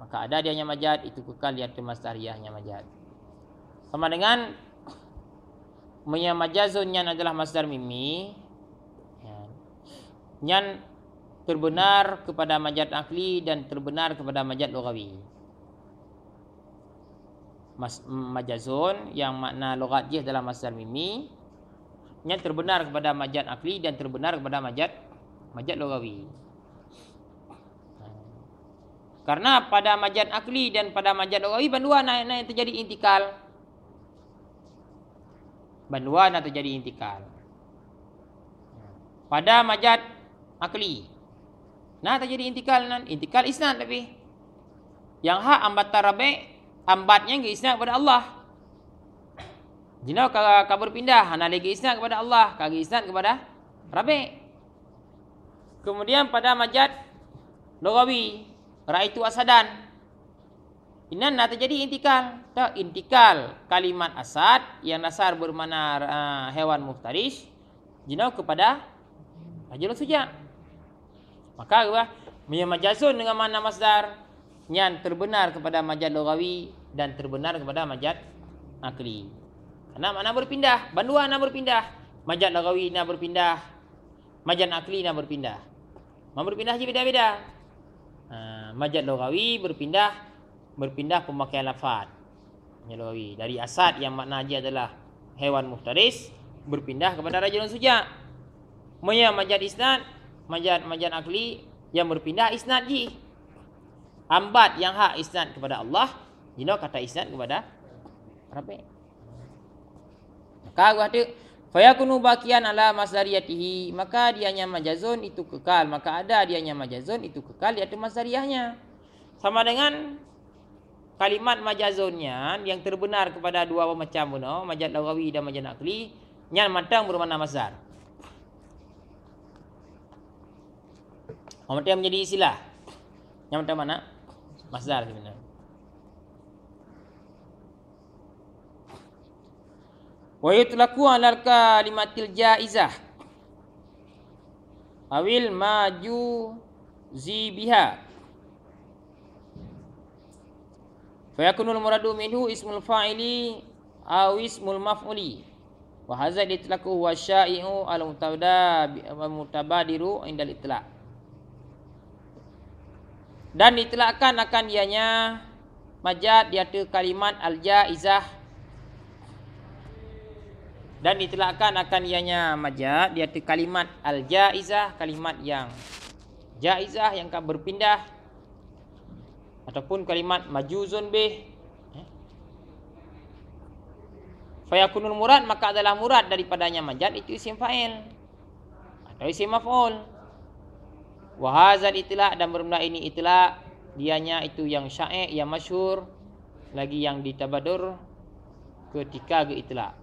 Maka ada dia yang majad itu kekal di atas masdariyahnya majad. Sama dengan Menya majazun adalah masdar mimi ya. Yang terbenar kepada majad akli dan terbenar kepada majad logawi Mas, Majazun yang makna logat dia adalah masdar mimi Yang terbenar kepada majad akli dan terbenar kepada majad majad logawi karena pada majad akli dan pada majad lugawi bandua nak, nak terjadi intikal. Bandua nak terjadi intikal. Pada majad akli. Nah terjadi intikal nan intikal isnad tapi yang hak ambat tarabe ambatnya ke isnad kepada Allah. Jina ka kabur pindah ana lagi isnad kepada Allah, kagi isnad kepada rabe. Kemudian pada majad lugawi Raitu asadan. Ini nak terjadi intikal. Tak intikal kalimat asad yang dasar bermakna uh, hewan muftarish. Jinau kepada rajul sujak. Maka apa? Menyamajazun dengan mana masdar yang terbenar kepada majad logawi dan terbenar kepada majad akli. Karena mana berpindah, bandua nak berpindah, majad logawi nak berpindah, majad akli nak berpindah. Mau berpindah je beda-beda. Ha, majad lughawi berpindah berpindah pemakaian lafaz. Majad lughawi dari asad yang makna dia adalah hewan muftaris berpindah kepada rajulun suja. Maya majad isnad, majad majad akli yang berpindah isnad ji. Ambat yang hak isnad kepada Allah, jino kata isnad kepada Rabi. Maka gua Fayakunu bakian ala masdariyatihi. Maka dianya majazun itu kekal. Maka ada dianya majazun itu kekal di atas masdariyahnya. Sama dengan kalimat majazunnya yang terbenar kepada dua macam buno majaz lagawi dan majaz nakli yang matang bermakna masdar. Orang menjadi istilah. Yang mana? Masdar sebenarnya Wa yutlaqu 'alal kalimatil jaizah. awil maju zibiha. Fayakunul muradu minhu ismul fa'ili aw ismul maf'uli. Wa hadza itlaqu huwa syai'u al mutabadiru indal itlaq. Dan ditlakkan akan ianya majad di atas kalimat al jaizah dan ditelakkan akan ianya majaz di atas kalimat al jaizah kalimat yang jaizah yang akan berpindah ataupun kalimat majuzun bih eh? fayakunul murad maka adalah murad daripadanya majaz itu isim fa'il atau isim maf'ul wa hadzal itlaq dan bermula ini itlaq dianya itu yang sya'i' yang masyhur lagi yang ditabadur ketika ke itlaq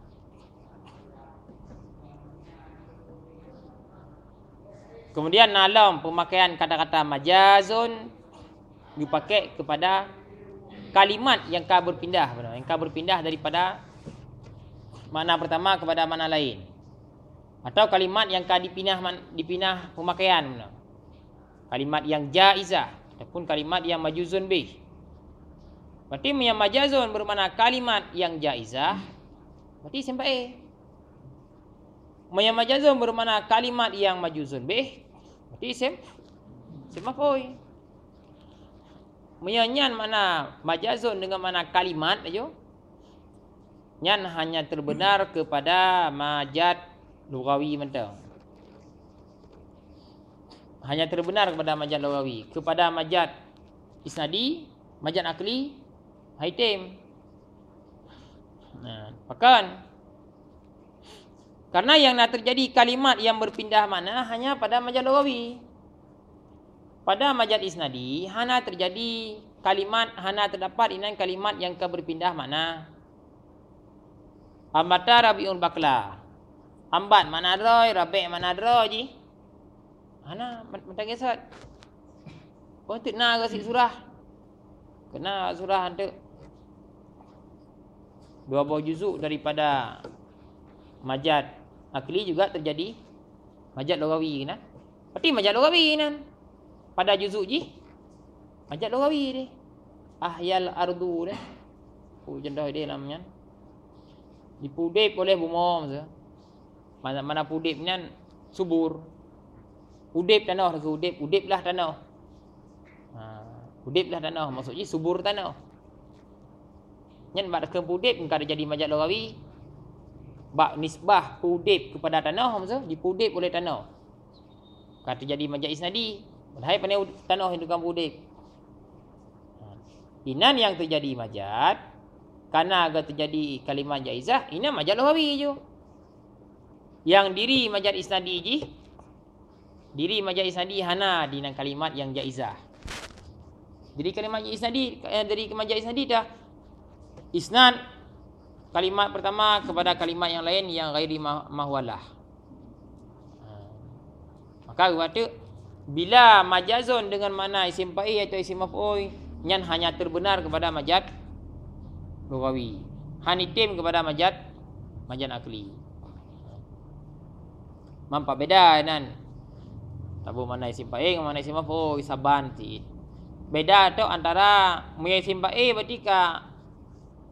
Kemudian dalam pemakaian kata-kata majazun dipakai kepada kalimat yang kau berpindah yang kau berpindah daripada makna pertama kepada makna lain. Atau kalimat yang kau dipindah dipindah pemakaian Kalimat yang jaizah ataupun kalimat yang majuzun bih. Berarti yang majazun bermakna kalimat yang jaizah berarti sampai Yang majazun bermakna kalimat yang majuzun bih Berarti isim isim maf'ul. Menyanyan mana majazun dengan mana kalimat aja. Nyan hanya terbenar kepada majad lugawi mentang. Hanya terbenar kepada majad lugawi. Kepada majad isnadi, majad akli, haitim. Nah, pakan. Karena yang nak terjadi kalimat yang berpindah mana hanya pada majal lawawi. Pada majal isnadi hanya terjadi kalimat hanya terdapat inan kalimat yang ke berpindah mana. Ambata rabiul bakla. Ambat mana roy, rabi mana roy ji. Hana mentang gesat. Oh tu nak kasi surah. Kena surah hantu. Dua buah juzuk daripada majad akli juga terjadi majad lugawi kan? Berarti majad lugawi kan? Pada juzuk ji majad lugawi ni ahyal ardu ni oh jendah dia namanya. Dipudip oleh bumom mana mana pudip ni subur. Udip tanah ke udip. Udip lah tanah ha, udip lah tanah maksudnya subur tanah Nyen bak ke pudip engkau jadi majad lugawi bak nisbah pudip kepada tanah maksud dipudip oleh tanah. Kata jadi majaz isnadi hai pandai tanah yang tukang pudip ha. inan yang terjadi majaz karena agak terjadi kalimat jaizah ini majaz lawawi je. Yang diri majaz isnadi ji diri majaz isnadi hana di kalimat yang jaizah. Jadi kalimat isnadi eh, dari majaz isnadi dah isnad kalimat pertama kepada kalimat yang lain yang ghairi mahwalah. Ha. Maka kata bila majazun dengan mana isim fa'il atau isim maf'ul nyan hanya terbenar kepada majaz lughawi. Hanitim kepada majaz majaz akli. Mampak beda nan. Tahu mana isim fa'il mana isim maf'ul saban ti. Beda tu antara isim fa'il berarti ka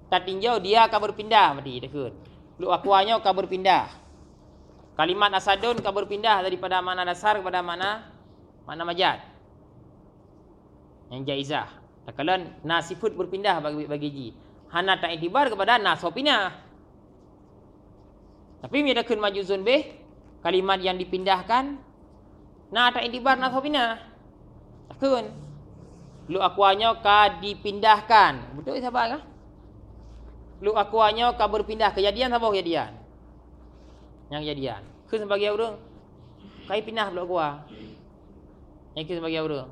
tak tinjau dia akan berpindah berarti dekut. Lu akuanya akan berpindah. Kalimat asadun akan berpindah daripada mana dasar kepada mana mana majad. Yang jaizah. Kalau nasifut berpindah bagi bagi ji. Hana tak itibar kepada nasopina. Tapi bila kun majuzun bih kalimat yang dipindahkan na tak itibar nasopina. Takun. Lu akuanya ka dipindahkan. Betul sabar kah? Lu akuannya kau berpindah kejadian apa kejadian yang kejadian ke sebagai orang? Kai pindah lu akua yang ke sebagai orang?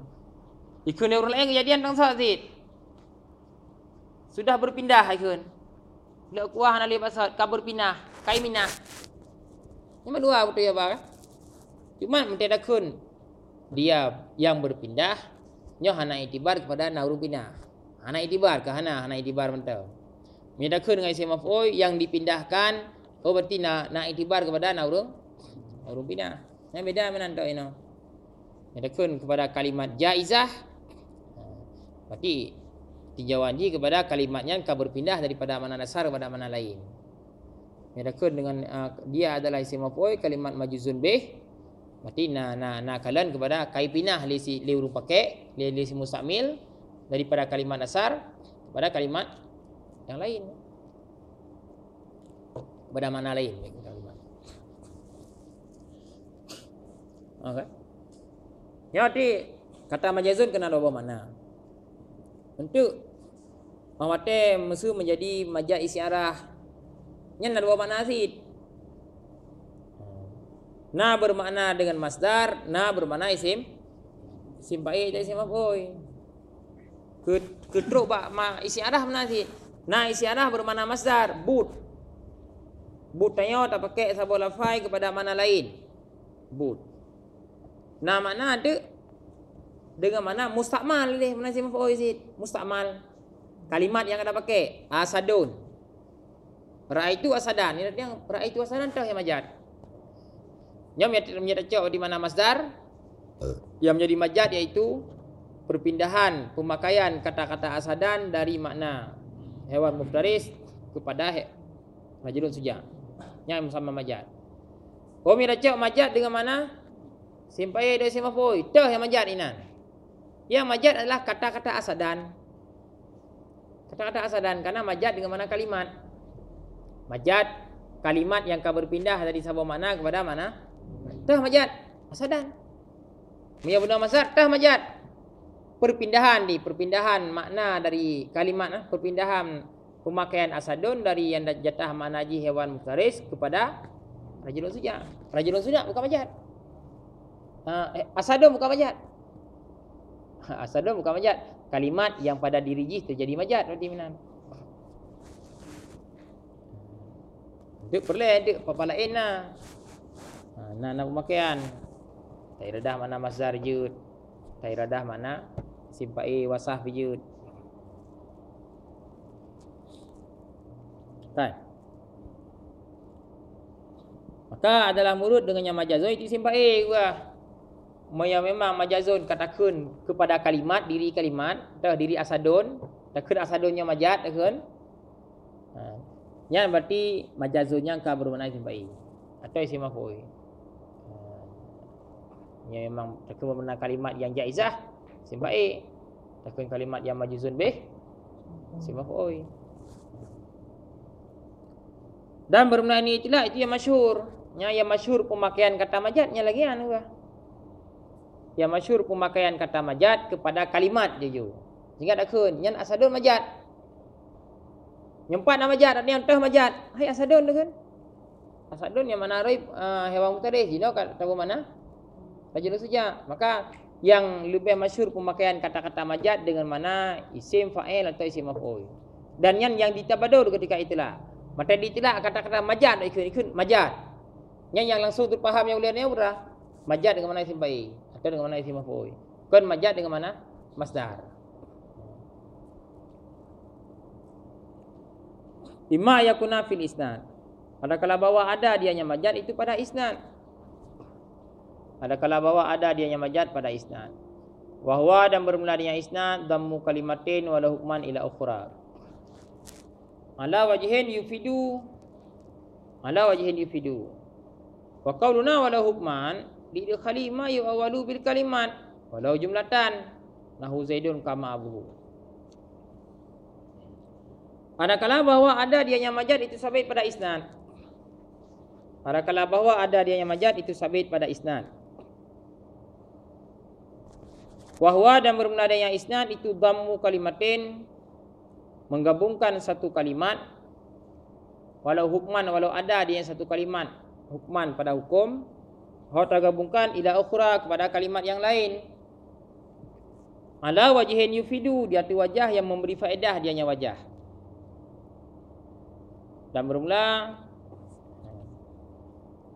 Ikun orang lain kejadian tang sakit sudah berpindah ikun lu akua hana lepas kau berpindah. Kai minah yang dua betul ya ba cuma menteda kun dia yang berpindah nyo hana itibar kepada nauru pindah. Hana itibar ke hana? Hana itibar mentau Midakun dengan isim maf'ul yang dipindahkan. Oh berarti nak nak itibar kepada nak urung? Urung pindah. Yang beda mana tak ini tekun kepada kalimat jaizah. Berarti tinjauan ji kepada kalimatnya akan berpindah daripada mana dasar kepada mana lain. Tekun dengan uh, dia adalah isim maf'ul kalimat majuzun bih. Berarti na na na kalian kepada kai pindah li si li huruf pakai li li si mustamil daripada kalimat dasar kepada kalimat yang lain kepada mana lain Okay. Ya, di kata majazun kena dua mana. Untuk Mawate musuh menjadi majaz isyarah. Nya dua makna asid. Na bermakna dengan masdar, na bermakna isim. Isim baik dan isim maf'ul. Ketruk bak ma isyarah mana asid. Na isyarah bermakna masdar, but. But tanya tak pakai sabul lafai kepada mana lain. But. Nah mana ada dengan mana mustakmal ni mana sih maf'ul Zid mustakmal kalimat yang ada pakai asadun raaitu asadan ini yang raaitu asadan tahu yang majad yang menjadi cok di mana masdar yang menjadi majad yaitu perpindahan pemakaian kata-kata asadan dari makna hewan muftaris kepada majrun suja yang sama majad Oh, mira cok majad dengan mana? Simpai dari semafoi. Dah yang majad inan. Yang majad adalah kata-kata asadan. Kata-kata asadan karena majad dengan mana kalimat? Majad kalimat yang akan berpindah dari sebuah mana kepada mana? Dah majad asadan. Mia benda masar dah majad. Perpindahan di perpindahan makna dari kalimat nah, perpindahan pemakaian asadun dari yang jatah makna ji hewan muftaris kepada rajulun suja. Rajulun suja bukan majad. Ha, eh, asadun bukan majad. Ha, asadun bukan majad. Kalimat yang pada diri jih terjadi majad berarti minan. Dek perlu dek apa lain lah. Ha, nak nak pemakaian. Tak iradah mana masdar jud. Tak iradah mana simpai wasah bijud. Kan? Maka adalah murid dengan yang majazun itu simpai gua. Yang memang majazun katakan kepada kalimat diri kalimat dah diri asadun. Takkan asadunnya majaz takkan ha. Nya berarti majazunnya ka bermakna isim fa'il atau isim maf'ul ha. Nya memang takkan bermakna kalimat yang jaizah isim fa'il takkan kalimat yang majazun bih isim maf'ul dan bermakna ini itulah itu yang masyhur nya yang masyhur pemakaian kata majaznya lagi anu lah yang masyur pemakaian kata majad kepada kalimat je ju. Sehingga tak kun, yang asadun majad. Nyempat nama majad, yang tah majad. Hai asadun kan. Asadun yang mana raib uh, hewan mutaris, you know kat tahu mana? Rajul saja. Maka yang lebih masyur pemakaian kata-kata majad dengan mana isim fa'il atau isim maf'ul. Dan yang yang ditabadur ketika itulah. Maka ditilah kata-kata majad ikut-ikut majad. Yang yang langsung terpaham yang ulirnya berah. Majad dengan mana isim fa'il. Atau dengan mana isim maf'ul? Kan majad dengan mana? Masdar. Ima yakuna fil isnad. Pada kala bawa ada dia yang majad itu pada isnad. Pada kala bawa ada dia yang majad pada isnad. Wahwa dan bermula dengan isnad dammu kalimatin wala hukman ila ukhra. Ala wajhin yufidu ala wajhin yufidu. Wa qauluna wala hukman Dikdir khalima yu awalu bil kalimat walau jumlatan nahu zaidun kama abu. Ada kala bahawa ada dia yang majad itu sabit pada isnad. Ada kala bahawa ada dia yang majad itu sabit pada isnad. Wahwa dan bermula dengan isnad itu dhammu kalimatin menggabungkan satu kalimat walau hukman walau ada dia yang satu kalimat hukman pada hukum Hau tergabungkan ila ukhra kepada kalimat yang lain. Ala wajihin yufidu di atas wajah yang memberi faedah dianya wajah. Dan bermula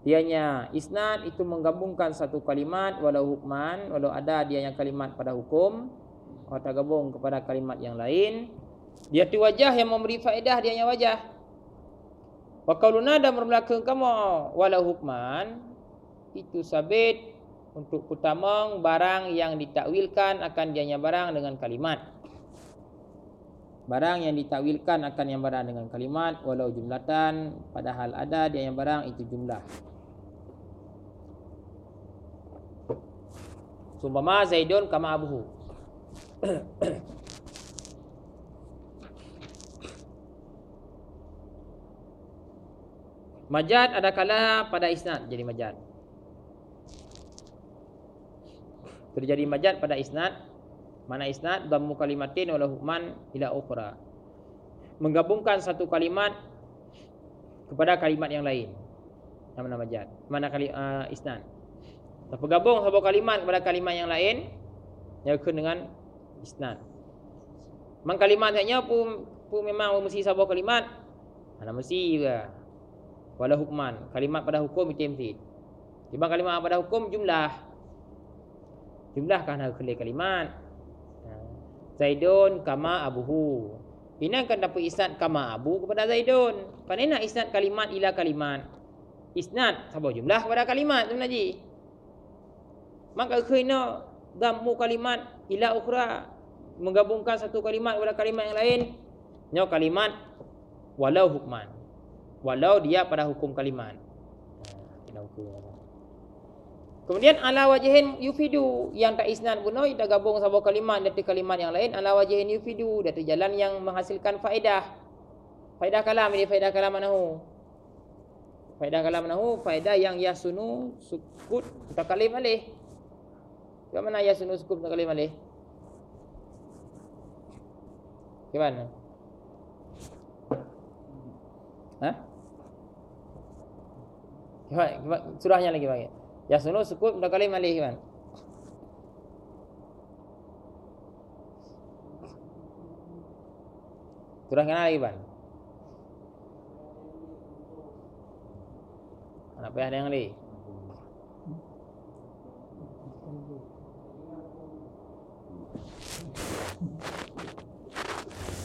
dianya isnad itu menggabungkan satu kalimat walau hukman walau ada dia yang kalimat pada hukum atau tergabung kepada kalimat yang lain dia tu wajah yang memberi faedah dianya wajah wa qauluna dan bermula kamu walau hukman itu sabit untuk pertama barang yang ditakwilkan akan dianya barang dengan kalimat. Barang yang ditakwilkan akan yang barang dengan kalimat walau jumlatan padahal ada dia yang barang itu jumlah. Sumpama Zaidun kama abuhu. Majad ada kala pada isnad jadi majad. Terjadi majad pada isnad. Mana isnad dhammu kalimatin wala hukman ila ukhra. Menggabungkan satu kalimat kepada kalimat yang lain. Nama majad. Mana kali uh, isnad. Tergabung satu kalimat kepada kalimat yang lain yang dengan isnad. Mang kalimat hanya pun pun memang mesti satu kalimat. Mana mesti juga. Wala hukman. Kalimat pada hukum itu mesti. Tiba kalimat pada hukum jumlah. Jumlah kan harus kalimat. Ha. Zaidun kama abuhu. Ini akan dapat isnad kama abu kepada Zaidun. Kan nak isnad kalimat ila kalimat. Isnad sama jumlah kepada kalimat naji maka kena damu kalimat ila ukhra menggabungkan satu kalimat kepada kalimat yang lain nyo kalimat walau hukman walau dia pada hukum kalimat. Ha, Kemudian ala wajihin yufidu yang tak isnan pun dah gabung sebuah kalimat dari kalimat yang lain ala wajihin yufidu dari jalan yang menghasilkan faedah. Faedah kalam ini faedah kalam manahu. Faedah kalam manahu faedah yang yasunu sukut takalim alih. Ke mana yasunu sukut takalim alih? Ke mana? Ha? Surahnya lagi bagi. Ya sunu sukut dah kali malih kan. Surah kena lagi ban. Anak payah ada yang lagi.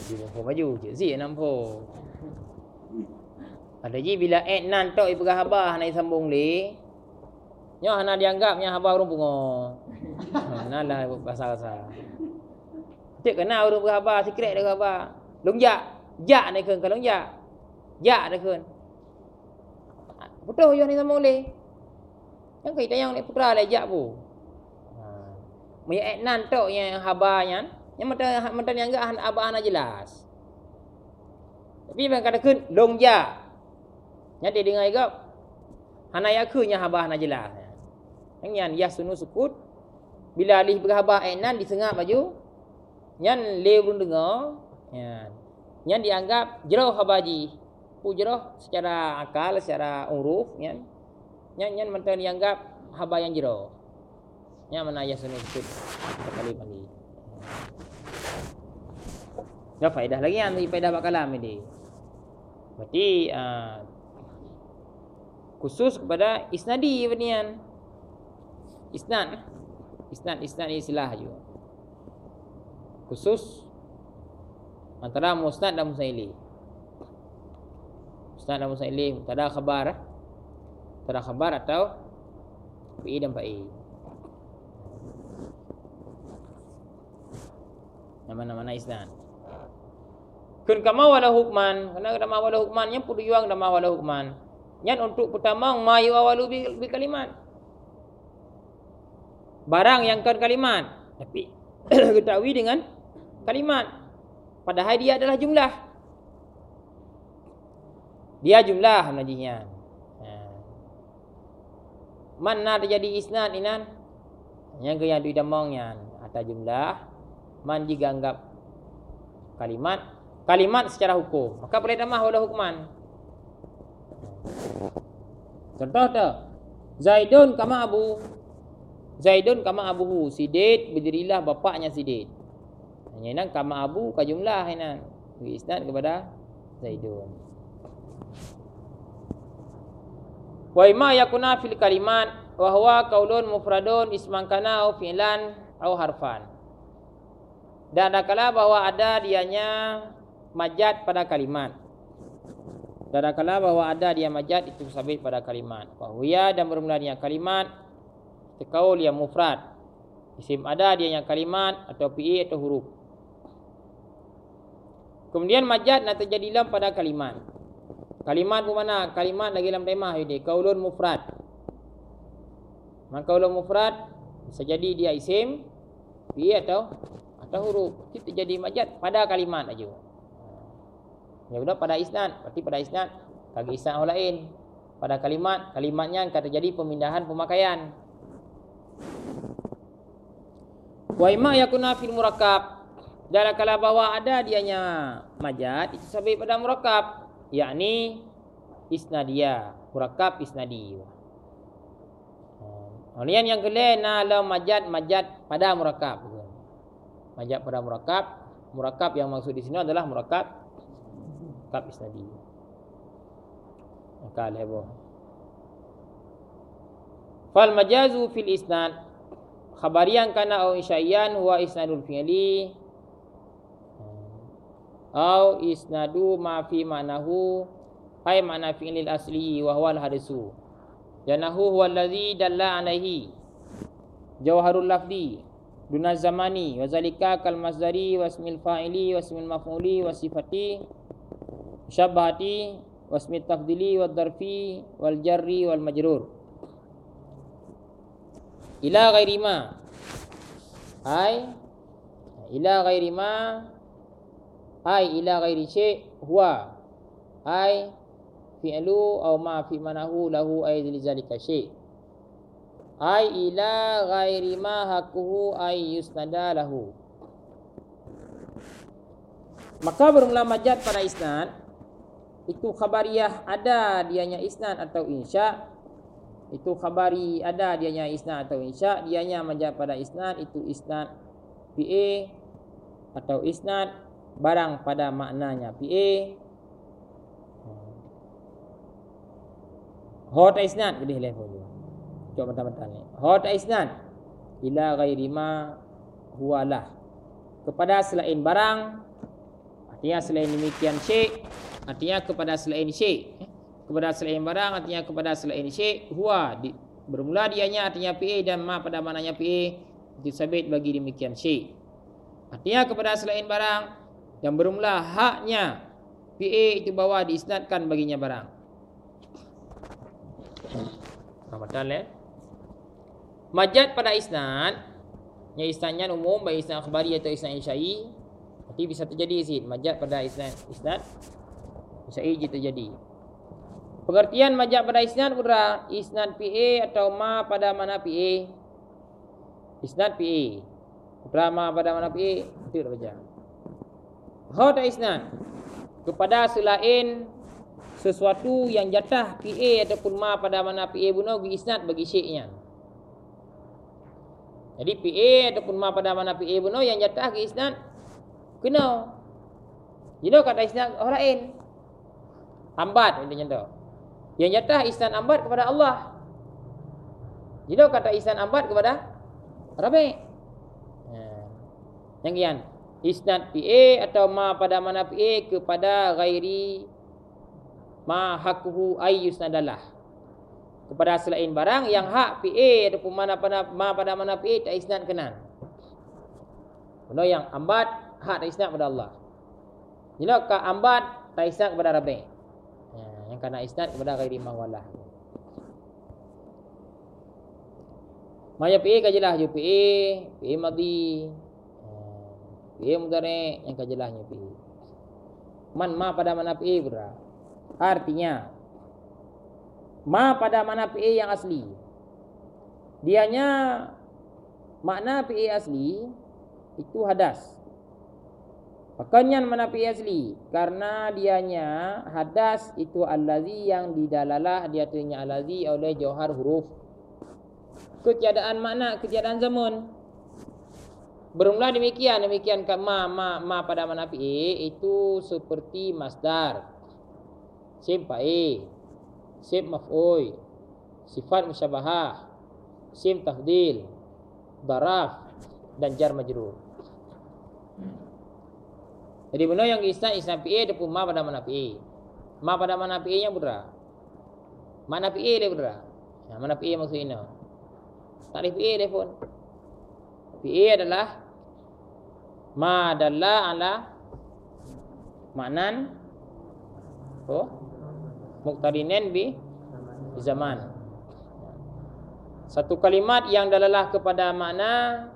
Di bawah baju, cik Zee nampak. Ada je bila add nan tok ibu habah nak sambung le. Nyo hana dianggap nya habah urung bungo. Nan lah bahasa bahasa. Cik kena urung habah secret dia habah. Long ja, ja ni keun kalau ja. Ja ni keun. Betul yo ni sambung le. Yang kita yang ni pukra le ja bu. Ha. Mai add nan tok yang habah nya. Yang mata mata dianggap abah ana jelas. Tapi bang kata keun long ja. Nya dia dengar juga. Hana yakunya habah na jelas. Yang yan yasunu sukut bila alih berhabah ainan disengap baju. Nyan le belum dengar. Ya. Nyan dianggap jero habaji. Pu jero secara akal, secara uruf, nyan. Nyan nyan mentang dianggap habah yang jero. Nya mana yasunu sukut sekali lagi. Dah faedah lagi yang faedah bakalam ini. Berarti uh, khusus kepada isnadi benian isnad. Isnad isnad ni istilah juga khusus antara musnad dan musaili. Musnad dan musaili tada khabar tada khabar atau fi dan nama-nama isnad kun kama wala hukman kana kama wala hukman yang pudu yuang nama wala hukman yang untuk pertama ma yuwalu bi, bi kalimat. Barang yang kan kalimat. Tapi ketahui dengan kalimat. Padahal dia adalah jumlah. Dia jumlah najinya. Ha. Mana terjadi isnad inan? Yang ke yang didamangnya atas jumlah man jika anggap kalimat kalimat secara hukum maka boleh damah wala hukman Contoh tu. Zaidun kama Abu. Zaidun kama Abuhu. Sidid berdirilah bapaknya Sidid. Hanya nang kama Abu ka jumlah ini. Isnad kepada Zaidun. Wa ima yakuna fil kalimat wa huwa qaulun mufradun isman kana au fi'lan au harfan. Dan ada kala bahawa ada dianya majad pada kalimat. Dan kala bahawa ada dia majad itu sabit pada kalimat. Wahuya dan bermula dengan kalimat Kaul yang mufrad. Isim ada dia yang kalimat atau PA atau huruf. Kemudian majad nak terjadi lam pada kalimat. Kalimat pun mana? Kalimat lagi dalam tema ini. Kaulun mufrad. Maka kaulun mufrad bisa jadi dia isim, PA atau atau huruf. Itu terjadi majad pada kalimat aja. Ya sudah pada isnad. Berarti pada isnad bagi isnad lain. Pada kalimat, kalimatnya akan terjadi pemindahan pemakaian. Wa imma yakuna fil murakkab. Dalam kala bahwa ada dianya majad itu sampai pada murakkab, yakni isnadia, murakkab isnadi. Kemudian yang kedua na la majad majad pada murakkab. Majad pada murakkab, murakkab yang maksud di sini adalah murakkab kab isnadi. Maka lebo. Fal majazu fil isnad. Khabariyan kana au isyaiyan huwa isnadul fi'li. Au isnadu ma fi ma'nahu. Ay ma'na fi'lil asli wa huwa al-hadisu yanahu huwa allazi dalla alaihi. Jawharul lafdi duna zamani wa zalika kal masdari wa ismil fa'ili wa ismil maf'uli wa sifati syabahati wa ismit tafdili wa darfi wal jarri wal majrur. Ila ghairi ma. Ai ila ghairi ma. Ai ila ghairi syai huwa. Ai fi'lu aw ma fi manahu lahu ai ila ghairi ma hakuhu ai yusnada lahu. Maka bermula majad pada isnad itu khabariyah ada dianya isnad atau insya. Itu khabari ada dianya isnad atau insya. Dianya majaz pada isnad itu isnad PA atau isnad barang pada maknanya PA hot isnad gede level coba betul-betul ni. Hot isnad ila ghairi ma huwalah kepada selain barang artinya selain demikian syekh artinya kepada selain syekh kepada selain barang artinya kepada selain syekh huwa. Di, bermula dianya artinya PA dan ma pada maknanya PA itu sabit bagi demikian syekh artinya kepada selain barang yang bermula haknya PA itu bawa diisnadkan baginya barang. Ramadan ya Majad pada isnad yang isnadnya umum baik isnad akhbari atau isnad insyai Nanti bisa terjadi sih majad pada isnad isnad insyai jadi terjadi Pengertian majak pada isnad pura isnad PA atau ma pada mana PA. Isnad PA. Pura ma pada mana PA. Itu dah baca. Hot isnad kepada selain sesuatu yang jatah PA ataupun ma pada mana PA bunuh isnad bagi syekhnya. Jadi PA ataupun ma pada mana PA bunuh yang jatah bagi isnad kena. Jadi kata isnad orang lain. Hambat macam tu. Yang jatah ihsan ambat kepada Allah. Jadi kata ihsan ambat kepada Rabi. Ha. Yang kian. Isnad PA atau ma pada mana PA kepada ghairi ma hakuhu ayyusnadalah. Kepada selain barang yang hak PA ataupun mana pada ma pada mana PA tak isnad kenan. Benda yang ambat hak tak isnad kepada Allah. Jadi ka ambat tak isnad kepada Rabi yang kena isnad kepada ghairi mawalah. Maya PA kajelah je PA, PA madi. PA mudare yang kajelahnya PA. Man ma pada mana PA bra. Artinya ma pada mana PA yang asli. Dianya makna PA asli itu hadas. Pakannya menapi asli karena dianya hadas itu allazi yang didalalah dia tunya allazi oleh jauhar huruf ketiadaan makna ketiadaan zaman bermula demikian demikian ma ma ma pada menapi itu seperti masdar sim pae sim maf'ul sifat musyabahah sim tafdil daraf dan jar majrur jadi benda yang isnad isnad dia pun ma pada mana PA. Ma pada mana PA nya pura. Mana PA dia pura. Ya, mana PA maksud ini. Takrif PA telefon. PA adalah ma dalla ala maknan oh muqtarinen bi zaman. Satu kalimat yang dalalah kepada makna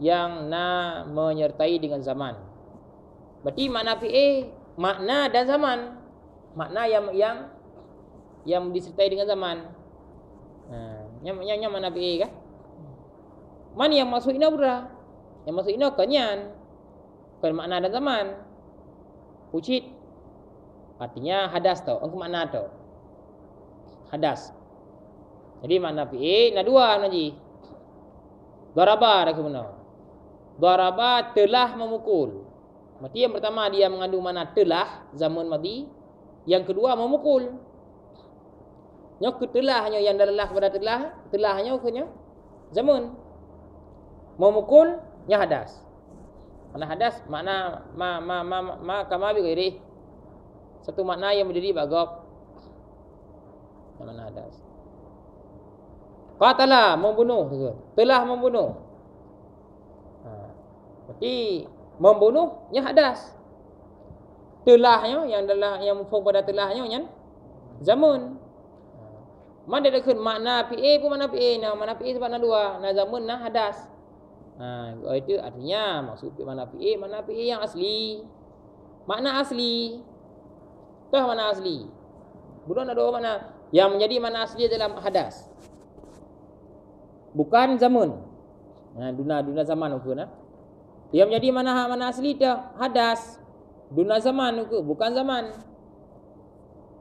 yang na menyertai dengan zaman. Berarti makna PA makna dan zaman. Makna yang yang yang disertai dengan zaman. Ha, yang yang, yang mana PA kan? Mana yang masuk ina? Yang masuk ina kanyan. Bukan makna dan zaman. Pucit. Artinya hadas tau. Engkau makna tau. Hadas. Jadi makna PA nak dua naji. Daraba dah ke. Daraba telah memukul. Berarti yang pertama dia mengandung mana telah zaman madi. Yang kedua memukul. Yang ketelahnya yang adalah kepada telah, telahnya ukhunya zaman. Memukul nya hadas. Mana hadas makna ma ma ma ma, ma kama bi. Satu makna yang menjadi bagok. Mana hadas. Qatala membunuh telah membunuh. Ha. Berarti membunuhnya hadas. Telahnya yang adalah yang mufhum pada telahnya yang zaman. Ha. Mana dia kena makna PA pun mana PA nah mana PA sebab nak dua nah zaman nah hadas. Ha itu artinya maksud mana PA mana PA yang asli. Makna asli. Tah mana asli? Bukan ada mana yang menjadi mana asli dalam hadas bukan zaman. Ha, duna duna zaman ukur nah. Dia menjadi mana mana asli dia hadas. Duna zaman ukur bukan zaman.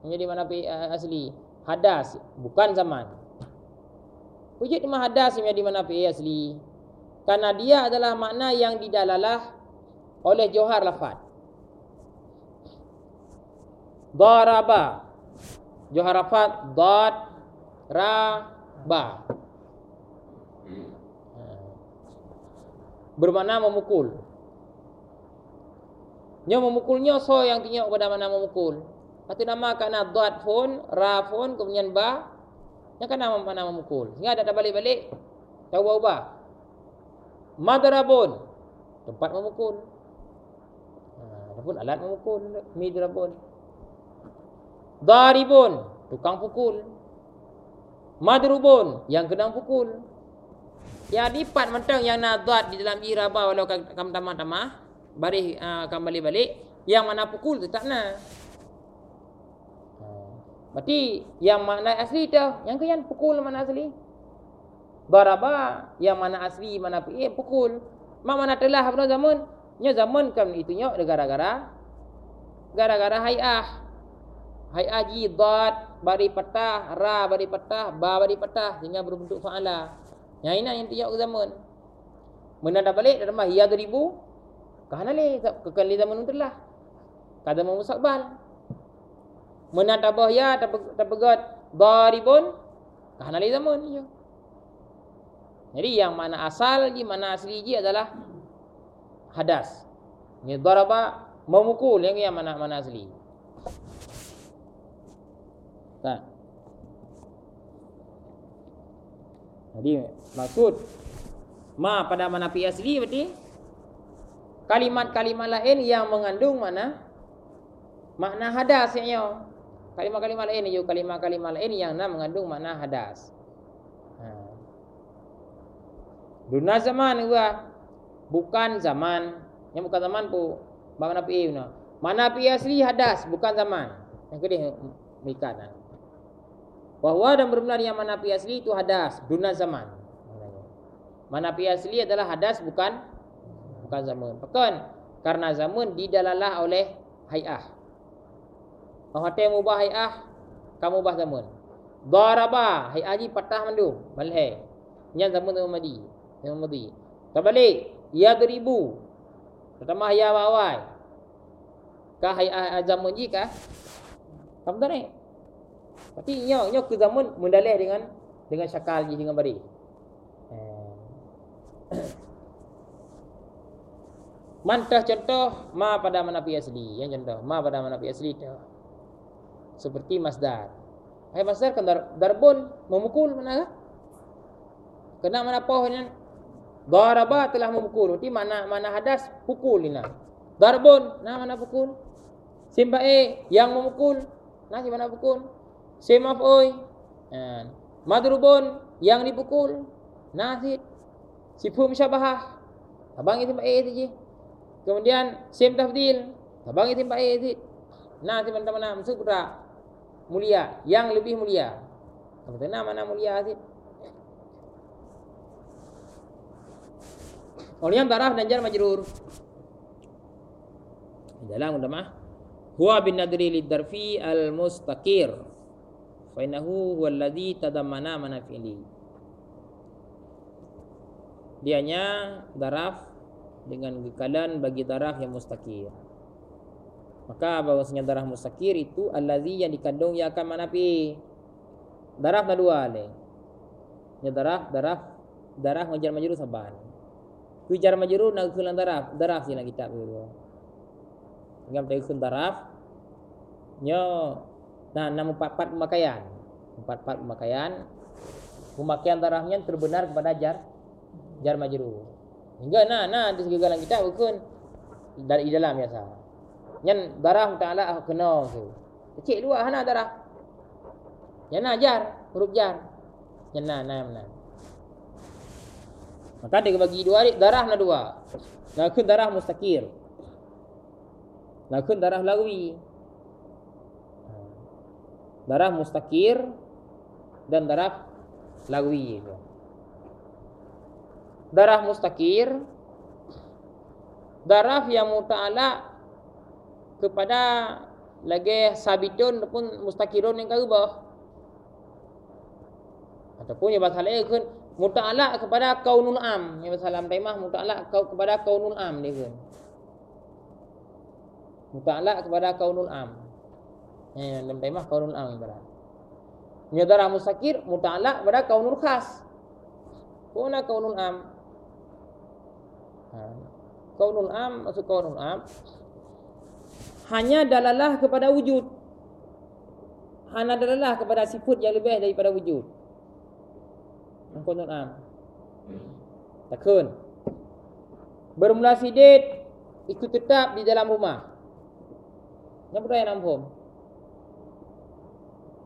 Menjadi mana uh, asli hadas bukan zaman. Wujud mah hadas menjadi mana asli. Karena dia adalah makna yang didalalah oleh johar lafaz. Daraba. Johar lafaz dad ra ba. bermakna memukul. Nya memukulnya so yang tinggal pada mana memukul. Pasti nama kerana dot phone, ra phone, kemudian ba. Kan nama mana memukul. Sehingga ada balik-balik. Tahu ubah. Madrabun. Tempat memukul. Ha, pun alat memukul. Midrabun. Daribun. Tukang pukul. Madrubun. Yang kena pukul. Yang lipat mentang yang nadat di dalam iraba walau kam tamah-tamah bari uh, kembali balik yang mana pukul tu tak nak. Berarti yang mana asli tu yang ke yang pukul mana asli? Daraba yang mana asli mana pi eh, pukul. Mak mana telah pada zaman nya zaman kan itu nya gara-gara gara-gara hayah. Hayah ji dad bari patah ra bari patah ba bari patah sehingga berbentuk fa'ala. Yang ini yang tiap zaman. Mana dah balik dah mah ya ribu. Kahana le kekali zaman itu lah. Kada mau musakbal. Mana dah bah ya tak pegat daribun. Kahana le zaman ni. Jadi yang mana asal di mana asli ji adalah hadas. Ni daraba memukul yang yang mana mana asli. Tak. Jadi maksud ma pada mana pi asli berarti kalimat-kalimat lain yang mengandung mana makna hadas ya. Kalimat-kalimat lain juga kalimat-kalimat lain yang nak mengandung makna hadas. Ha. Duna zaman gua bukan zaman yang bukan zaman pu mana pi mana pi asli hadas bukan zaman. Yang kedua mikat. Bahwa dan benar yang mana pi asli itu hadas duna zaman. Mana pi asli adalah hadas bukan bukan zaman. Bukan karena zaman didalalah oleh hayah. Oh hati yang ubah hayah kamu ubah zaman. Daraba hayah ji patah mandu balhe. Nya zaman tu madi. Yang madi. Terbalik ya. Pertama hayah bawai. Kah hayah zaman ji kah? Kamu tahu ni? Tapi nyo nyo ke zaman mendalih dengan dengan syakal ji dengan bari. Eh. Mantah contoh ma pada mana pi asli yang contoh ma pada mana pi asli tu. Seperti masdar. Hai masdar kan dar, darbun memukul mana? Kena mana pohon Daraba telah memukul. Berarti mana mana hadas pukul ni. Darbun, nah mana pukul? Sim bae yang memukul. Nah mana pukul? Sim oi. Ha. Madrubun yang dipukul. Nah si sifum syabahah. Abang itu bae tu Kemudian sim tafdil. Abang itu bae tu. Nah si mana-mana maksud mulia, yang lebih mulia. Apa nama mana mulia sih? Kemudian darah dan jar majrur. Dalam udah mah. Huwa bin nadri lid darfi al mustaqir. Fa innahu huwa alladhi tadammana mana fi'li. Dianya daraf dengan gekalan bagi daraf yang mustaqir. Maka bahwasanya darah mustaqir itu allazi yang dikandung ya akan mana pi. Daraf ada dua le. Ya daraf daraf daraf ngajar majrur saban. Ku jar majrur nak kulan daraf, daraf sila kitab dulu. Ngam tadi kun daraf. Nyo nah nama empat empat pemakaian. Empat empat pemakaian. Pemakaian darahnya terbenar kepada jar jar majrur. Hingga nah nah di segala kitab kun dari dalam biasa. Nyan darah ta'ala kena tu. Kecil dua hana darah. Yang jar huruf jar. Yang nah nah nah. Maka dia bagi dua darah na dua. Nakun darah mustakir. Nakun darah lagwi. Darah mustakir dan darah lagwi. Darah mustakir. Darah yang muta'ala kepada lagi sabitun ataupun mustakirun yang kagubah. Ataupun yang bahasa lain muta'alaq kepada kaunul am yang salam taimah muta'alaq kepada kaunul am dia muta'alaq kepada kaunul am ya dalam taimah kaunul am ibarat nyadara musakir muta'alaq kepada kaunul khas kuna kaunul am ha. kaunul am maksud kaunul am hanya dalalah kepada wujud hanya dalalah kepada sifat yang lebih daripada wujud Mengkonul am. Takun. Bermula sidit ikut tetap di dalam rumah. Yang berapa yang nampak?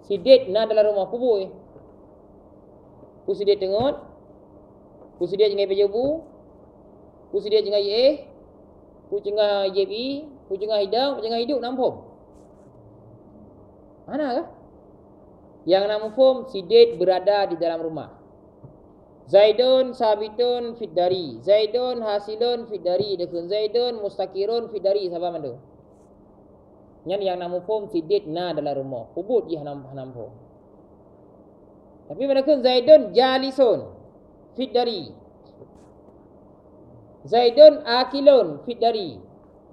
Sidit na dalam rumah kubur. Ku sidit tengok. Ku sidit jengai pejabu. Ku sidit jengai ye. Ku jengai yebi. Ku jengai hidup. Ku jengai hidup nampak. Mana ke? Yang nampak sidit berada di dalam rumah. Zaidun sabitun fidari. Zaidun hasilun fidari. Dekun Zaidun mustakirun fidari. Siapa mandu? Yang yang nama form sidit na dalam rumah. Hubut je hanam hanam form. Tapi mana kun Zaidun jalisun fidari. Zaidun akilun fidari.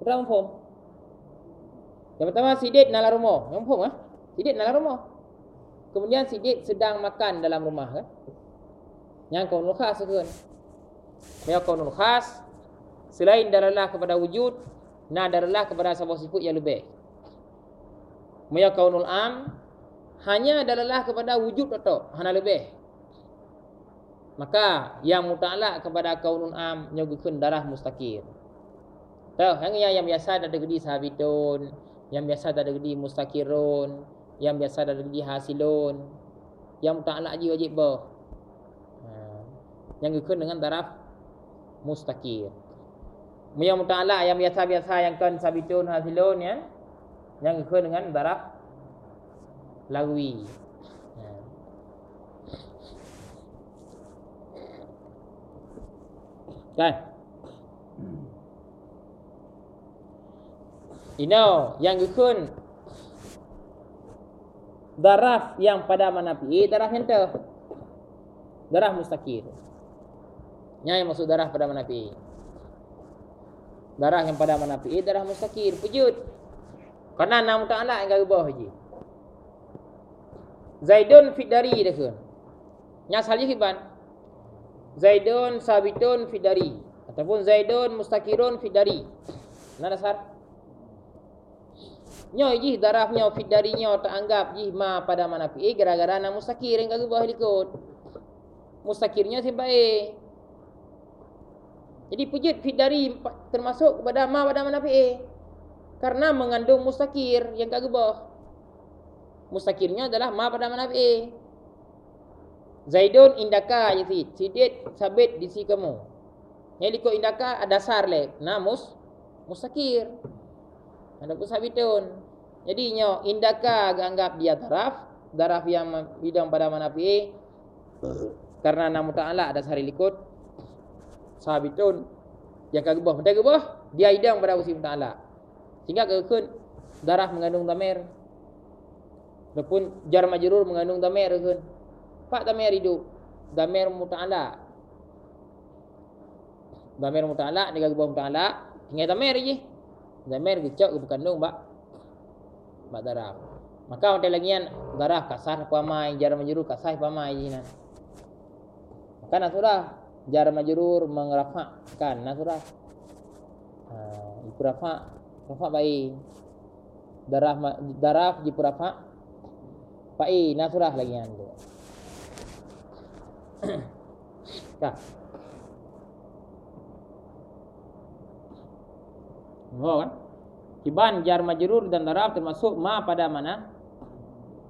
Berapa form? Yang pertama sidit na dalam rumah. Yang form ah? Sidit na dalam rumah. Kemudian sidit sedang makan dalam rumah kan? yang kaunul khas itu kan. Yang kaunul khas selain daralah kepada wujud, nah daralah kepada sebuah sifat yang lebih. Maya kaunul am hanya daralah kepada wujud atau hanya lebih. Maka yang muta'alak kepada kaunul am nyogukun darah mustakir. Tahu yang yang biasa ada gedi sahabitun, yang biasa ada gedi mustakirun, yang biasa ada gedi hasilun. Yang muta'alak ji wajib bah yang ikut dengan daraf mustaqir. Yang muta'ala yang biasa-biasa yang kan sabitun hasilun ya. Yang ikut dengan daraf lagwi. Ya. Kan? Ini yang ikut daraf yang pada mana pi daraf yang tu darah mustaqir yang masuk darah pada manafi. Darah yang pada manafi darah mustaqir, pujud. Karena nama ta'ala yang gabah haji. Zaidun fit dari dia ke. Nya salih hiban. Zaidun sabitun fit dari ataupun Zaidun mustaqirun fit dari. Nah dasar. Nyo ji darahnya fit darinya tak anggap ji ma pada manafi gara-gara nama mustaqir yang gabah likut. mustakirnya simpa A. Jadi pujud fit dari termasuk kepada ma pada mana A. Karena mengandung mustakir yang kat gebah. Mustakirnya adalah ma pada mana A. Zaidun indaka Yazid. Sidit sabit di si kamu. Ikut indaka ada dasar le. Namus mustakir. Ada pun sabitun. Jadi nyo indaka anggap dia taraf. Daraf yang bidang pada mana P. Karena namu ta'ala ada sari likut. Sabitun. Yang kagebah. Menteri gebah. Dia hidang pada usi ta'ala. Sehingga kekun. Daraf mengandung damir. Ataupun jar majrur mengandung damir kekun. Pak damir hidup. Damir muta'ala. Damir muta'ala. Dia kata muta'ala. Tinggal damir je. Damir kecok ke kandung bak. Bak darah. Maka ada lagi darah kasar pamai. Jar majrur kasar pamai je. Maka nak surah. Jar majrur mengerafakkan. Nak surah. Ha, iku rafak. Rafak baik. Darah darah jipu rafak. Pak E, nasurah lagi yang tu. Kah. Oh kan? Kiban jar majrur dan darab termasuk ma pada mana?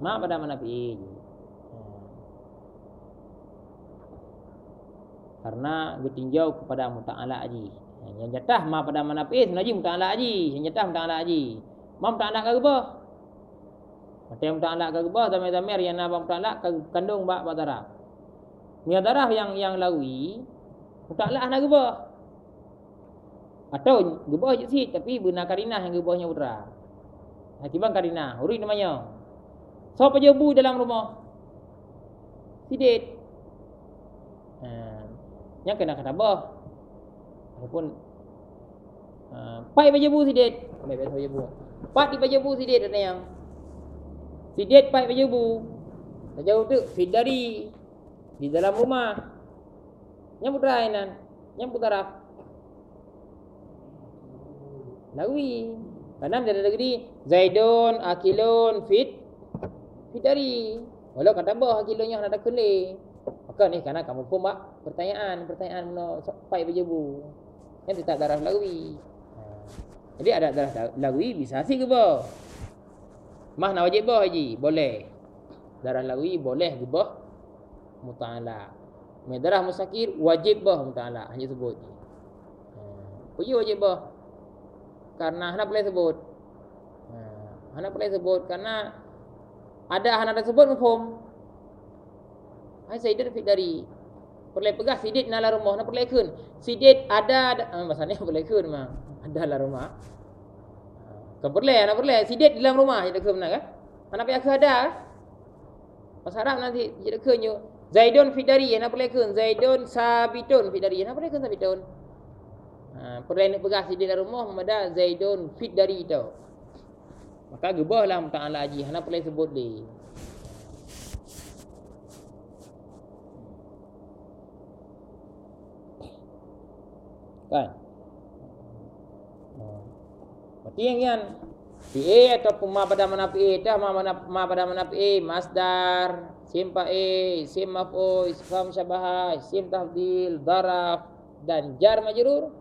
Ma pada mana fi'il. Karena bertinjau kepada muta'ala aji. Yang jatah ma pada mana fi'il sebenarnya muta'ala aji. Yang jatah muta'ala aji. Ma muta'ala ke apa? Mata yang muta'ala ke apa? Damir-damir yang nama muta'ala kandung bak bak darab. Minyak darah yang yang lawi Mutaklah nak gebah Atau gebah je sikit Tapi benar karinah yang gebahnya udra Hakibang karinah Huri namanya so, jebu dalam rumah Sidit ha. Yang kena kata bah Ataupun ha. Pai bajabu sidit Pai bajabu Pat di bajabu sidit ada yang. Sidit pai bajabu Jauh tu Fidari di dalam rumah. Yang putrainan yang putaraf lawi. Karena dari negeri. Zaidun akilun fit. Fit dari. Walau kata bah akilunnya ada kele maka ni karena kamu pun pertanyaan pertanyaan mana sampai berjebu yang tidak darah lawi jadi ada darah lawi bisa sih ke bah mah nak wajib bah haji boleh darah lawi boleh ke bah muta'ala. Medarah musakir wajib bah muta'ala. Hanya sebut. Puji wajib bah. Karena hendak boleh sebut. Hendak boleh sebut. Karena ada hendak sebut mufum. Hai Sayyidin fit Perlu pegah sidit nala rumah. Nak perlu ikun. Sidit ada. Ah, masalahnya boleh ikun memang. Ada dalam rumah. Kau perlu ya? Nak perlu Sidit dalam rumah. Jadi benar kan? Mana ke ada? Pasal Arab nanti jadi kenyu. Zaidun fidari yang apa lekun Zaidun sabitun fidari yang apa lekun sabitun ha perlu nak pegas di dalam rumah memada Zaidun fidari itu maka gebahlah taala haji hana perlu sebut dia kan Berarti yang yang PA ataupun ma pada mana PA dah ma mana ma pada mana PA masdar Sim pa'i, sim maf'u, isfam syabah, sim tafdil, daraf dan jar majrur.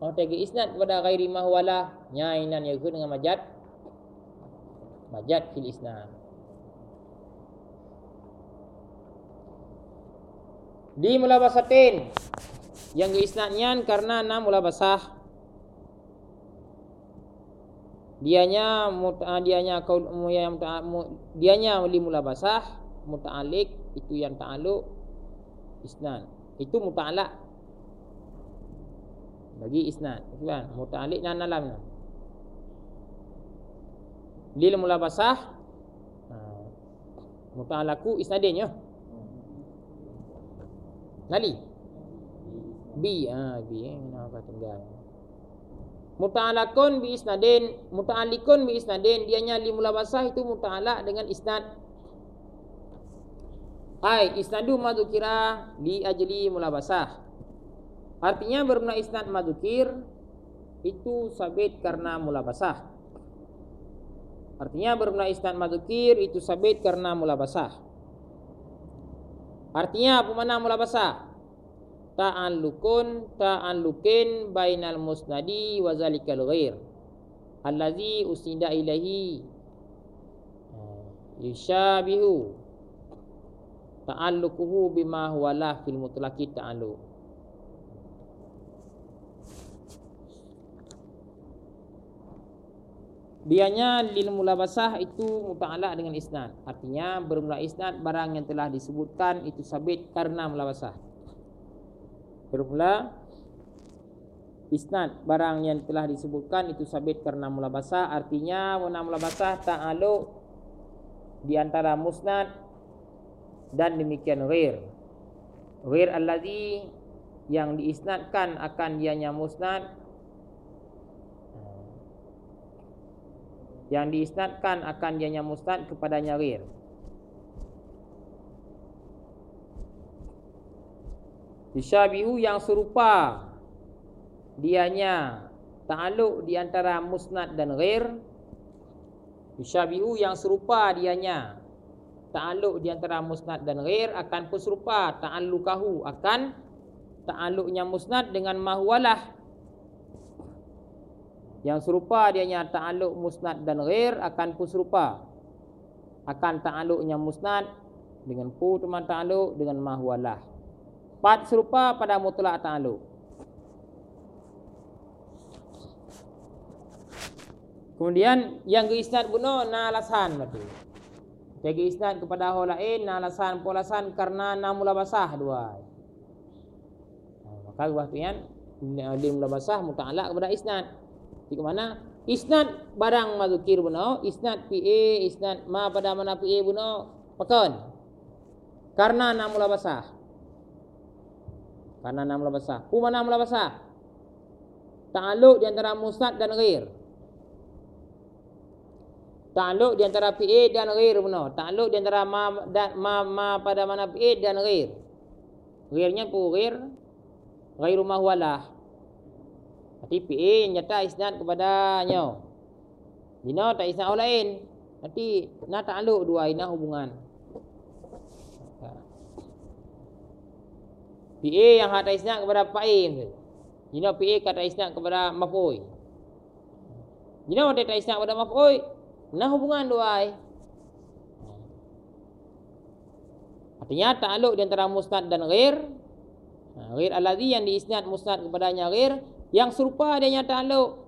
Oh tegi isnad kepada ghairi ma huwalah nyainan yakun dengan majad. Majad fil isnad. Di mulabasatin yang ke isnadnya karena enam mulabasah dianya muta dianya kaul yang dianya li mulabasah muta'alik itu yang ta'aluk isnan. Itu muta'alak bagi isnan kan? Muta'alik dan alam. Lil mulabasah ha. muta'alaku isnadin ya. Nali bi ah bi eh mana apa tinggal muta'alakun bi isnadin muta'alikun bi isnadin dianya li mulabasah itu muta'alak dengan isnad Hai isnadu madzukira li ajli mulabasah. Artinya bermakna isnad madzukir itu sabit karena mulabasah. Artinya bermakna isnad madzukir itu sabit karena mulabasah. Artinya apa makna mulabasah? Ta'alluqun ta'alluqin bainal musnadi wa zalikal ghair. Allazi usnida ilahi yushabihu ta'alluquhu bima huwa la fil mutlaqi ta'alluq. Bianya lil mulabasah itu muta'alaq dengan isnad. Artinya bermula isnad barang yang telah disebutkan itu sabit karena mulabasah. Bermula isnad barang yang telah disebutkan itu sabit karena mulabasah. Artinya mula mulabasah ta'aluk di antara musnad dan demikian ghair. Ghair allazi yang diisnadkan akan dianya musnad yang diisnadkan akan dianya musnad kepadanya ghair. Disyabihu yang serupa dianya ta'aluk di antara musnad dan ghair. Disyabihu yang serupa dianya ta'aluk di antara musnad dan ghair akan pun serupa ta'alukahu akan ta'aluknya musnad dengan mahwalah yang serupa dianya ta'aluk musnad dan ghair akan pun serupa. Akan ta'aluknya musnad dengan pu teman ta'aluk dengan mahwalah. Empat serupa pada mutlak ta'aluk. Kemudian yang ke isnad guna na alasan berarti. Jadi isnad kepada orang lain na alasan polasan karena namula basah dua. Maka waktu yang lim basah muta'alak kepada isnad. Di mana? Isnad barang mazukir buno, isnad PA, isnad ma pada mana PA buno, pakon. Karena enam mula basah. Karena enam mula basah. Pu mana mula basah? Ta'aluk di antara musnad dan ghair. Ta'aluk di antara PA dan buno. Ta'aluk di antara ma, dan, ma, ma pada mana PA dan ghair. Ghairnya pu ghair. Ghairu mahwalah. Nanti PA nyata isnad kepadanya. Dina tak isnad orang lain. Nanti nak takluk dua ina hubungan. PA yang hak tak isnad kepada Pak A. Dina PA kata isnad kepada Mafoi. Dina ada tak isnad kepada Mafoi. Nah hubungan dua Artinya takluk di antara musnad dan ghair. Ha, ghair alladhi yang diisnad musnad kepadanya ghair yang serupa adanya ta'aluk.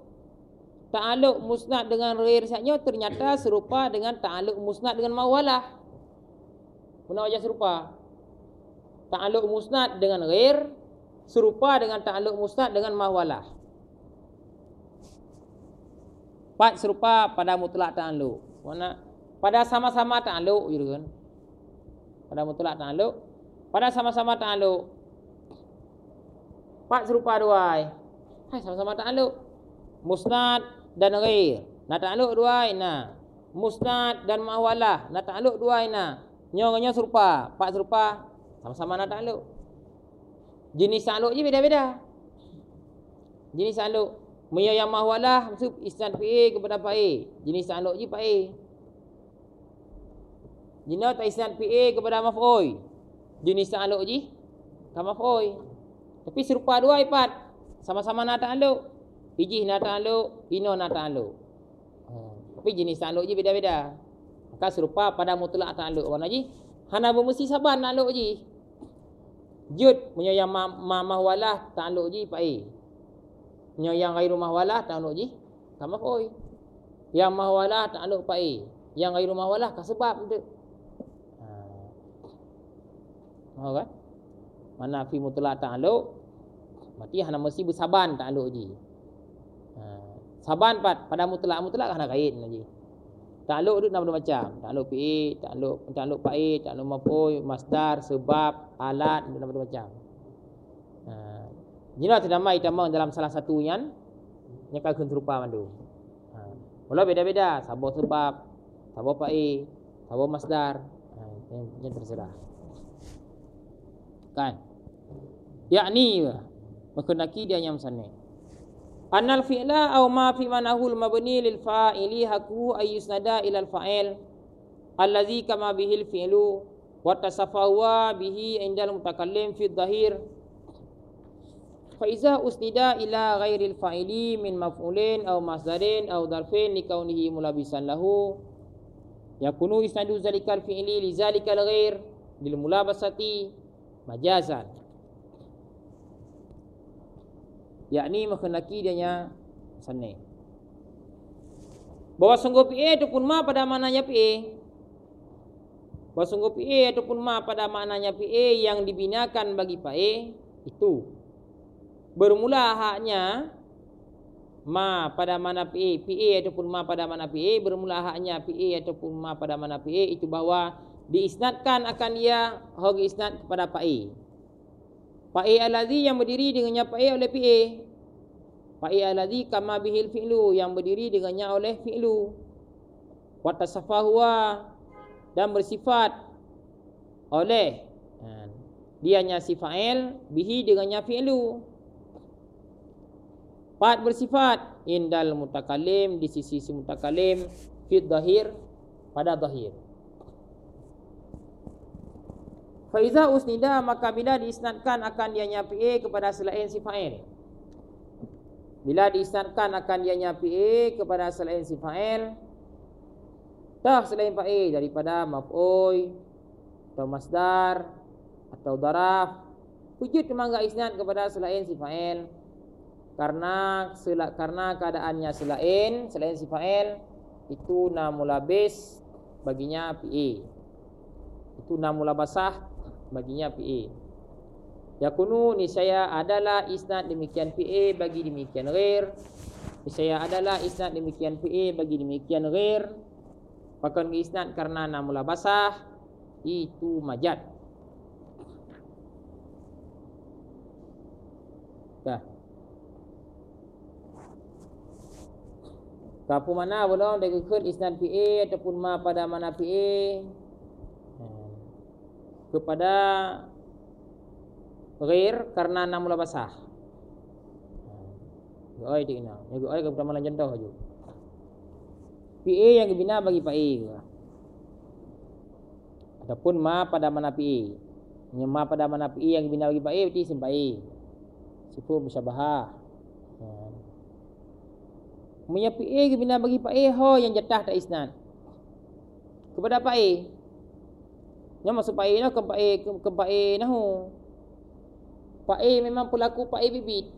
Ta'aluk musnad dengan ghair sahaja ternyata serupa dengan ta'aluk musnad dengan mawalah. Benar wajah serupa. Ta'aluk musnad dengan ghair serupa dengan ta'aluk musnad dengan mawalah. Empat serupa pada mutlak ta'aluk. Mana? Pada sama-sama ta'aluk gitu kan. Pada mutlak ta'aluk. Pada sama-sama ta'aluk. Empat serupa dua. Hai sama-sama ta'aluk. Musnad dan ghair. Nak ta'aluk dua ina. Musnad dan mahwalah. Nak ta'aluk dua ina. Nyonya serupa. Pak serupa. Sama-sama nak ta'aluk. Jenis ta'aluk je beda-beda. Jenis ta'aluk. Maya yang mahwalah. Isnad PA kepada Pak A. Jenis ta'aluk je Pak A. Jenis tak isnad PA kepada Maf'oi. Jenis ta'aluk je. Kan Maf'oi. Tapi serupa dua ipat. Sama-sama nak ta'aluk. Ijih nak ta'aluk, ino nak ta'aluk. Hmm. Tapi jenis ta'aluk je beda-beda. Maka serupa pada mutlak ta'aluk. Mana je? Hana bermesti sabar ta'aluk je. Jud punya yang ma ma ta'aluk je Pak A. Punya yang gairu mahwalah ta'aluk je. Tak mafoi. Yang mahwalah ta'aluk Pak A. Yang gairu mahwalah kan sebab tu. Ha. kan? Mana fi mutlak ta'aluk Berarti hana mesti bersaban tak aluk ji. Ha, saban pat pada mutlak mutlak hana kait lagi. Tak aluk tu nama macam. Tak aluk PA, tak aluk tak aluk PA, tak aluk mafoi, masdar, sebab, alat nama macam. Ha, jina tidak mai tamang dalam salah satu yang nyakal kun serupa mandu. Ha, Mula beda-beda, sabab sebab, sabab PA, sabab masdar, ha, yang, yang terserah. Kan? Yakni Menghendaki dia yang sana. Anal fi'la aw ma fi manahul mabni lil fa'ili haku ay yusnada ila al fa'il. Allazi kama bihil fi'lu wa tasafawa bihi indal mutakallim fi dhahir. Fa iza usnida ila ghairil fa'ili min maf'ulin aw masdarin aw dharfin li kaunihi mulabisan lahu. Yakunu isnadu zalikal fi'li li zalikal ghair lil mulabasati majazan yakni menghendaki dianya sanai bahwa sungguh PA ataupun ma pada maknanya PA bahwa sungguh PA ataupun ma pada maknanya PA yang dibinakan bagi PA itu. Bermula haknya ma pada mana PA PA ataupun ma pada mana PA bermula haknya PA ataupun ma pada mana PA itu bahawa diisnadkan akan dia hagi isnad kepada PA A alazi yang berdiri dengannya A oleh Pak A. Alazi kama bihil fi'lu yang berdiri dengannya oleh fi'lu. Wa tasafahuwa dan bersifat oleh ha, dianya si fa'il bihi dengannya fi'lu. Pat bersifat indal mutakalim di sisi si mutakalim fit zahir pada zahir Faiza usnida maka bila diisnadkan akan dia nyapi kepada selain si fa'il. Bila diisnadkan akan dia nyapi kepada selain si fa'il. Dah selain fa'il daripada maf'ul atau masdar atau daraf. Wujud memang enggak isnad kepada selain si fa'il. Karena sela, karena keadaannya selain selain si fa'il itu namulabis baginya PA. Itu namulabasah baginya PA. Yakunu ni saya adalah isnad demikian PA bagi demikian ghair. Saya adalah isnad demikian PA bagi demikian ghair. Pakan isnad karena namula basah itu majad. Dah. Kapu mana bolong dekut isnad PA ataupun ma pada mana PA kepada ghair karena namula basah. Goi dik na. Ya goi kepada malan jendoh aja. PA yang dibina bagi PA ke. Adapun ma pada mana PA. Yang ma pada mana PA yang dibina bagi PA berarti sim PA. Sifur musyabahah. Punya PA dibina bagi PA ho yang jatah tak isnad. Kepada PA yang masuk Pak A lah ke Pak A ke, A nahu. Pak A memang pelaku Pak A bibit.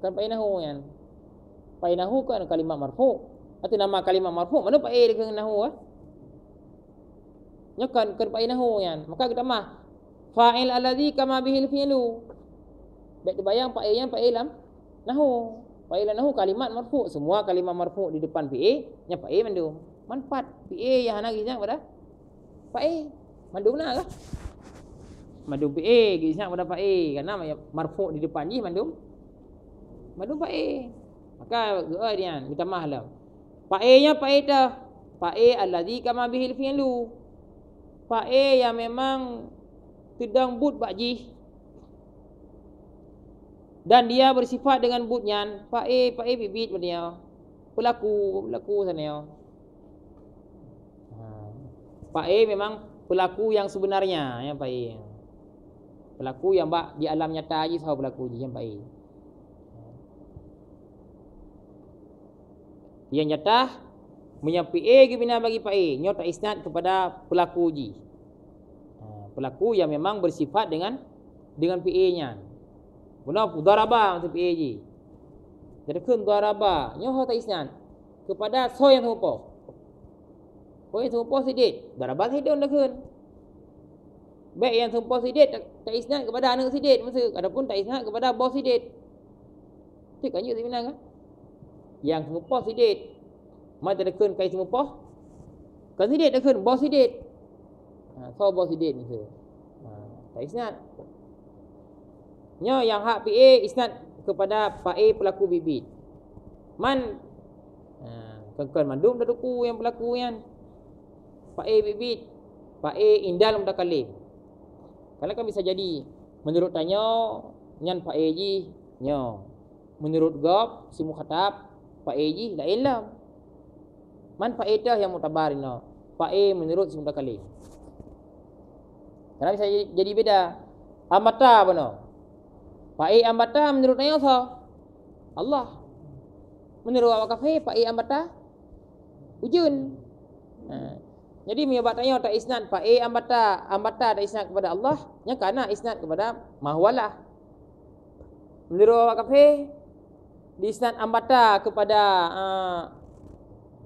Kan Pak A nahu kan. Pak A nahu kan kalimat marfu. Atau nama kalimat marfu mana Pak A dengan nahu ah? Nya kan kan Pak A nahu kan. Maka kita mah fa'il alladhi kama bihil fi'lu. Baik bayang Pak A yang Pak A lam nahu. Pak A nahu kalimat marfu. Semua kalimat marfu di depan PA nya Pak A mandum. Manfaat PA yang nak pada Pak A. Mandu benar lah. Mandu PA. Kisah pada Pak A. Kerana marfu di depan ni mandu. Mandu Pak A. Maka gerai dia. Minta maaf lah. Pak A nya Pak A dah. Pak A alladhi kama bihil fi'lu. Pak A yang memang sedang but Pak Ji. Dan dia bersifat dengan butnya. Pak A, Pak A bibit pada dia. Pelaku, pelaku sana dia. Ha. Pak A memang pelaku yang sebenarnya yang baik. Pelaku yang bak di alam nyata aja sahaja pelaku yang baik. Yang nyata menyampai A ke bina bagi Pak A. Nyota isnad kepada pelaku ji. Ha, pelaku yang memang bersifat dengan dengan PA nya. Guna daraba untuk PA ji. Jadi kun daraba nyoh tak isnad kepada so yang hukum. Poin sumpah sidik. Darabah sidik dah kun. Baik yang sumpah sidik tak, tak isnad kepada anak sidik masa adapun tak isnad kepada bos sidik. Cik kan saya bilang kan? Yang sumpah sidik. Mai tak kun kai sumpah. Kan sidik tak kun bos sidik. Ha, so bos sidik masa. Ha, tak isnad. Nya yang hak PA isnad kepada Pak A pelaku bibit. Man ha, kan mandum dah duku yang pelaku yang Pak A bibit Pak A indal mutakalim Kalau kan bisa jadi Menurut tanya Nyan Pak A ji Nya Menurut Gob Si mukhatab Pak A ji Lain lah Man Pak A dah yang mutabar no. Pak A menurut si mutakalim Kenapa bisa jadi beda? Ambata apa no? Pai ambata menurut naya apa? Allah. Menurut awak kafe, pai ambata ujun. Ha. Jadi menyebab tanya tak isnad pai ambata, ambata tak isnad kepada Allah, nya kana isnad kepada mahwalah. Menurut awak kafe, isnad ambata kepada uh,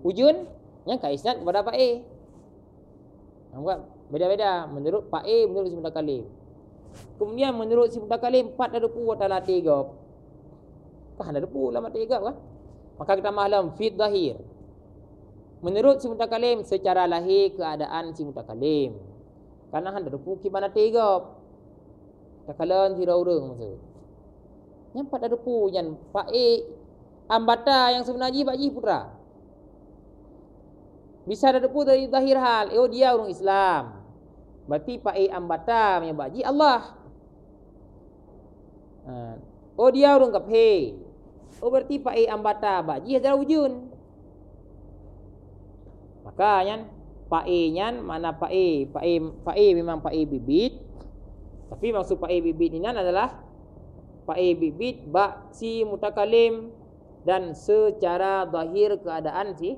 ujun, nya ka isnad kepada pai. Nampak? Beda-beda menurut Pak A menurut si mutakalim. Kemudian menurut si mutakalim empat ada pu atau latih gop. Kah ada pu lama tiga kan? Maka kita malam fit zahir. Menurut si mutakalim secara lahir keadaan si mutakalim. Karena ada pu ki mana tiga. Takalan si raurung masa. Yang empat ada pu yang A ambata yang sebenarnya Ji putra. Bisa ada pu dari zahir hal. Oh dia orang Islam. Berarti A ambata punya baji Allah. Ha. Oh dia urung kaphe. Oh berarti A ambata baji adalah wujud. Maka nyan Pak A nyan mana A Pak A memang Pak A bibit. Tapi maksud Pak A bibit ini adalah Pak A bibit bak si mutakalim dan secara zahir keadaan si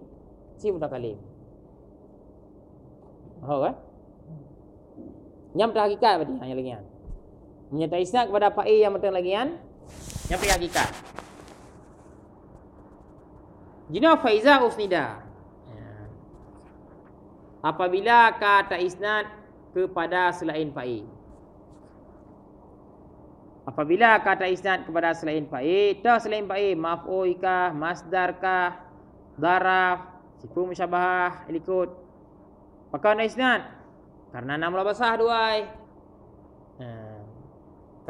si mutakalim. Oh kan? Yang berhakikat berarti hanya lagi kan. Menyertai isnad kepada Pak A yang bertanya lagi kan. Yang berhakikat. Jina faiza usnida. Apabila kata isnad kepada selain A. Apabila kata isnad kepada selain A, dah selain kah, masdar kah, daraf, sifat musyabahah, ikut. Maka ada isnad karena enam mula basah duai. Ha.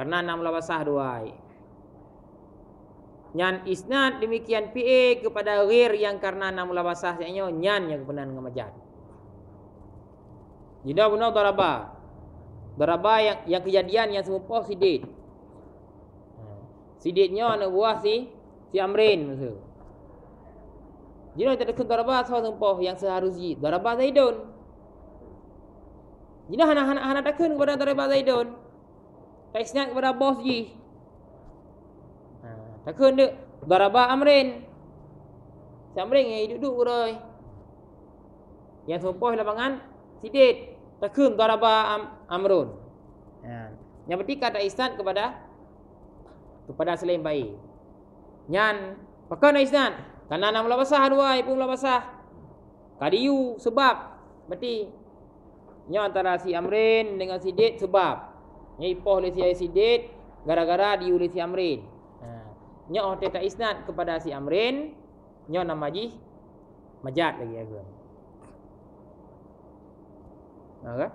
Karena enam mula basah duai. Nyan isnad demikian PA kepada ghair yang karena enam mula basah sebenarnya nyan yang kebenaran dengan majad. Jida benar daraba. Daraba yang yang kejadian yang semua sidit. Siditnya anak buah si si Amrin masa. Jina tak daraba semua yang seharusnya. Daraba Zaidun. Hana hana takkan kepada Darabah Zaidun. Tak isnad kepada bos ji. Ha, takkan dia Darabah Amrin. Si Amrin yang duduk uroi. Yang sumpah lapangan Sidit. Takkan Darabah Am, Amrun. Ha. Yang berarti kata isnad kepada kepada selain baik. Nyan pakai isnad. Karena nama basah dua, ibu basah. Kadiu sebab berarti Nya antara si Amrin dengan si Did sebab nya ipoh oleh si Did gara-gara di oleh si Amrin. Ha. Nya oh tak isnad kepada si Amrin, nya nama ji majat lagi aku. Maka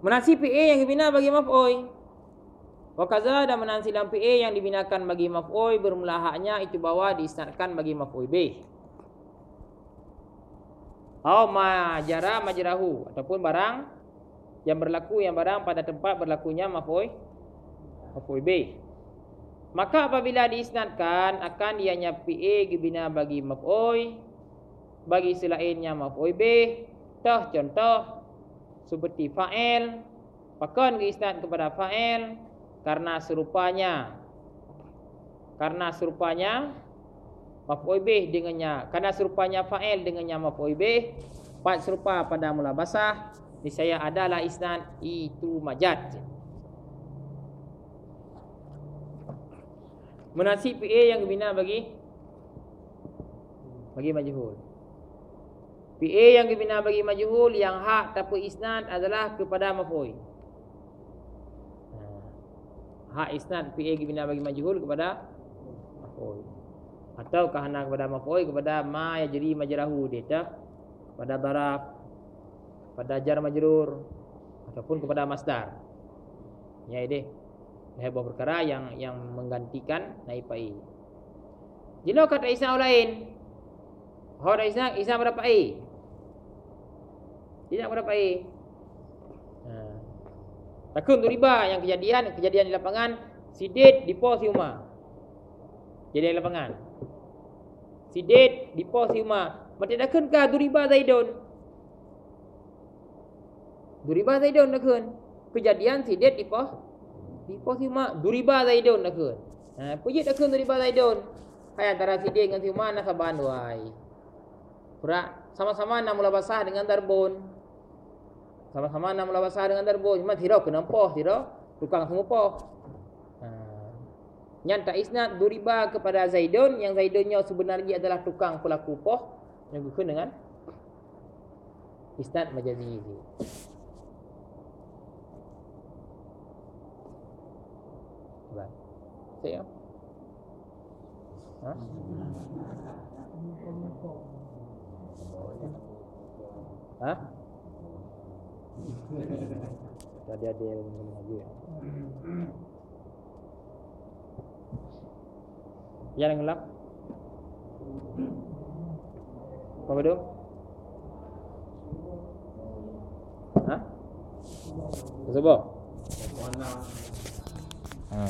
menasi PA yang dibina bagi maf'oi. Wakaza dan menansi dalam PA yang dibinakan bagi maf'oi bermula haknya itu bawa diisnadkan bagi maf'oi B. Au majara majrahu ataupun barang yang berlaku yang barang pada tempat berlakunya maf'ul maf'ul b. Maka apabila diisnadkan akan dianya PA dibina bagi maf'ul bagi selainnya maf'ul b. Tah contoh seperti fa'il. Pakon diisnad kepada fa'il. Karena serupanya karena serupanya maf'ul bih dengannya karena serupanya fa'il dengannya maf'ul bih serupa pada mula basah ni saya adalah isnad itu majad munasib PA yang bina bagi? Bagi majhul PA yang dibina bagi majhul yang hak tapi isnad adalah kepada maf'ul. Ha. hak isnad PA dibina bagi majhul kepada maf'ul. Atau kahana kepada maf'ul kepada ma yajri majrahu dia kepada daraf pada jar majrur ataupun kepada masdar. Ya ini sebuah perkara yang yang menggantikan naib pai jika kata isna lain. Hora isna isna berapa ai tidak berapa ai ha. takun tu riba yang kejadian kejadian di lapangan sidit di pos rumah jadi di lapangan Si Ded di pos si Umar. Mati dah kun kah Duriba Zaidun? Duriba Zaidun kun. kejadian sidet di poh di poh si mak duriba zaidun kun. Ha, pujit dah kun duriba zaidun. Hai antara sidet dengan si mak nasaban wai. Pura sama-sama nak mula basah dengan darbon. Sama-sama nak mula basah dengan darbon. Cuma tidak kena poh, tidak tukang semua poh. Ha. Nyanta isnad duriba kepada Zaidun yang Zaidunnya sebenarnya adalah tukang pelaku poh yang gukun dengan isnad majazi. Baik. Saya. Ha? Ha? Tadi ada yang lagi. Jangan gelap. Apa betul? Ha? Sebab? Ha.